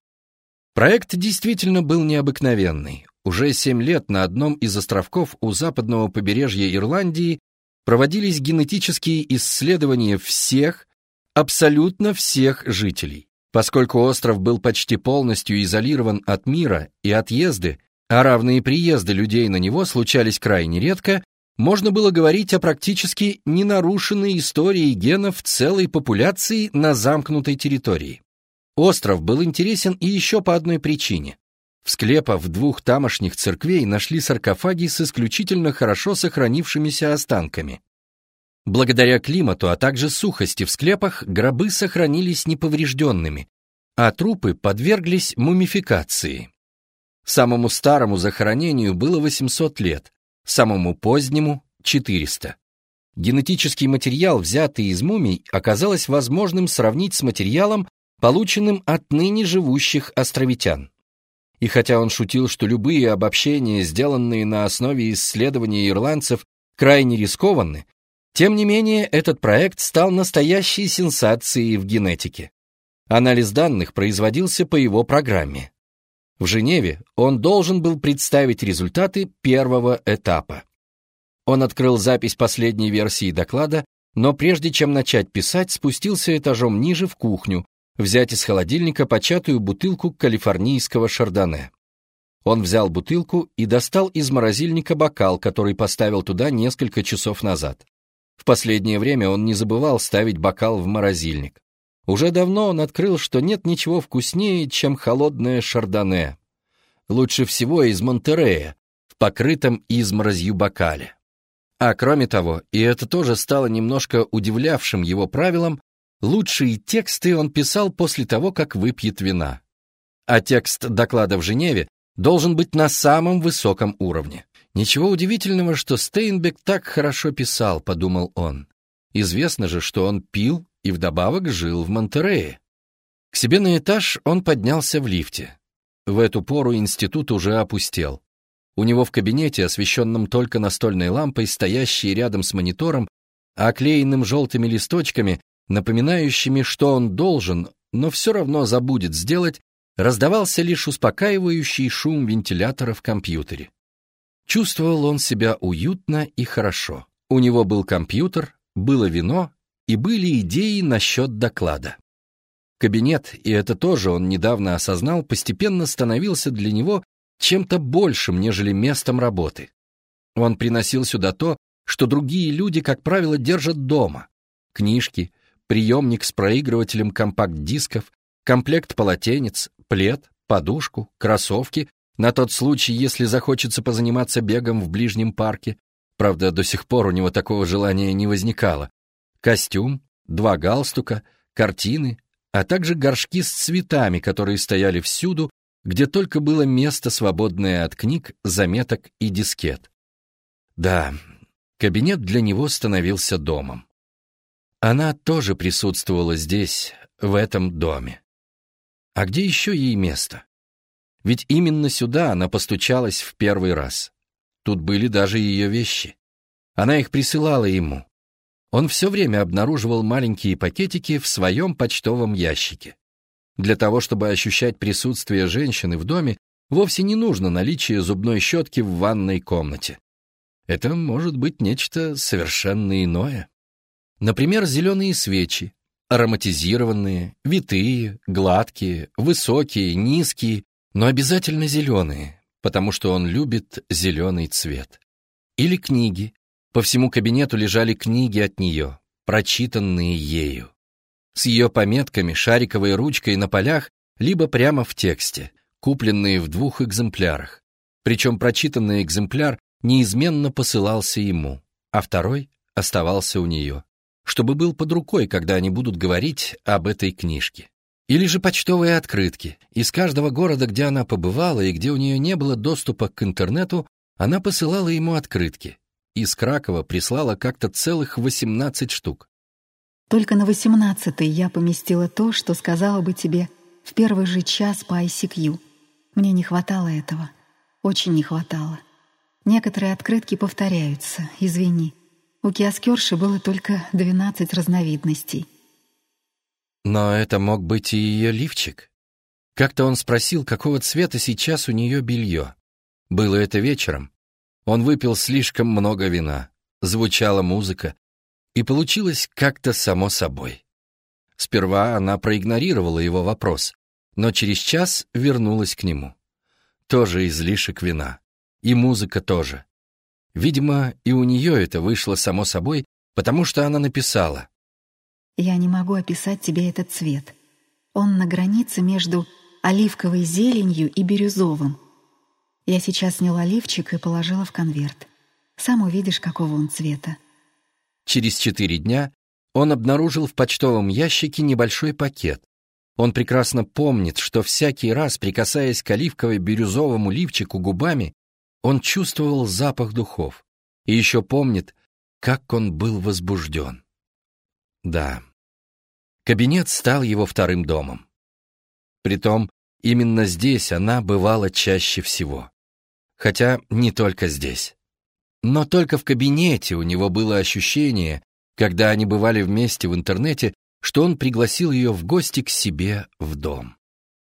S1: Проект действительно был необыкновенный. Уже семь лет на одном из островков у западного побережья Ирландии проводились генетические исследования всех, абсолютно всех жителей. Поскольку остров был почти полностью изолирован от мира и отъезды, а равные приезды людей на него случались крайне редко, можно было говорить о практически ненарушенной истории генов целой популяции на замкнутой территории. Остров был интересен и еще по одной причине. В склепах двух тамошних церквей нашли саркофаги с исключительно хорошо сохранившимися останками. Благодаря климату, а также сухости в склепах, гробы сохранились неповрежденными, а трупы подверглись мумификации. Самому старому захоронению было 800 лет, самому позднему — 400. Генетический материал, взятый из мумий, оказалось возможным сравнить с материалом, полученным от ныне живущих островитян. И хотя он шутил, что любые обобщения, сделанные на основе исследований ирландцев, крайне рискованны, тем не менее этот проект стал настоящей сенсацией в генетике. Анализ данных производился по его программе. В Женеве он должен был представить результаты первого этапа. Он открыл запись последней версии доклада, но прежде чем начать писать, спустился этажом ниже в кухню, взять из холодильника початую бутылку калифорнийского шардоне. Он взял бутылку и достал из морозильника бокал, который поставил туда несколько часов назад. В последнее время он не забывал ставить бокал в морозильник. Уже давно он открыл, что нет ничего вкуснее, чем холодное шардоне. Лучше всего из Монтерея, в покрытом изморозью бокале. А кроме того, и это тоже стало немножко удивлявшим его правилом, лучшие тексты он писал после того, как выпьет вина. А текст доклада в Женеве должен быть на самом высоком уровне. Ничего удивительного, что Стейнбек так хорошо писал, подумал он. Известно же, что он пил и вдобавок жил в Монтерее. К себе на этаж он поднялся в лифте. В эту пору институт уже опустел. У него в кабинете, освещенном только настольной лампой, стоящей рядом с монитором, оклеенным желтыми листочками, напоминающими, что он должен, но все равно забудет сделать, раздавался лишь успокаивающий шум вентилятора в компьютере. Чувствовал он себя уютно и хорошо. У него был компьютер, было вино и были идеи насчет доклада. Кабинет, и это тоже он недавно осознал, постепенно становился для него чем-то большим, нежели местом работы. Он приносил сюда то, что другие люди, как правило, держат дома. Книжки, приемник с проигрывателем компакт-дисков, комплект полотенец, плед, подушку, кроссовки, на тот случай, если захочется позаниматься бегом в ближнем парке. Правда, до сих пор у него такого желания не возникало. Костюм, два галстука, картины, а также горшки с цветами, которые стояли всюду, где только было место, свободное от книг, заметок и дискет. Да, кабинет для него становился домом. Она тоже присутствовала здесь, в этом доме. А где еще ей место? Ведь именно сюда она постучалась в первый раз. Тут были даже ее вещи. Она их присылала ему. Он все время обнаруживал маленькие пакетики в своем почтовом ящике. Для того, чтобы ощущать присутствие женщины в доме, вовсе не нужно наличие зубной щетки в ванной комнате. Это может быть нечто совершенно иное. Например, зеленые свечи, ароматизированные, витые, гладкие, высокие, низкие, но обязательно зеленые, потому что он любит зеленый цвет. Или книги. По всему кабинету лежали книги от нее, прочитанные ею. С ее пометками, шариковой ручкой на полях, либо прямо в тексте, купленные в двух экземплярах. Причем прочитанный экземпляр неизменно посылался ему, а второй оставался у нее, чтобы был под рукой, когда они будут говорить об этой книжке. Или же почтовые открытки. Из каждого города, где она побывала и где у нее не было доступа к интернету, она посылала ему открытки. Из Кракова прислала как-то целых 18 штук.
S2: Только на восемнадцатый я поместила то, что сказала бы тебе в первый же час по ICQ. Мне не хватало этого. Очень не хватало. Некоторые открытки повторяются, извини. У киоскерши было только 12 разновидностей.
S1: Но это мог быть и ее лифчик. Как-то он спросил, какого цвета сейчас у нее белье. Было это вечером. Он выпил слишком много вина. Звучала музыка. И получилось как-то само собой. Сперва она проигнорировала его вопрос, но через час вернулась к нему. Тоже излишек вина. И музыка тоже. Видимо, и у нее это вышло само собой, потому что она написала
S2: я не могу описать тебе этот цвет. Он на границе между оливковой зеленью и бирюзовым. Я сейчас сняла лифчик и положила в конверт. Сам увидишь, какого он цвета.
S1: Через четыре дня он обнаружил в почтовом ящике небольшой пакет. Он прекрасно помнит, что всякий раз, прикасаясь к оливково-бирюзовому лифчику губами, он чувствовал запах духов. И еще помнит, как он был возбужден. Да. Кабинет стал его вторым домом. Притом, именно здесь она бывала чаще всего. Хотя не только здесь. Но только в кабинете у него было ощущение, когда они бывали вместе в интернете, что он пригласил ее в гости к себе в дом.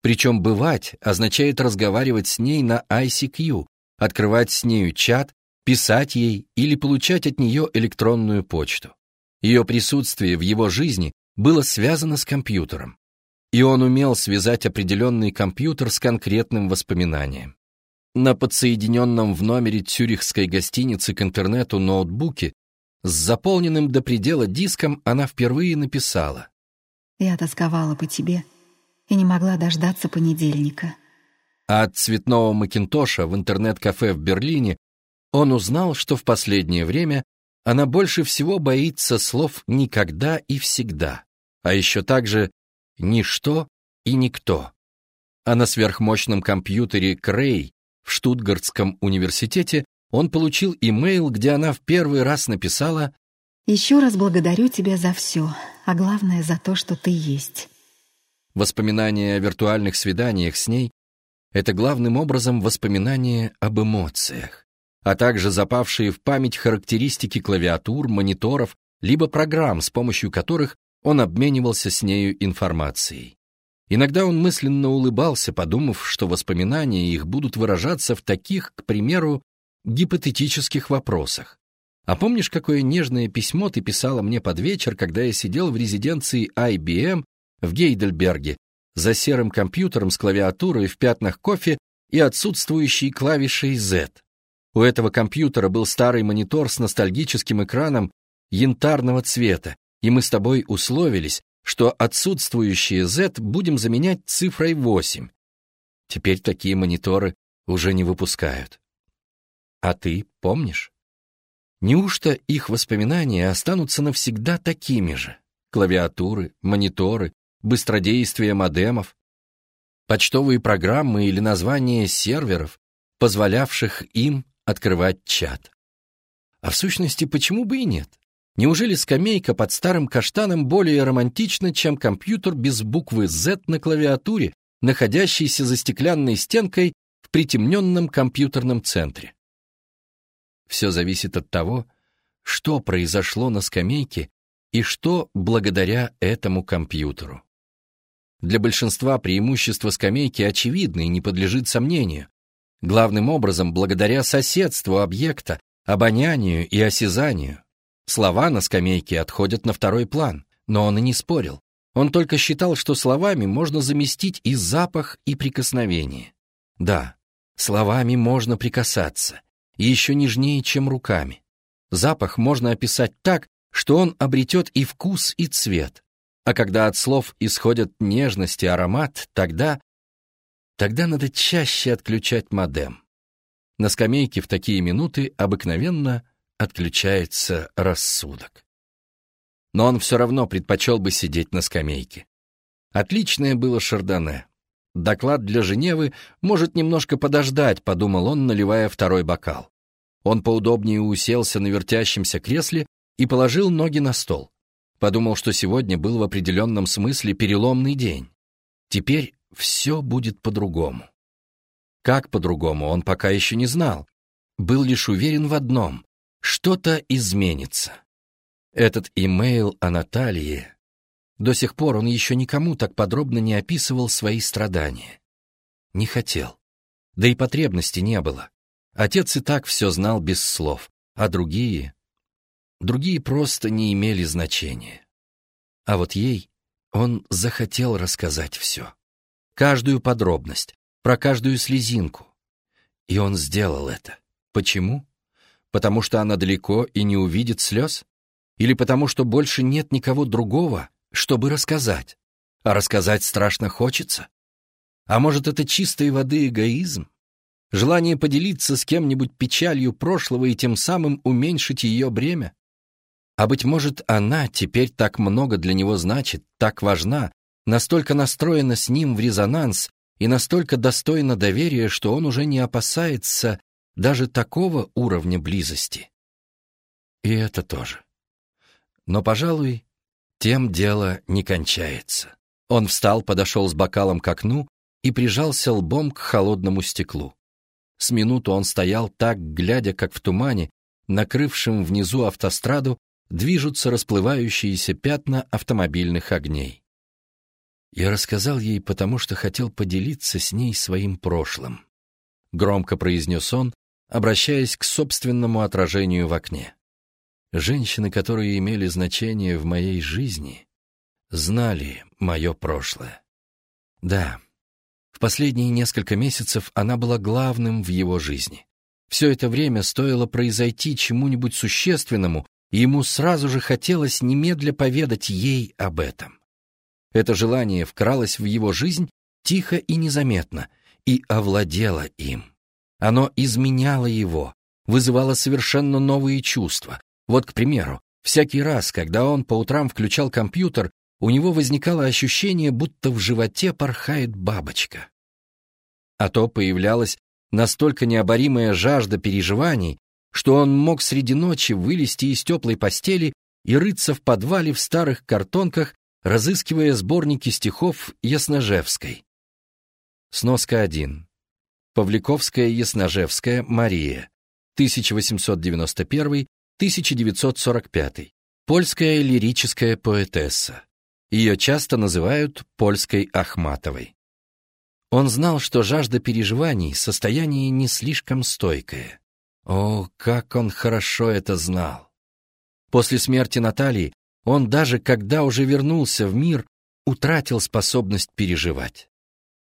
S1: Причем «бывать» означает разговаривать с ней на ICQ, открывать с нею чат, писать ей или получать от нее электронную почту. Ее присутствие в его жизни было связано с компьютером. И он умел связать определенный компьютер с конкретным воспоминанием. На подсоединенном в номере цюрихской гостиницы к интернету ноутбуке с заполненным до предела диском она впервые написала.
S2: «Я тосковала по тебе и не могла дождаться понедельника».
S1: А от цветного Макинтоша в интернет-кафе в Берлине он узнал, что в последнее время она больше всего боится слов «никогда» и «всегда», а еще также «ничто» и «никто». А на сверхмощном компьютере Крей в Штутгартском университете он получил имейл, где она в первый раз написала
S2: «Еще раз благодарю тебя за все, а главное за то, что ты есть».
S1: Воспоминания о виртуальных свиданиях с ней — это главным образом воспоминания об эмоциях, а также запавшие в память характеристики клавиатур, мониторов, либо программ, с помощью которых он обменивался с нею информацией. Иногда он мысленно улыбался, подумав, что воспоминания их будут выражаться в таких, к примеру, гипотетических вопросах. А помнишь, какое нежное письмо ты писала мне под вечер, когда я сидел в резиденции IBM в Гейдельберге за серым компьютером с клавиатурой в пятнах кофе и отсутствующей клавишей Z? У этого компьютера был старый монитор с ностальгическим экраном янтарного цвета, и мы с тобой условились, что отсутствующие Z будем заменять цифрой 8. Теперь такие мониторы уже не выпускают. А ты помнишь? Неужто их воспоминания останутся навсегда такими же? Клавиатуры, мониторы, быстродействие модемов, почтовые программы или названия серверов, позволявших им открывать чат. А в сущности, почему бы и нет? Неужели скамейка под старым каштаном более романтична, чем компьютер без буквы Z на клавиатуре, находящийся за стеклянной стенкой в притемненном компьютерном центре? Все зависит от того, что произошло на скамейке и что благодаря этому компьютеру. Для большинства преимущество скамейки очевидно и не подлежит сомнению. Главным образом, благодаря соседству объекта, обонянию и осязанию. Слова на скамейке отходят на второй план, но он и не спорил. Он только считал, что словами можно заместить и запах, и прикосновение. Да, словами можно прикасаться, и еще нежнее, чем руками. Запах можно описать так, что он обретет и вкус, и цвет. А когда от слов исходят нежность и аромат, тогда... Тогда надо чаще отключать модем. На скамейке в такие минуты обыкновенно отключается рассудок. Но он все равно предпочел бы сидеть на скамейке. Отличное было шардоне. Доклад для Женевы может немножко подождать, подумал он, наливая второй бокал. Он поудобнее уселся на вертящемся кресле и положил ноги на стол. Подумал, что сегодня был в определенном смысле переломный день. Теперь все будет по-другому. Как по-другому, он пока еще не знал. Был лишь уверен в одном — что-то изменится. Этот имейл о Наталье до сих пор он еще никому так подробно не описывал свои страдания. Не хотел. Да и потребности не было. Отец и так все знал без слов, а другие... Другие просто не имели значения. А вот ей он захотел рассказать все. Каждую подробность, про каждую слезинку. И он сделал это. Почему? Потому что она далеко и не увидит слез? Или потому что больше нет никого другого, чтобы рассказать. А рассказать страшно хочется. А может, это чистой воды эгоизм? Желание поделиться с кем-нибудь печалью прошлого и тем самым уменьшить ее бремя? А быть может, она теперь так много для него значит, так важна, настолько настроена с ним в резонанс и настолько достойна доверия, что он уже не опасается даже такого уровня близости. И это тоже. Но, пожалуй, тем дело не кончается. Он встал, подошел с бокалом к окну и прижался лбом к холодному стеклу. С минуту он стоял так, глядя, как в тумане, накрывшем внизу автостраду, движутся расплывающиеся пятна автомобильных огней. Я рассказал ей, потому что хотел поделиться с ней своим прошлым. Громко произнес он, обращаясь к собственному отражению в окне. Женщины, которые имели значение в моей жизни, знали мое прошлое. Да, в последние несколько месяцев она была главным в его жизни. Все это время стоило произойти чему-нибудь существенному, и ему сразу же хотелось немедля поведать ей об этом. Это желание вкралось в его жизнь тихо и незаметно, и овладело им. Оно изменяло его, вызывало совершенно новые чувства, вот, к примеру, всякий раз, когда он по утрам включал компьютер, у него возникало ощущение, будто в животе порхает бабочка. а то появлялась настолько необоримая жажда переживаний, что он мог среди ночи вылезти из теплой постели и рыться в подвале в старых картонках, разыскивая сборники стихов Ясножевской. Сноска 1. Павликовская Ясножевская Мария, 1891-1945. Польская лирическая поэтесса. Ее часто называют польской Ахматовой. Он знал, что жажда переживаний — состояние не слишком стойкое. О, как он хорошо это знал! После смерти Натальи он даже, когда уже вернулся в мир, утратил способность переживать.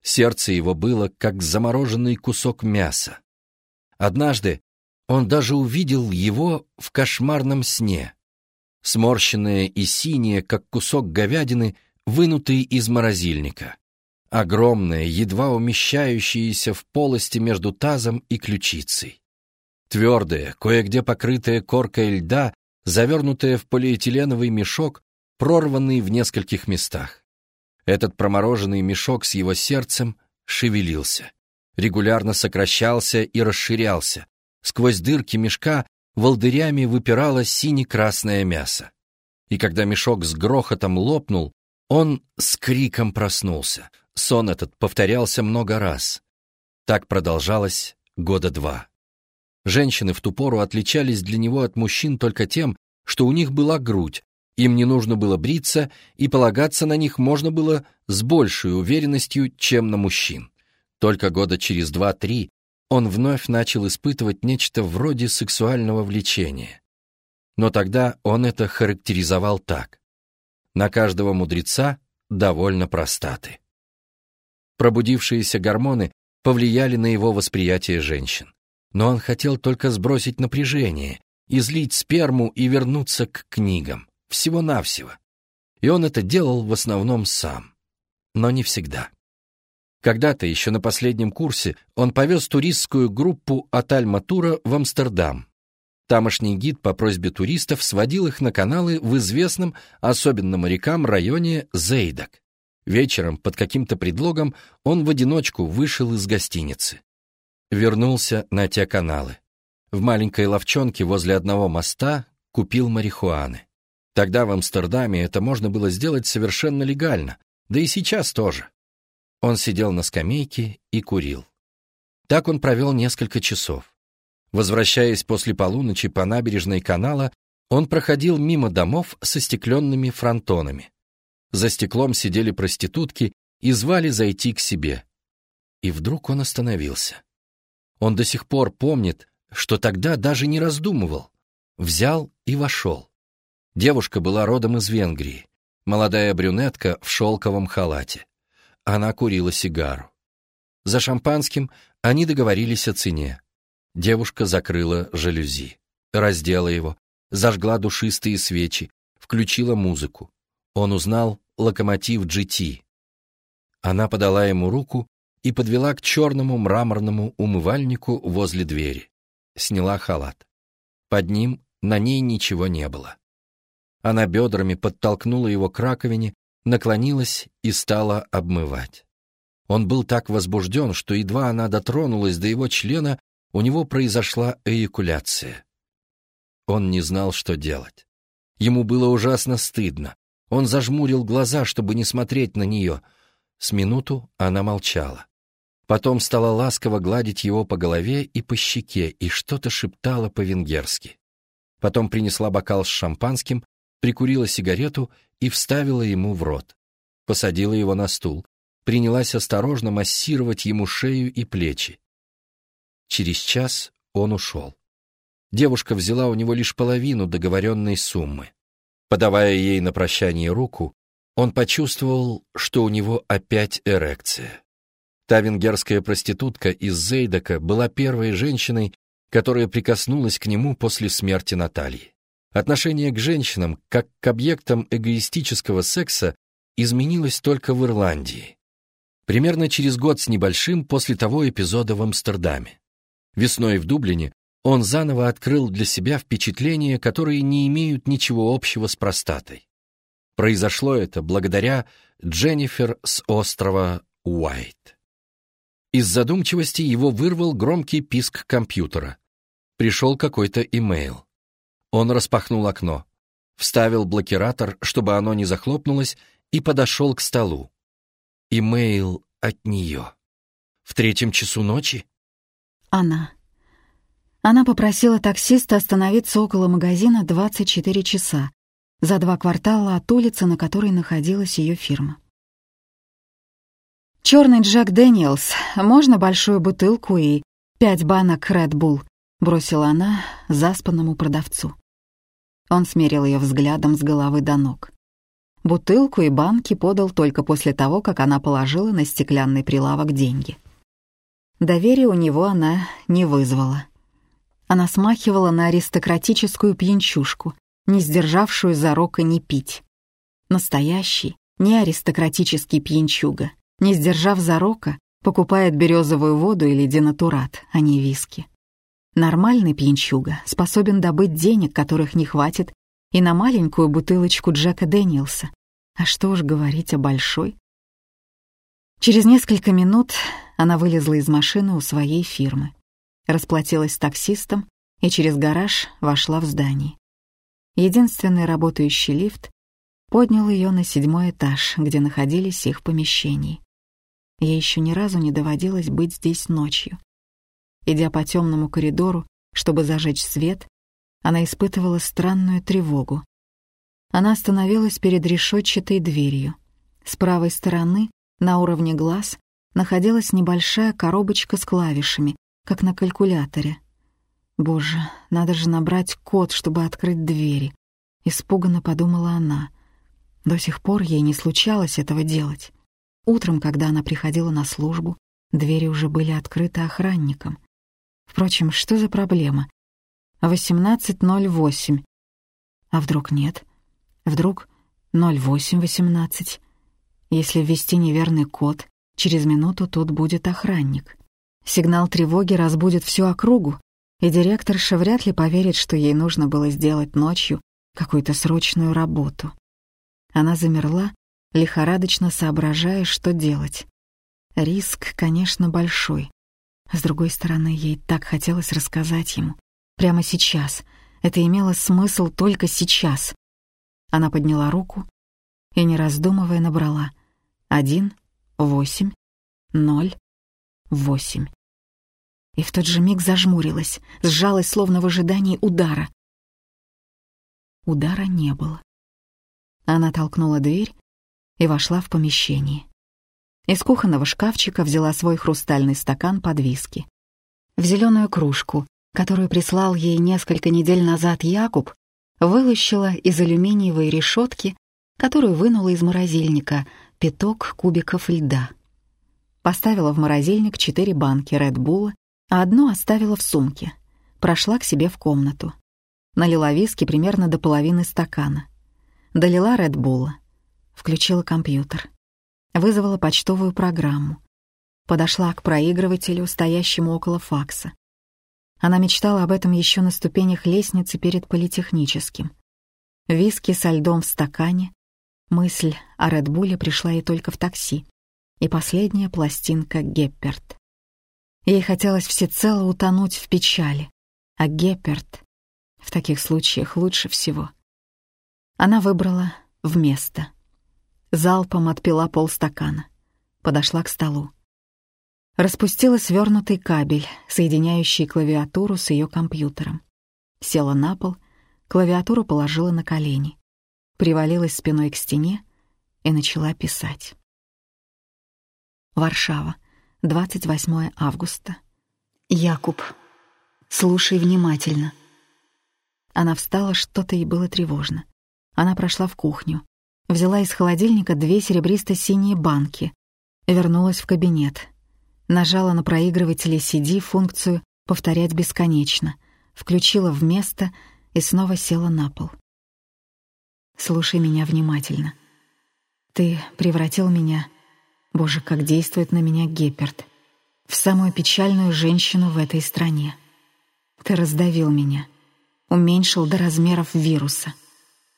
S1: Сердце его было, как замороженный кусок мяса. Однажды он даже увидел его в кошмарном сне. Сморщенное и синее, как кусок говядины, вынутый из морозильника. Огромное, едва умещающееся в полости между тазом и ключицей. Твердое, кое-где покрытое коркой льда, завернутое в полиэтиленовый мешок, прорванный в нескольких местах. Этот промороженный мешок с его сердцем шевелился, регулярно сокращался и расширялся. Сквозь дырки мешка волдырями выпирало сине-красное мясо. И когда мешок с грохотом лопнул, он с криком проснулся. Сон этот повторялся много раз. Так продолжалось года два. Женщины в ту пору отличались для него от мужчин только тем, что у них была грудь, им не нужно было бриться, и полагаться на них можно было с большей уверенностью, чем на мужчин. Только года через два-три он вновь начал испытывать нечто вроде сексуального влечения. Но тогда он это характеризовал так. На каждого мудреца довольно простаты. Пробудившиеся гормоны повлияли на его восприятие женщин. Но он хотел только сбросить напряжение, излить сперму и вернуться к книгам. Всего-навсего. И он это делал в основном сам. Но не всегда. Когда-то, еще на последнем курсе, он повез туристскую группу от Аль-Матура в Амстердам. Тамошний гид по просьбе туристов сводил их на каналы в известном, особенно морякам, районе Зейдак. Вечером, под каким-то предлогом, он в одиночку вышел из гостиницы. Вернулся на те каналы. В маленькой ловчонке возле одного моста купил марихуаны. Тогда в Амстердаме это можно было сделать совершенно легально, да и сейчас тоже. Он сидел на скамейке и курил. Так он провел несколько часов. Возвращаясь после полуночи по набережной канала, он проходил мимо домов со стекленными фронтонами. За стеклом сидели проститутки и звали зайти к себе. И вдруг он остановился. Он до сих пор помнит, что тогда даже не раздумывал. Взял и вошел. Девушка была родом из Венгрии, молодая брюнетка в шелковом халате. Она курила сигару. За шампанским они договорились о цене. Девушка закрыла жалюзи, раздела его, зажгла душистые свечи, включила музыку. Он узнал локомотив GT. Она подала ему руку и подвела к черному мраморному умывальнику возле двери. Сняла халат. Под ним на ней ничего не было. Она бедрами подтолкнула его к раковине, наклонилась и стала обмывать. Он был так возбужден, что едва она дотронулась до его члена, у него произошла эякуляция. Он не знал, что делать. Ему было ужасно стыдно. Он зажмурил глаза, чтобы не смотреть на нее. С минуту она молчала. Потом стала ласково гладить его по голове и по щеке и что-то шептала по-венгерски. Потом принесла бокал с шампанским, прикурила сигарету и вставила ему в рот. Посадила его на стул, принялась осторожно массировать ему шею и плечи. Через час он ушел. Девушка взяла у него лишь половину договоренной суммы. Подавая ей на прощание руку, он почувствовал, что у него опять эрекция. Та венгерская проститутка из Зейдака была первой женщиной, которая прикоснулась к нему после смерти Натальи. Отношение к женщинам, как к объектам эгоистического секса, изменилось только в Ирландии. Примерно через год с небольшим после того эпизода в Амстердаме. Весной в Дублине он заново открыл для себя впечатления, которые не имеют ничего общего с простатой. Произошло это благодаря Дженнифер с острова Уайт. Из задумчивости его вырвал громкий писк компьютера. Пришел какой-то имейл. Он распахнул окно, вставил блокиратор, чтобы оно не захлопнулось, и подошел к столу. Имейл от нее. В третьем часу ночи?
S2: Она. Она попросила таксиста остановиться около магазина 24 часа, за два квартала от улицы, на которой находилась ее фирма. «Черный Джек Дэниелс, можно большую бутылку и пять банок Red Bull?» — бросила она заспанному продавцу. Он смерил ее взглядом с головы до ног. Бутылку и банки подал только после того, как она положила на стеклянный прилавок деньги. Доверия у него она не вызвала. Она смахивала на аристократическую пьянчушку, не сдержавшую зарока не пить. Настоящий, не аристократический пьянчуга, не сдержав зарока, покупает березовую воду или денатурат, а не виски. Нормальный пьянчуга способен добыть денег, которых не хватит, и на маленькую бутылочку Джека Дэниелса. А что уж говорить о большой. Через несколько минут она вылезла из машины у своей фирмы, расплатилась с таксистом и через гараж вошла в здание. Единственный работающий лифт поднял ее на седьмой этаж, где находились их помещения. Ей еще ни разу не доводилось быть здесь ночью. Идя по темному коридору, чтобы зажечь свет, она испытывала странную тревогу. Она остановилась перед решетчатой дверью. С правой стороны, на уровне глаз, находилась небольшая коробочка с клавишами, как на калькуляторе. Боже, надо же набрать код, чтобы открыть двери. Испуганно подумала она. До сих пор ей не случалось этого делать. Утром, когда она приходила на службу, двери уже были открыты охранником. Впрочем, что за проблема? 18.08. А вдруг нет? Вдруг 08.18? Если ввести неверный код, через минуту тут будет охранник. Сигнал тревоги разбудит всю округу, и директорша вряд ли поверит, что ей нужно было сделать ночью какую-то срочную работу. Она замерла, лихорадочно соображая, что делать. Риск, конечно, большой. С другой стороны, ей так хотелось рассказать ему. Прямо сейчас. Это имело смысл только сейчас. Она подняла руку и, не раздумывая, набрала. Один, восемь, ноль, восемь. И в тот же миг зажмурилась, сжалась, словно в ожидании удара. Удара не было. Она толкнула дверь и вошла в помещение. Из кухонного шкафчика взяла свой хрустальный стакан под виски. В зеленую кружку, которую прислал ей несколько недель назад Якуб, вылущила из алюминиевой решетки, которую вынула из морозильника, пяток кубиков льда. Поставила в морозильник четыре банки Редбула, а одну оставила в сумке. Прошла к себе в комнату. Налила виски примерно до половины стакана. Долила Редбула. Включила компьютер вызвала почтовую программу. Подошла к проигрывателю, стоящему около факса. Она мечтала об этом еще на ступенях лестницы перед политехническим. Виски со льдом в стакане. Мысль о Редбуле пришла ей только в такси. И последняя пластинка Гепперт. Ей хотелось всецело утонуть в печали. А Гепперт в таких случаях лучше всего. Она выбрала вместо залпом отпила полстакана. Подошла к столу. Распустила свернутый кабель, соединяющий клавиатуру с ее компьютером. Села на пол, клавиатуру положила на колени, привалилась спиной к стене и начала писать. Варшава, 28 августа. Якуб, слушай внимательно. Она встала, что-то ей было тревожно. Она прошла в кухню, Взяла из холодильника две серебристо-синие банки. Вернулась в кабинет. Нажала на проигрывателе CD функцию «Повторять бесконечно». Включила вместо и снова села на пол. «Слушай меня внимательно. Ты превратил меня... Боже, как действует на меня Гепперт. В самую печальную женщину в этой стране. Ты раздавил меня. Уменьшил до размеров вируса.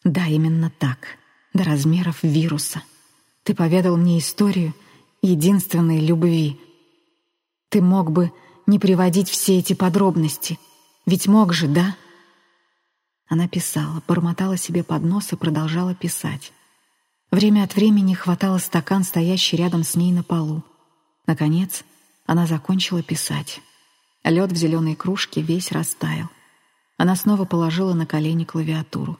S2: Да, именно так» до размеров вируса. Ты поведал мне историю единственной любви. Ты мог бы не приводить все эти подробности. Ведь мог же, да?» Она писала, бормотала себе под нос и продолжала писать. Время от времени хватало стакан, стоящий рядом с ней на полу. Наконец, она закончила писать. Лед в зеленой кружке весь растаял. Она снова положила на колени клавиатуру.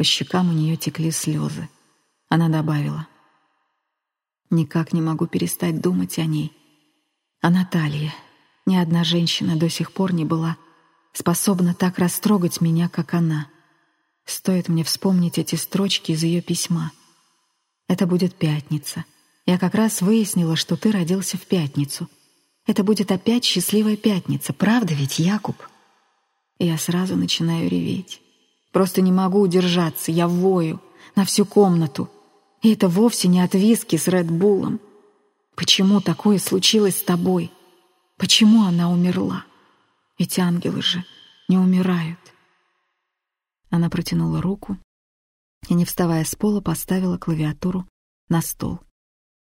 S2: По щекам у нее текли слезы. Она добавила. «Никак не могу перестать думать о ней. О Наталье. Ни одна женщина до сих пор не была способна так растрогать меня, как она. Стоит мне вспомнить эти строчки из ее письма. Это будет пятница. Я как раз выяснила, что ты родился в пятницу. Это будет опять счастливая пятница, правда ведь, Якуб? Я сразу начинаю реветь. Просто не могу удержаться, я вою на всю комнату. И это вовсе не от виски с Редбулом. Почему такое случилось с тобой? Почему она умерла? Ведь ангелы же не умирают. Она протянула руку и, не вставая с пола, поставила клавиатуру на стол.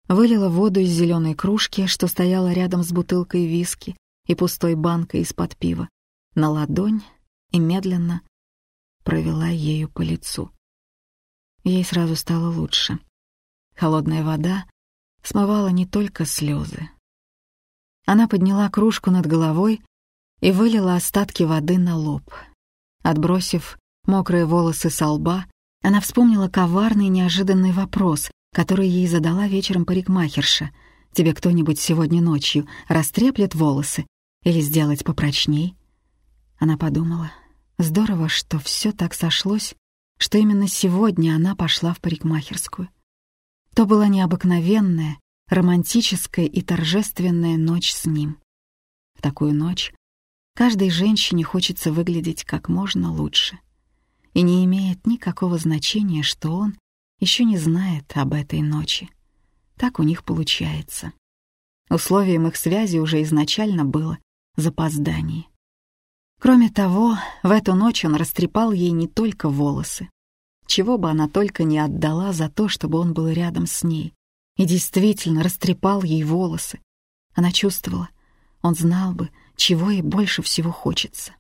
S2: Вылила воду из зеленой кружки, что стояла рядом с бутылкой виски и пустой банкой из-под пива, на ладонь и медленно провела ею по лицу. Ей сразу стало лучше. Холодная вода смывала не только слезы. Она подняла кружку над головой и вылила остатки воды на лоб. Отбросив мокрые волосы со лба, она вспомнила коварный неожиданный вопрос, который ей задала вечером парикмахерша. «Тебе кто-нибудь сегодня ночью растреплет волосы или сделать попрочней?» Она подумала, здорово, что все так сошлось, что именно сегодня она пошла в парикмахерскую. То была необыкновенная, романтическая и торжественная ночь с ним. В такую ночь Каждой женщине хочется выглядеть как можно лучше. И не имеет никакого значения, что он еще не знает об этой ночи. Так у них получается. Условием их связи уже изначально было запоздание. Кроме того, в эту ночь он растрепал ей не только волосы. Чего бы она только не отдала за то, чтобы он был рядом с ней. И действительно растрепал ей волосы. Она чувствовала, он знал бы, чего ей больше всего хочется.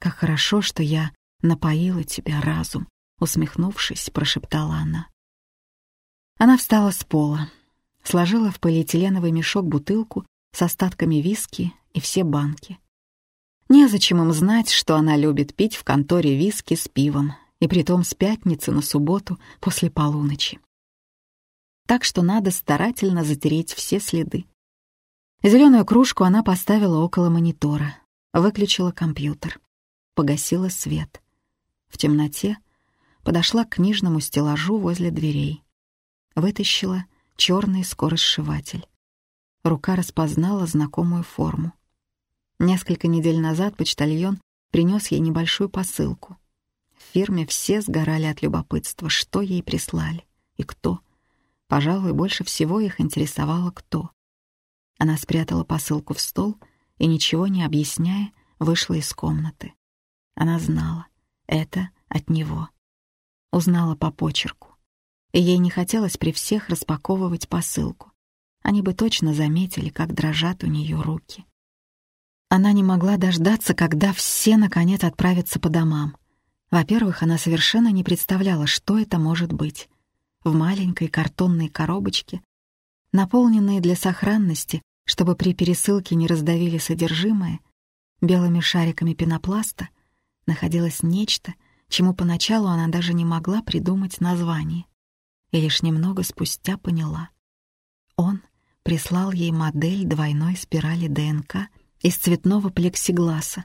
S2: «Как хорошо, что я напоила тебя разум», — усмехнувшись, прошептала она. Она встала с пола, сложила в полиэтиленовый мешок бутылку с остатками виски и все банки. Незачем им знать, что она любит пить в конторе виски с пивом, и притом с пятницы на субботу после полуночи. Так что надо старательно затереть все следы. Зеленую кружку она поставила около монитора, выключила компьютер, погасила свет. В темноте подошла к книжному стеллажу возле дверей. Вытащила черный скоросшиватель. Рука распознала знакомую форму. Несколько недель назад почтальон принес ей небольшую посылку. В фирме все сгорали от любопытства, что ей прислали и кто. Пожалуй, больше всего их интересовало кто. Она спрятала посылку в стол и, ничего не объясняя, вышла из комнаты. Она знала, это от него. Узнала по почерку. И ей не хотелось при всех распаковывать посылку. Они бы точно заметили, как дрожат у нее руки. Она не могла дождаться, когда все, наконец, отправятся по домам. Во-первых, она совершенно не представляла, что это может быть. В маленькой картонной коробочке, наполненной для сохранности чтобы при пересылке не раздавили содержимое, белыми шариками пенопласта находилось нечто, чему поначалу она даже не могла придумать название, и лишь немного спустя поняла. Он прислал ей модель двойной спирали ДНК из цветного плексигласа.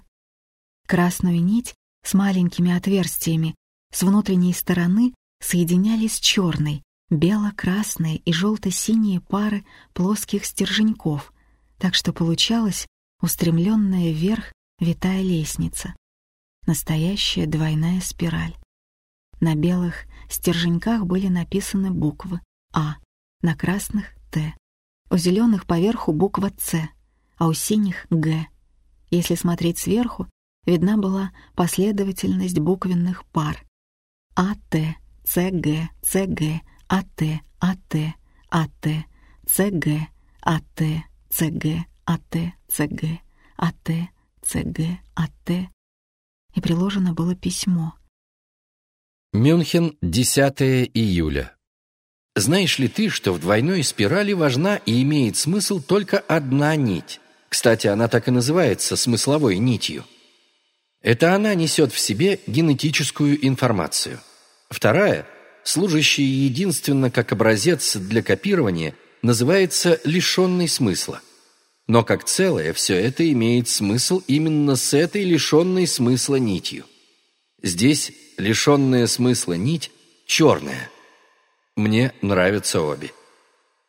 S2: Красную нить с маленькими отверстиями с внутренней стороны соединялись с черной, бело-красные и желто-синие пары плоских стерженьков, так что получалась устремленная вверх витая лестница. Настоящая двойная спираль. На белых стерженьках были написаны буквы «А», на красных — «Т», у зеленых поверху буква «Ц», а у синих — «Г». Если смотреть сверху, видна была последовательность буквенных пар АТ, ЦГ, ЦГ, АТ, АТ, АТ, ЦГ, АТ, ЦГ, АТ, ЦГ, АТ, ЦГ, АТ. И приложено было письмо.
S1: Мюнхен, 10 июля. Знаешь ли ты, что в двойной спирали важна и имеет смысл только одна нить? Кстати, она так и называется смысловой нитью. Это она несет в себе генетическую информацию. Вторая, служащая единственно как образец для копирования, называется лишенный смысла. Но как целое все это имеет смысл именно с этой лишенной смысла нитью. Здесь лишенная смысла нить черная. Мне нравятся обе.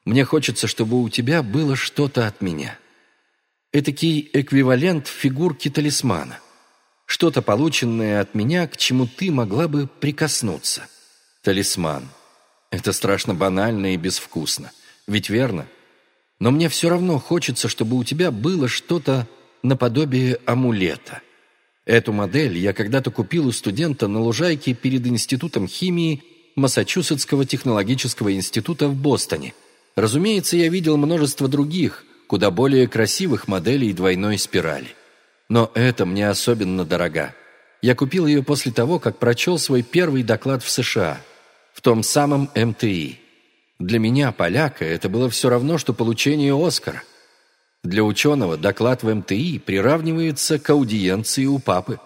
S1: Мне хочется, чтобы у тебя было что-то от меня. Этакий эквивалент фигурки талисмана. Что-то полученное от меня, к чему ты могла бы прикоснуться. Талисман. Это страшно банально и безвкусно. Ведь верно? Но мне все равно хочется, чтобы у тебя было что-то наподобие амулета. Эту модель я когда-то купил у студента на лужайке перед Институтом химии Массачусетского технологического института в Бостоне. Разумеется, я видел множество других, куда более красивых моделей двойной спирали. Но это мне особенно дорога. Я купил ее после того, как прочел свой первый доклад в США, в том самом МТИ. Для меня, поляка, это было все равно, что получение Оскара. Для ученого доклад в МТИ приравнивается к аудиенции у папы.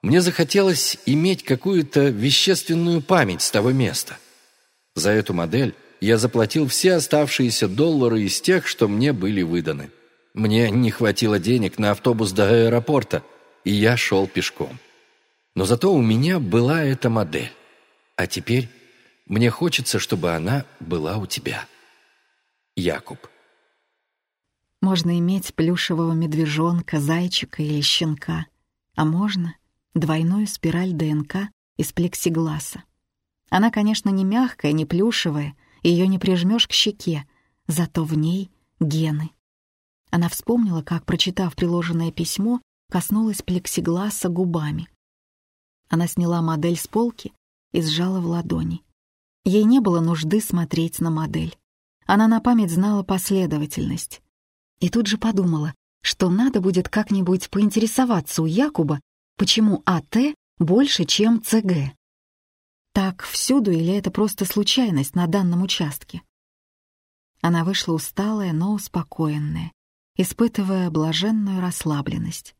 S1: Мне захотелось иметь какую-то вещественную память с того места. За эту модель я заплатил все оставшиеся доллары из тех, что мне были выданы. Мне не хватило денег на автобус до аэропорта, и я шел пешком. Но зато у меня была эта модель. А теперь мне хочется, чтобы она была у тебя. Якуб.
S2: Можно иметь плюшевого медвежонка, зайчика или щенка, а можно двойную спираль ДНК из плексигласа. Она, конечно, не мягкая, не плюшевая, ее не прижмешь к щеке, зато в ней гены. Она вспомнила, как, прочитав приложенное письмо, коснулась плексигласа губами. Она сняла модель с полки и сжала в ладони. Ей не было нужды смотреть на модель. Она на память знала последовательность. И тут же подумала, что надо будет как-нибудь поинтересоваться у Якуба, почему АТ больше, чем ЦГ. Так всюду или это просто случайность на данном участке? Она вышла усталая, но успокоенная, испытывая блаженную расслабленность.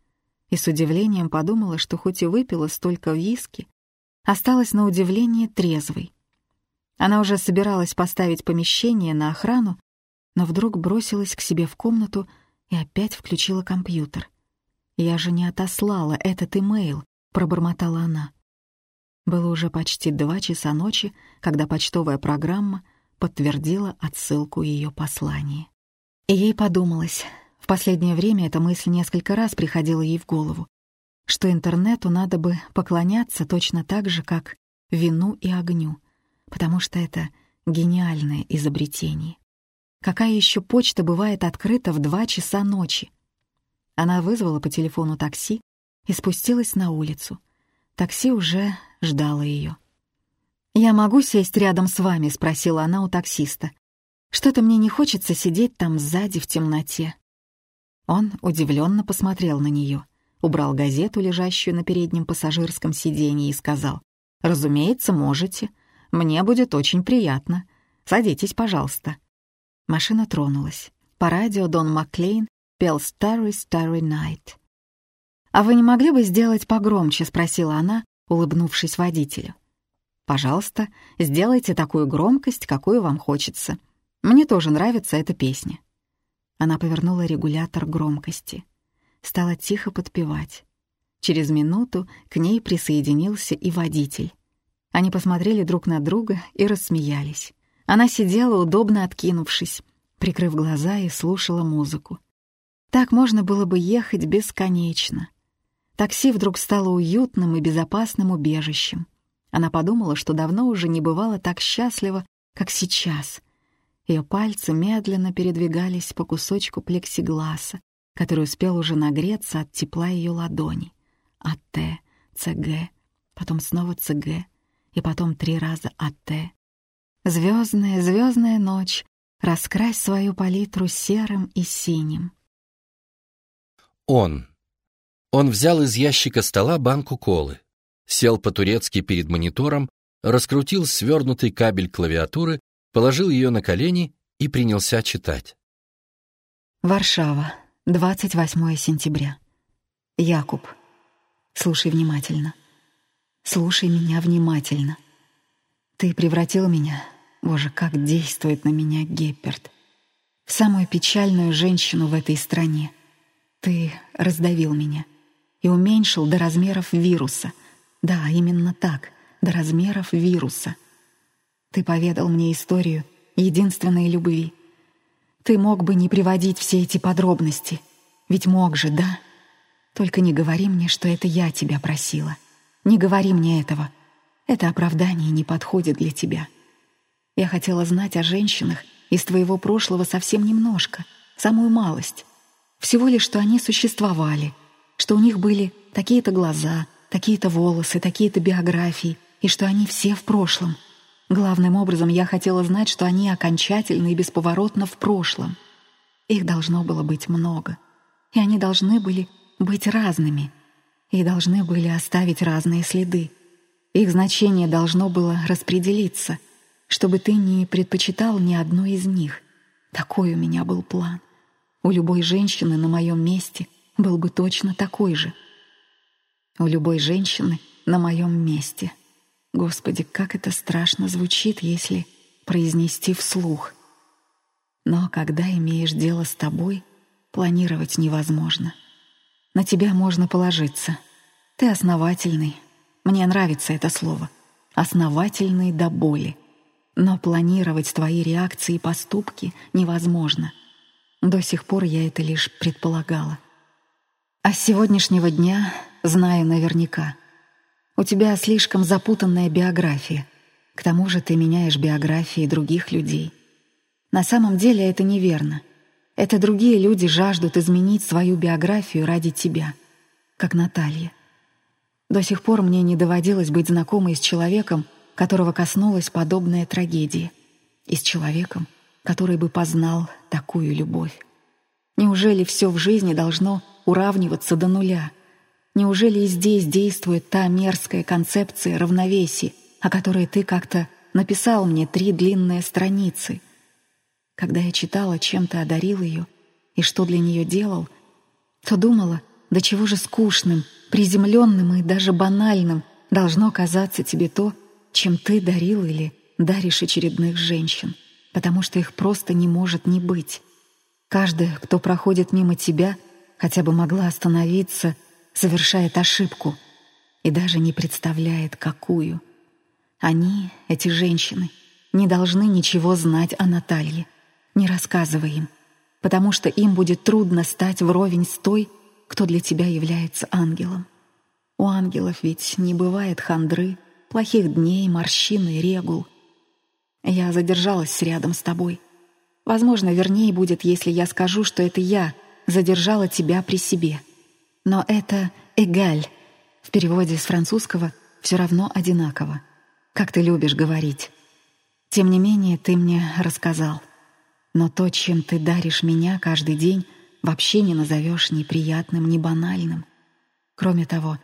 S2: И с удивлением подумала, что хоть и выпила столько виски, осталась на удивление трезвой. Она уже собиралась поставить помещение на охрану, но вдруг бросилась к себе в комнату и опять включила компьютер. «Я же не отослала этот имейл», — пробормотала она. Было уже почти два часа ночи, когда почтовая программа подтвердила отсылку ее послания. И ей подумалось, в последнее время эта мысль несколько раз приходила ей в голову, что интернету надо бы поклоняться точно так же, как вину и огню, потому что это гениальное изобретение. Какая еще почта бывает открыта в два часа ночи? Она вызвала по телефону такси и спустилась на улицу. Такси уже ждало ее. «Я могу сесть рядом с вами?» — спросила она у таксиста. «Что-то мне не хочется сидеть там сзади в темноте». Он удивленно посмотрел на нее, убрал газету, лежащую на переднем пассажирском сиденье, и сказал, «Разумеется, можете. Мне будет очень приятно. Садитесь, пожалуйста». Машина тронулась. По радио Дон Маклейн пел «Starry, Starry Night». «А вы не могли бы сделать погромче?» — спросила она, улыбнувшись водителю. «Пожалуйста, сделайте такую громкость, какую вам хочется. Мне тоже нравится эта песня». Она повернула регулятор громкости. Стала тихо подпевать. Через минуту к ней присоединился и водитель. Они посмотрели друг на друга и рассмеялись. Она сидела, удобно откинувшись, прикрыв глаза и слушала музыку. Так можно было бы ехать бесконечно. Такси вдруг стало уютным и безопасным убежищем. Она подумала, что давно уже не бывало так счастливо, как сейчас. Ее пальцы медленно передвигались по кусочку плексигласа, который успел уже нагреться от тепла ее ладони. АТ, ЦГ, потом снова ЦГ, и потом три раза АТ. Звездная, звездная ночь, раскрась свою палитру серым и синим.
S1: Он. Он взял из ящика стола банку колы, сел по-турецки перед монитором, раскрутил свернутый кабель клавиатуры, положил ее на колени и принялся читать.
S2: Варшава, 28 сентября. Якуб. Слушай внимательно. Слушай меня внимательно. Ты превратил меня, боже, как действует на меня Гепперт, в самую печальную женщину в этой стране. Ты раздавил меня и уменьшил до размеров вируса. Да, именно так, до размеров вируса. Ты поведал мне историю единственной любви. Ты мог бы не приводить все эти подробности. Ведь мог же, да? Только не говори мне, что это я тебя просила. Не говори мне этого. Это оправдание не подходит для тебя. Я хотела знать о женщинах из твоего прошлого совсем немножко, самую малость. Всего лишь, что они существовали, что у них были такие-то глаза, такие-то волосы, такие-то биографии, и что они все в прошлом. Главным образом я хотела знать, что они окончательно и бесповоротно в прошлом. Их должно было быть много, и они должны были быть разными и должны были оставить разные следы. Их значение должно было распределиться, чтобы ты не предпочитал ни одной из них. Такой у меня был план. У любой женщины на моем месте был бы точно такой же. У любой женщины на моем месте. Господи, как это страшно звучит, если произнести вслух. Но когда имеешь дело с тобой, планировать невозможно. На тебя можно положиться. Ты основательный. Мне нравится это слово. Основательный до боли. Но планировать твои реакции и поступки невозможно. До сих пор я это лишь предполагала. А с сегодняшнего дня знаю наверняка. У тебя слишком запутанная биография. К тому же ты меняешь биографии других людей. На самом деле это неверно — это другие люди жаждут изменить свою биографию ради тебя, как Наталья. До сих пор мне не доводилось быть знакомой с человеком, которого коснулась подобная трагедия, и с человеком, который бы познал такую любовь. Неужели все в жизни должно уравниваться до нуля? Неужели и здесь действует та мерзкая концепция равновесия, о которой ты как-то написал мне три длинные страницы — когда я читала, чем ты одарил ее и что для нее делал, то думала, до чего же скучным, приземленным и даже банальным должно казаться тебе то, чем ты дарил или даришь очередных женщин, потому что их просто не может не быть. Каждая, кто проходит мимо тебя, хотя бы могла остановиться, совершает ошибку и даже не представляет, какую. Они, эти женщины, не должны ничего знать о Наталье. Не рассказывай им, потому что им будет трудно стать вровень с той, кто для тебя является ангелом. У ангелов ведь не бывает хандры, плохих дней, морщин и регул. Я задержалась рядом с тобой. Возможно, вернее будет, если я скажу, что это я задержала тебя при себе. Но это «эгаль» в переводе с французского все равно одинаково, как ты любишь говорить. Тем не менее, ты мне рассказал — но то, чем ты даришь меня каждый день, вообще не назовешь ни приятным, ни банальным. Кроме того,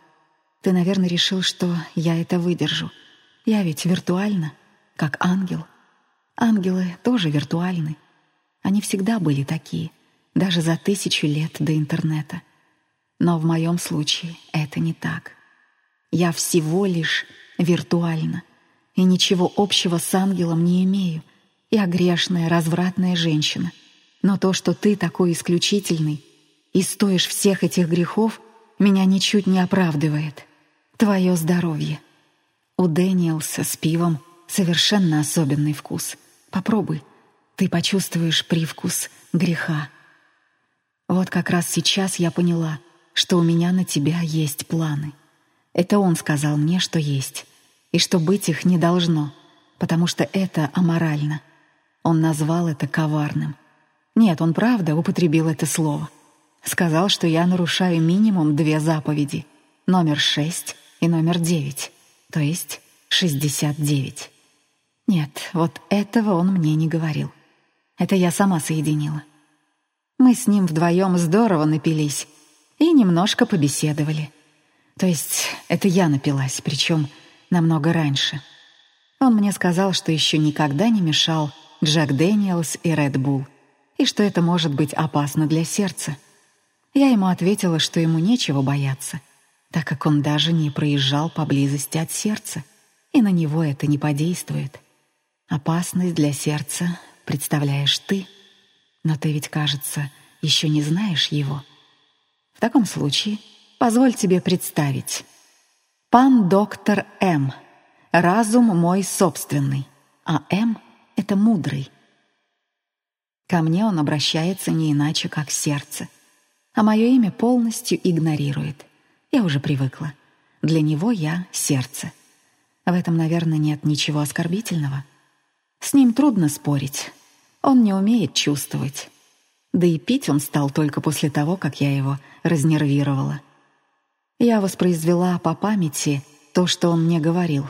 S2: ты, наверное, решил, что я это выдержу. Я ведь виртуальна, как ангел. Ангелы тоже виртуальны. Они всегда были такие, даже за тысячу лет до интернета. Но в моем случае это не так. Я всего лишь виртуальна и ничего общего с ангелом не имею, я грешная, развратная женщина. Но то, что ты такой исключительный и стоишь всех этих грехов, меня ничуть не оправдывает. Твое здоровье. У Дэниелса с пивом совершенно особенный вкус. Попробуй, ты почувствуешь привкус греха. Вот как раз сейчас я поняла, что у меня на тебя есть планы. Это он сказал мне, что есть, и что быть их не должно, потому что это аморально — он назвал это коварным. Нет, он правда употребил это слово. Сказал, что я нарушаю минимум две заповеди. Номер шесть и номер девять. То есть шестьдесят девять. Нет, вот этого он мне не говорил. Это я сама соединила. Мы с ним вдвоем здорово напились. и немножко побеседовали. То есть это я напилась, причем намного раньше. Он мне сказал, что еще никогда не мешал Джек Дэниелс и Ред Булл, и что это может быть опасно для сердца. Я ему ответила, что ему нечего бояться, так как он даже не проезжал поблизости от сердца, и на него это не подействует. Опасность для сердца представляешь ты, но ты ведь, кажется, еще не знаешь его. В таком случае позволь тебе представить. Пан доктор М. Разум мой собственный, а М — это мудрый. Ко мне он обращается не иначе, как сердце, а мое имя полностью игнорирует. Я уже привыкла. Для него я — сердце. В этом, наверное, нет ничего оскорбительного. С ним трудно спорить. Он не умеет чувствовать. Да и пить он стал только после того, как я его разнервировала. Я воспроизвела по памяти то, что он мне говорил.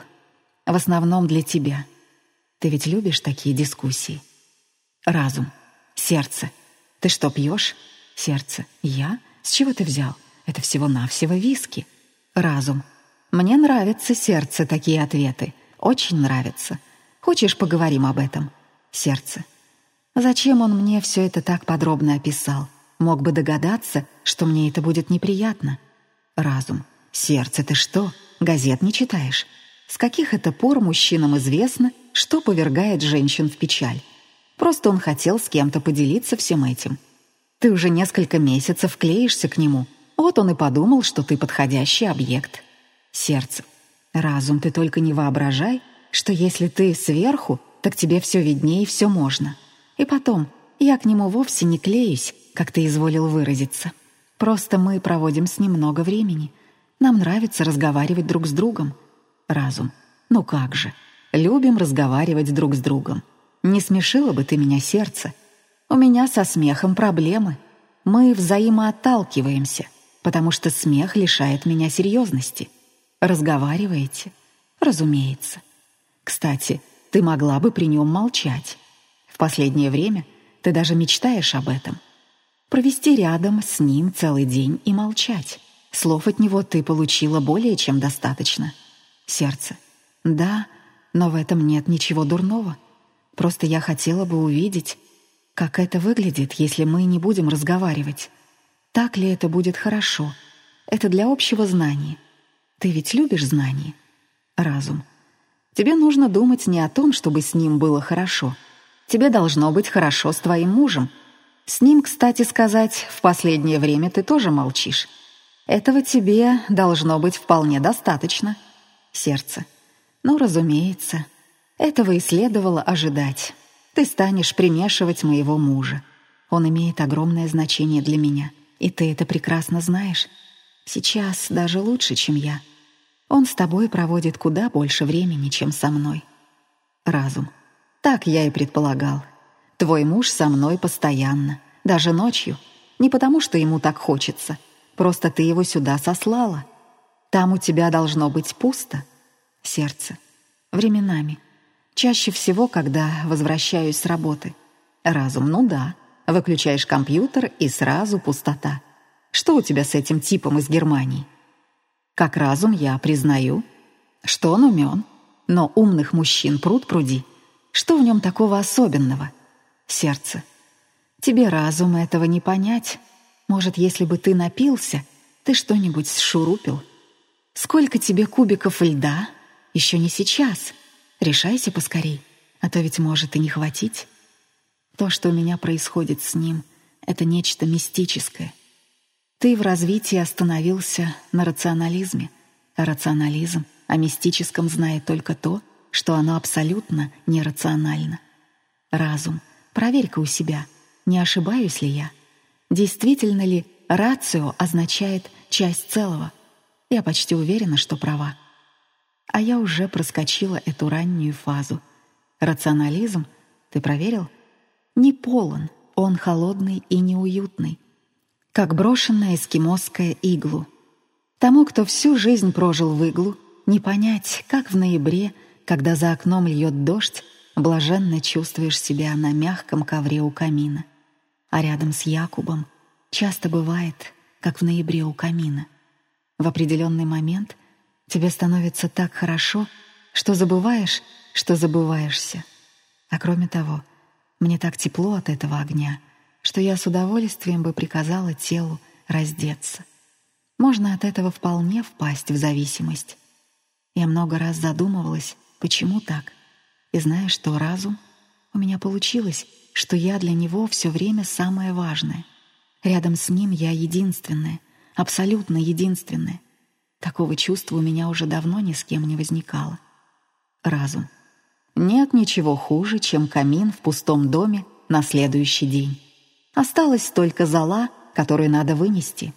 S2: В основном для тебя. Ты ведь любишь такие дискуссии? Разум. Сердце. Ты что, пьешь? Сердце. Я? С чего ты взял? Это всего-навсего виски. Разум. Мне нравятся сердце такие ответы. Очень нравятся. Хочешь, поговорим об этом? Сердце. Зачем он мне все это так подробно описал? Мог бы догадаться, что мне это будет неприятно. Разум. Сердце ты что? Газет не читаешь? С каких это пор мужчинам известно, что повергает женщин в печаль? Просто он хотел с кем-то поделиться всем этим. Ты уже несколько месяцев клеишься к нему. Вот он и подумал, что ты подходящий объект. Сердце. Разум, ты только не воображай, что если ты сверху, так тебе все виднее и все можно. И потом, я к нему вовсе не клеюсь, как ты изволил выразиться. Просто мы проводим с ним много времени. Нам нравится разговаривать друг с другом. Разум. Ну как же. Любим разговаривать друг с другом. Не смешило бы ты меня сердце. У меня со смехом проблемы. Мы взаимоотталкиваемся, потому что смех лишает меня серьезности. Разговариваете? Разумеется. Кстати, ты могла бы при нем молчать последнее время ты даже мечтаешь об этом. Провести рядом с ним целый день и молчать. Слов от него ты получила более чем достаточно. Сердце. Да, но в этом нет ничего дурного. Просто я хотела бы увидеть, как это выглядит, если мы не будем разговаривать. Так ли это будет хорошо? Это для общего знания. Ты ведь любишь знания? Разум. Тебе нужно думать не о том, чтобы с ним было хорошо — Тебе должно быть хорошо с твоим мужем. С ним, кстати сказать, в последнее время ты тоже молчишь. Этого тебе должно быть вполне достаточно. Сердце. Ну, разумеется. Этого и следовало ожидать. Ты станешь примешивать моего мужа. Он имеет огромное значение для меня, и ты это прекрасно знаешь. Сейчас даже лучше, чем я. Он с тобой проводит куда больше времени, чем со мной. Разум. Так я и предполагал. Твой муж со мной постоянно, даже ночью. Не потому, что ему так хочется. Просто ты его сюда сослала. Там у тебя должно быть пусто. Сердце. Временами. Чаще всего, когда возвращаюсь с работы. Разум, ну да. Выключаешь компьютер, и сразу пустота. Что у тебя с этим типом из Германии? Как разум я признаю, что он умен, но умных мужчин пруд пруди. Что в нем такого особенного? Сердце. Тебе разум этого не понять. Может, если бы ты напился, ты что-нибудь сшурупил? Сколько тебе кубиков льда? Еще не сейчас. Решайся поскорей, а то ведь может и не хватить. То, что у меня происходит с ним, это нечто мистическое. Ты в развитии остановился на рационализме, а рационализм о мистическом знает только то, что оно абсолютно нерационально. Разум, проверь-ка у себя, не ошибаюсь ли я? Действительно ли рацио означает часть целого? Я почти уверена, что права. А я уже проскочила эту раннюю фазу. Рационализм, ты проверил? Не полон, он холодный и неуютный. Как брошенная эскимосская иглу. Тому, кто всю жизнь прожил в иглу, не понять, как в ноябре когда за окном льет дождь, блаженно чувствуешь себя на мягком ковре у камина. А рядом с Якубом часто бывает, как в ноябре у камина. В определенный момент тебе становится так хорошо, что забываешь, что забываешься. А кроме того, мне так тепло от этого огня, что я с удовольствием бы приказала телу раздеться. Можно от этого вполне впасть в зависимость. Я много раз задумывалась, почему так. И знаешь, что разум у меня получилось, что я для него все время самое важное. Рядом с ним я единственная, абсолютно единственная. Такого чувства у меня уже давно ни с кем не возникало. Разум. Нет ничего хуже, чем камин в пустом доме на следующий день. Осталась только зола, которую надо вынести.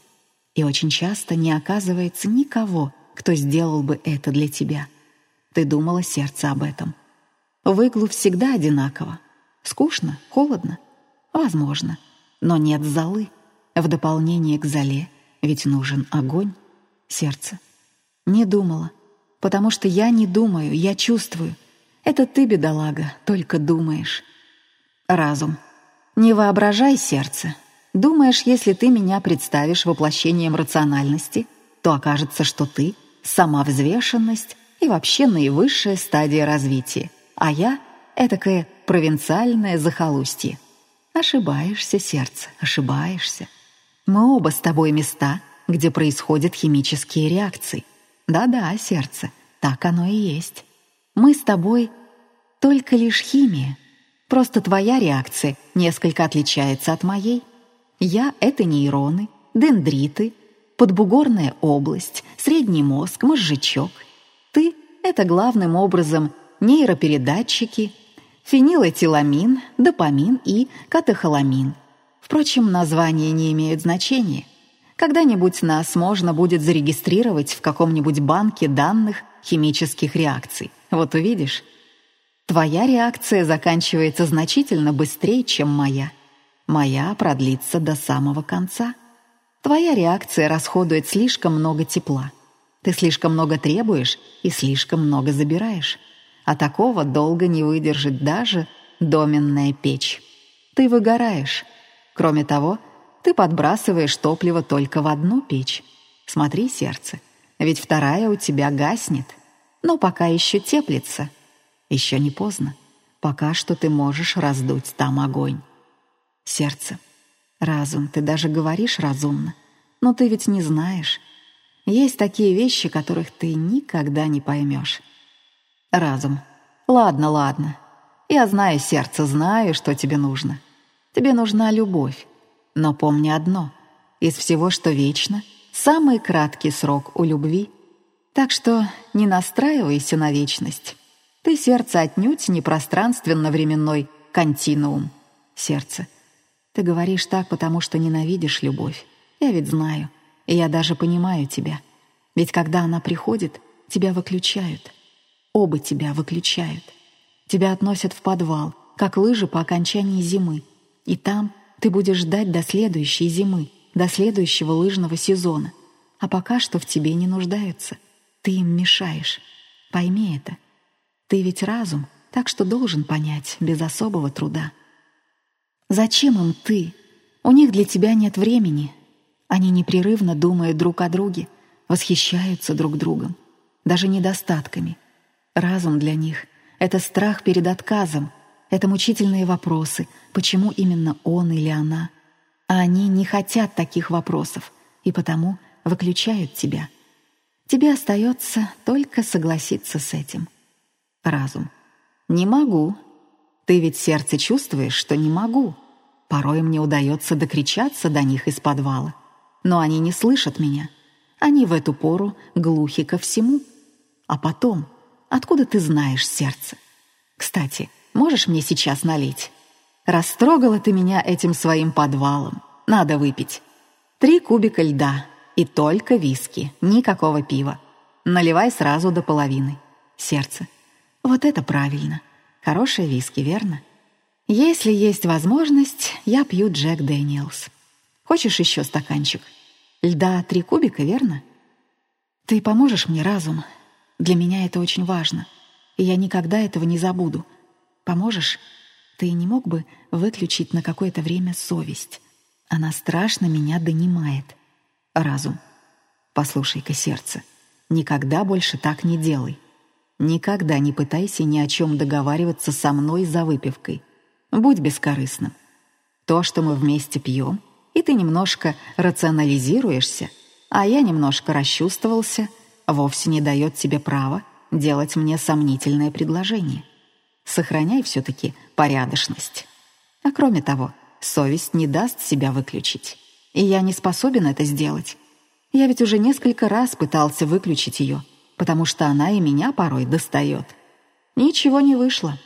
S2: И очень часто не оказывается никого, кто сделал бы это для тебя. Ты думала сердце об этом. В иглу всегда одинаково. Скучно, холодно? Возможно. Но нет золы. В дополнение к золе ведь нужен огонь, сердце. Не думала, потому что я не думаю, я чувствую. Это ты, бедолага, только думаешь. Разум. Не воображай сердце. Думаешь, если ты меня представишь воплощением рациональности, то окажется, что ты — сама взвешенность и вообще наивысшая стадия развития, а я — этакое провинциальное захолустье. Ошибаешься, сердце, ошибаешься. Мы оба с тобой места, где происходят химические реакции. Да-да, сердце, так оно и есть. Мы с тобой только лишь химия. Просто твоя реакция несколько отличается от моей. Я — это нейроны, дендриты, подбугорная область, средний мозг, мозжечок. Ты — это главным образом нейропередатчики, фенилэтиламин, допамин и катехоламин. Впрочем, названия не имеют значения. Когда-нибудь нас можно будет зарегистрировать в каком-нибудь банке данных химических реакций. Вот увидишь. Твоя реакция заканчивается значительно быстрее, чем моя. Моя продлится до самого конца. Твоя реакция расходует слишком много тепла. Ты слишком много требуешь и слишком много забираешь. А такого долго не выдержит даже доменная печь. Ты выгораешь. Кроме того, ты подбрасываешь топливо только в одну печь. Смотри, сердце, ведь вторая у тебя гаснет. Но пока еще теплится. Еще не поздно. Пока что ты можешь раздуть там огонь. Сердце, разум, ты даже говоришь разумно. Но ты ведь не знаешь. Есть такие вещи, которых ты никогда не поймешь. Разум. Ладно, ладно. Я знаю сердце, знаю, что тебе нужно. Тебе нужна любовь. Но помни одно. Из всего, что вечно, самый краткий срок у любви. Так что не настраивайся на вечность. Ты сердце отнюдь не пространственно-временной континуум. Сердце. Ты говоришь так, потому что ненавидишь любовь. Я ведь знаю. И я даже понимаю тебя. Ведь когда она приходит, тебя выключают. Оба тебя выключают. Тебя относят в подвал, как лыжи по окончании зимы. И там ты будешь ждать до следующей зимы, до следующего лыжного сезона. А пока что в тебе не нуждаются. Ты им мешаешь. Пойми это. Ты ведь разум, так что должен понять без особого труда. Зачем им ты? У них для тебя нет времени. Они непрерывно думают друг о друге, восхищаются друг другом, даже недостатками — Разум для них — это страх перед отказом, это мучительные вопросы, почему именно он или она. А они не хотят таких вопросов и потому выключают тебя. Тебе остается только согласиться с этим. Разум. «Не могу. Ты ведь сердце чувствуешь, что не могу. Порой мне удается докричаться до них из подвала. Но они не слышат меня. Они в эту пору глухи ко всему. А потом — Откуда ты знаешь сердце? Кстати, можешь мне сейчас налить? Растрогала ты меня этим своим подвалом. Надо выпить. Три кубика льда и только виски, никакого пива. Наливай сразу до половины. Сердце. Вот это правильно. Хорошие виски, верно? Если есть возможность, я пью Джек Дэниелс. Хочешь еще стаканчик? Льда три кубика, верно? Ты поможешь мне, разум, для меня это очень важно, и я никогда этого не забуду. Поможешь? Ты не мог бы выключить на какое-то время совесть? Она страшно меня донимает. Разум. Послушай-ка, сердце, никогда больше так не делай. Никогда не пытайся ни о чем договариваться со мной за выпивкой. Будь бескорыстным. То, что мы вместе пьем, и ты немножко рационализируешься, а я немножко расчувствовался, вовсе не дает тебе права делать мне сомнительное предложение. Сохраняй все-таки порядочность. А кроме того, совесть не даст себя выключить. И я не способен это сделать. Я ведь уже несколько раз пытался выключить ее — потому что она и меня порой достает. Ничего не вышло.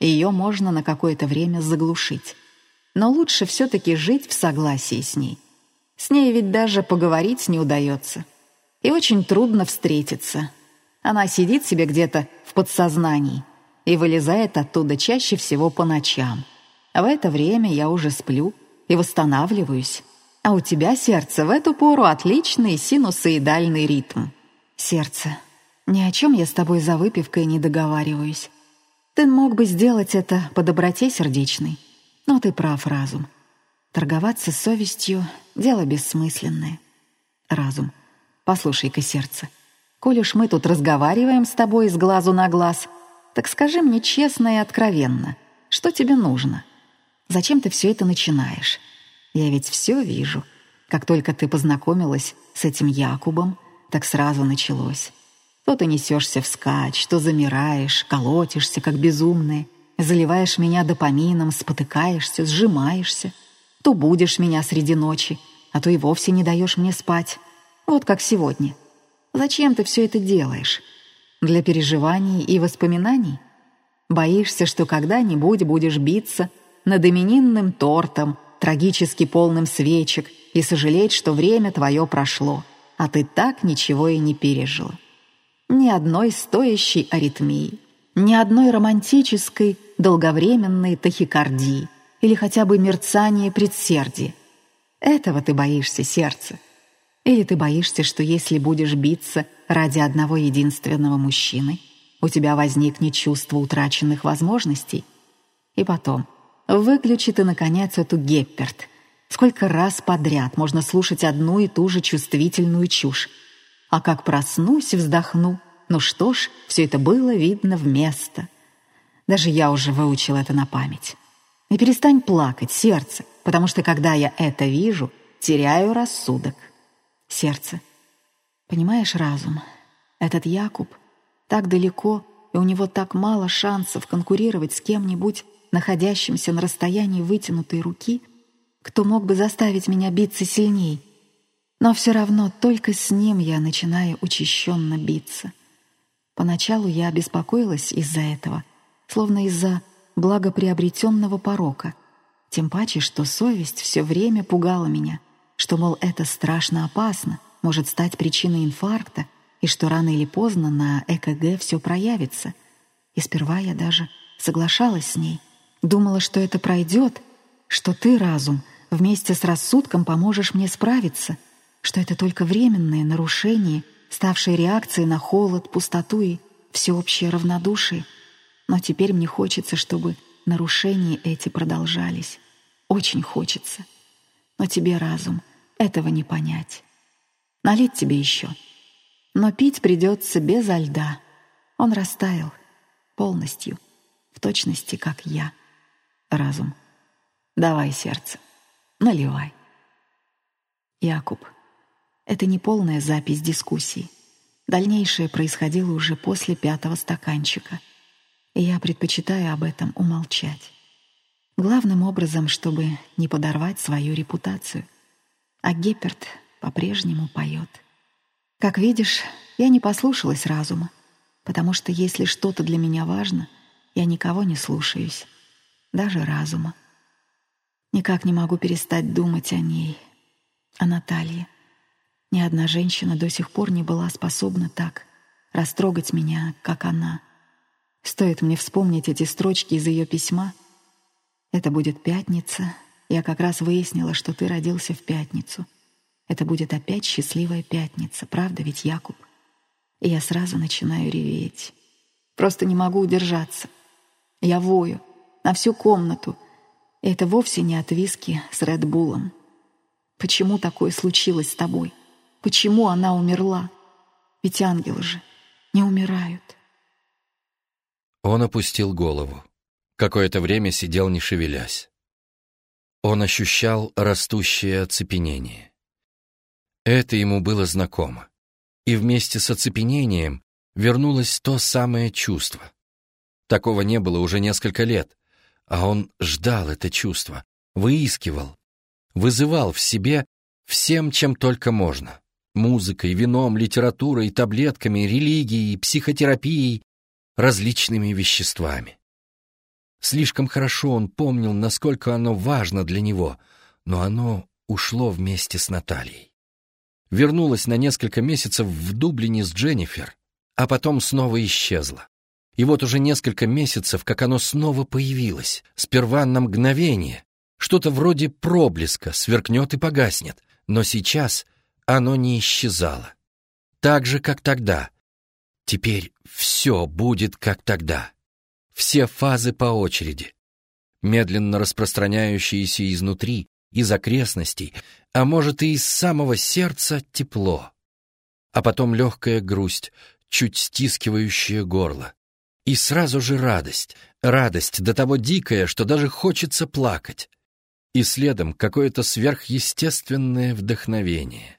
S2: Ее можно на какое-то время заглушить. Но лучше все-таки жить в согласии с ней. С ней ведь даже поговорить не удается. И очень трудно встретиться. Она сидит себе где-то в подсознании и вылезает оттуда чаще всего по ночам. А в это время я уже сплю и восстанавливаюсь. А у тебя, сердце, в эту пору отличный синусоидальный ритм. Сердце, ни о чем я с тобой за выпивкой не договариваюсь. Ты мог бы сделать это по доброте сердечной, но ты прав, разум. Торговаться совестью — дело бессмысленное. Разум. Послушай-ка, сердце, коль уж мы тут разговариваем с тобой с глазу на глаз, так скажи мне честно и откровенно, что тебе нужно? Зачем ты все это начинаешь? Я ведь все вижу. Как только ты познакомилась с этим Якубом, так сразу началось. То ты несешься вскачь, то замираешь, колотишься, как безумный, заливаешь меня допамином, спотыкаешься, сжимаешься, то будешь меня среди ночи, а то и вовсе не даешь мне спать. Вот как сегодня. Зачем ты все это делаешь? Для переживаний и воспоминаний? Боишься, что когда-нибудь будешь биться над именинным тортом, трагически полным свечек, и сожалеть, что время твое прошло, а ты так ничего и не пережила ни одной стоящей аритмии, ни одной романтической долговременной тахикардии или хотя бы мерцания предсердия. Этого ты боишься, сердце. Или ты боишься, что если будешь биться ради одного единственного мужчины, у тебя возникнет чувство утраченных возможностей? И потом, выключи ты, наконец, эту Гепперт. Сколько раз подряд можно слушать одну и ту же чувствительную чушь, а как проснусь, вздохну. Ну что ж, все это было видно вместо. Даже я уже выучил это на память. И перестань плакать, сердце, потому что когда я это вижу, теряю рассудок. Сердце. Понимаешь, разум, этот Якуб так далеко, и у него так мало шансов конкурировать с кем-нибудь, находящимся на расстоянии вытянутой руки, кто мог бы заставить меня биться сильней — но все равно только с ним я начинаю учащенно биться. Поначалу я беспокоилась из-за этого, словно из-за благоприобретенного порока. Тем паче, что совесть все время пугала меня, что, мол, это страшно опасно, может стать причиной инфаркта, и что рано или поздно на ЭКГ все проявится. И сперва я даже соглашалась с ней, думала, что это пройдет, что ты, разум, вместе с рассудком поможешь мне справиться — что это только временное нарушение, ставшее реакцией на холод, пустоту и всеобщее равнодушие. Но теперь мне хочется, чтобы нарушения эти продолжались. Очень хочется. Но тебе, разум, этого не понять. Налить тебе еще. Но пить придется без льда. Он растаял полностью, в точности, как я. Разум. Давай, сердце, наливай. Якуб. Это не полная запись дискуссии. Дальнейшее происходило уже после пятого стаканчика. И я предпочитаю об этом умолчать. Главным образом, чтобы не подорвать свою репутацию. А Гепперт по-прежнему поет. Как видишь, я не послушалась разума, потому что если что-то для меня важно, я никого не слушаюсь, даже разума. Никак не могу перестать думать о ней, о Наталье. Ни одна женщина до сих пор не была способна так растрогать меня, как она. Стоит мне вспомнить эти строчки из ее письма. Это будет пятница. Я как раз выяснила, что ты родился в пятницу. Это будет опять счастливая пятница, правда ведь, Якуб? И я сразу начинаю реветь. Просто не могу удержаться. Я вою на всю комнату. И это вовсе не от виски с Редбулом. Почему такое случилось с тобой? Почему она умерла? Ведь ангелы же не умирают.
S1: Он опустил голову. Какое-то время сидел, не шевелясь. Он ощущал растущее оцепенение. Это ему было знакомо. И вместе с оцепенением вернулось то самое чувство. Такого не было уже несколько лет, а он ждал это чувство, выискивал, вызывал в себе всем, чем только можно. Музыкой, вином, литературой, таблетками, религией, психотерапией, различными веществами. Слишком хорошо он помнил, насколько оно важно для него, но оно ушло вместе с Натальей. Вернулось на несколько месяцев в Дублине с Дженнифер, а потом снова исчезло. И вот уже несколько месяцев, как оно снова появилось, сперва на мгновение, что-то вроде проблеска, сверкнет и погаснет, но сейчас оно не исчезало. Так же, как тогда. Теперь все будет как тогда. Все фазы по очереди. Медленно распространяющиеся изнутри, из окрестностей, а может и из самого сердца тепло. А потом легкая грусть, чуть стискивающая горло. И сразу же радость, радость до того дикая, что даже хочется плакать. И следом какое-то сверхъестественное вдохновение.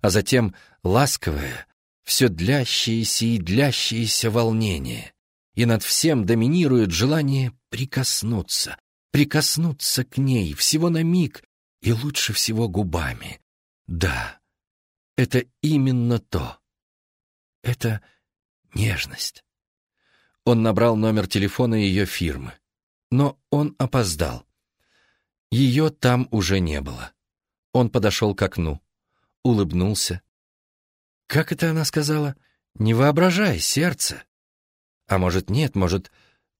S1: А затем ласковое, все длящееся и длящееся волнение. И над всем доминирует желание прикоснуться, прикоснуться к ней всего на миг и лучше всего губами. Да, это именно то. Это нежность. Он набрал номер телефона ее фирмы. Но он опоздал. Ее там уже не было. Он подошел к окну, улыбнулся. Как это она сказала? «Не воображай, сердце». А может, нет, может,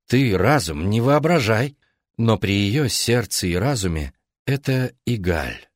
S1: ты, разум, не воображай. Но при ее сердце и разуме это Игаль.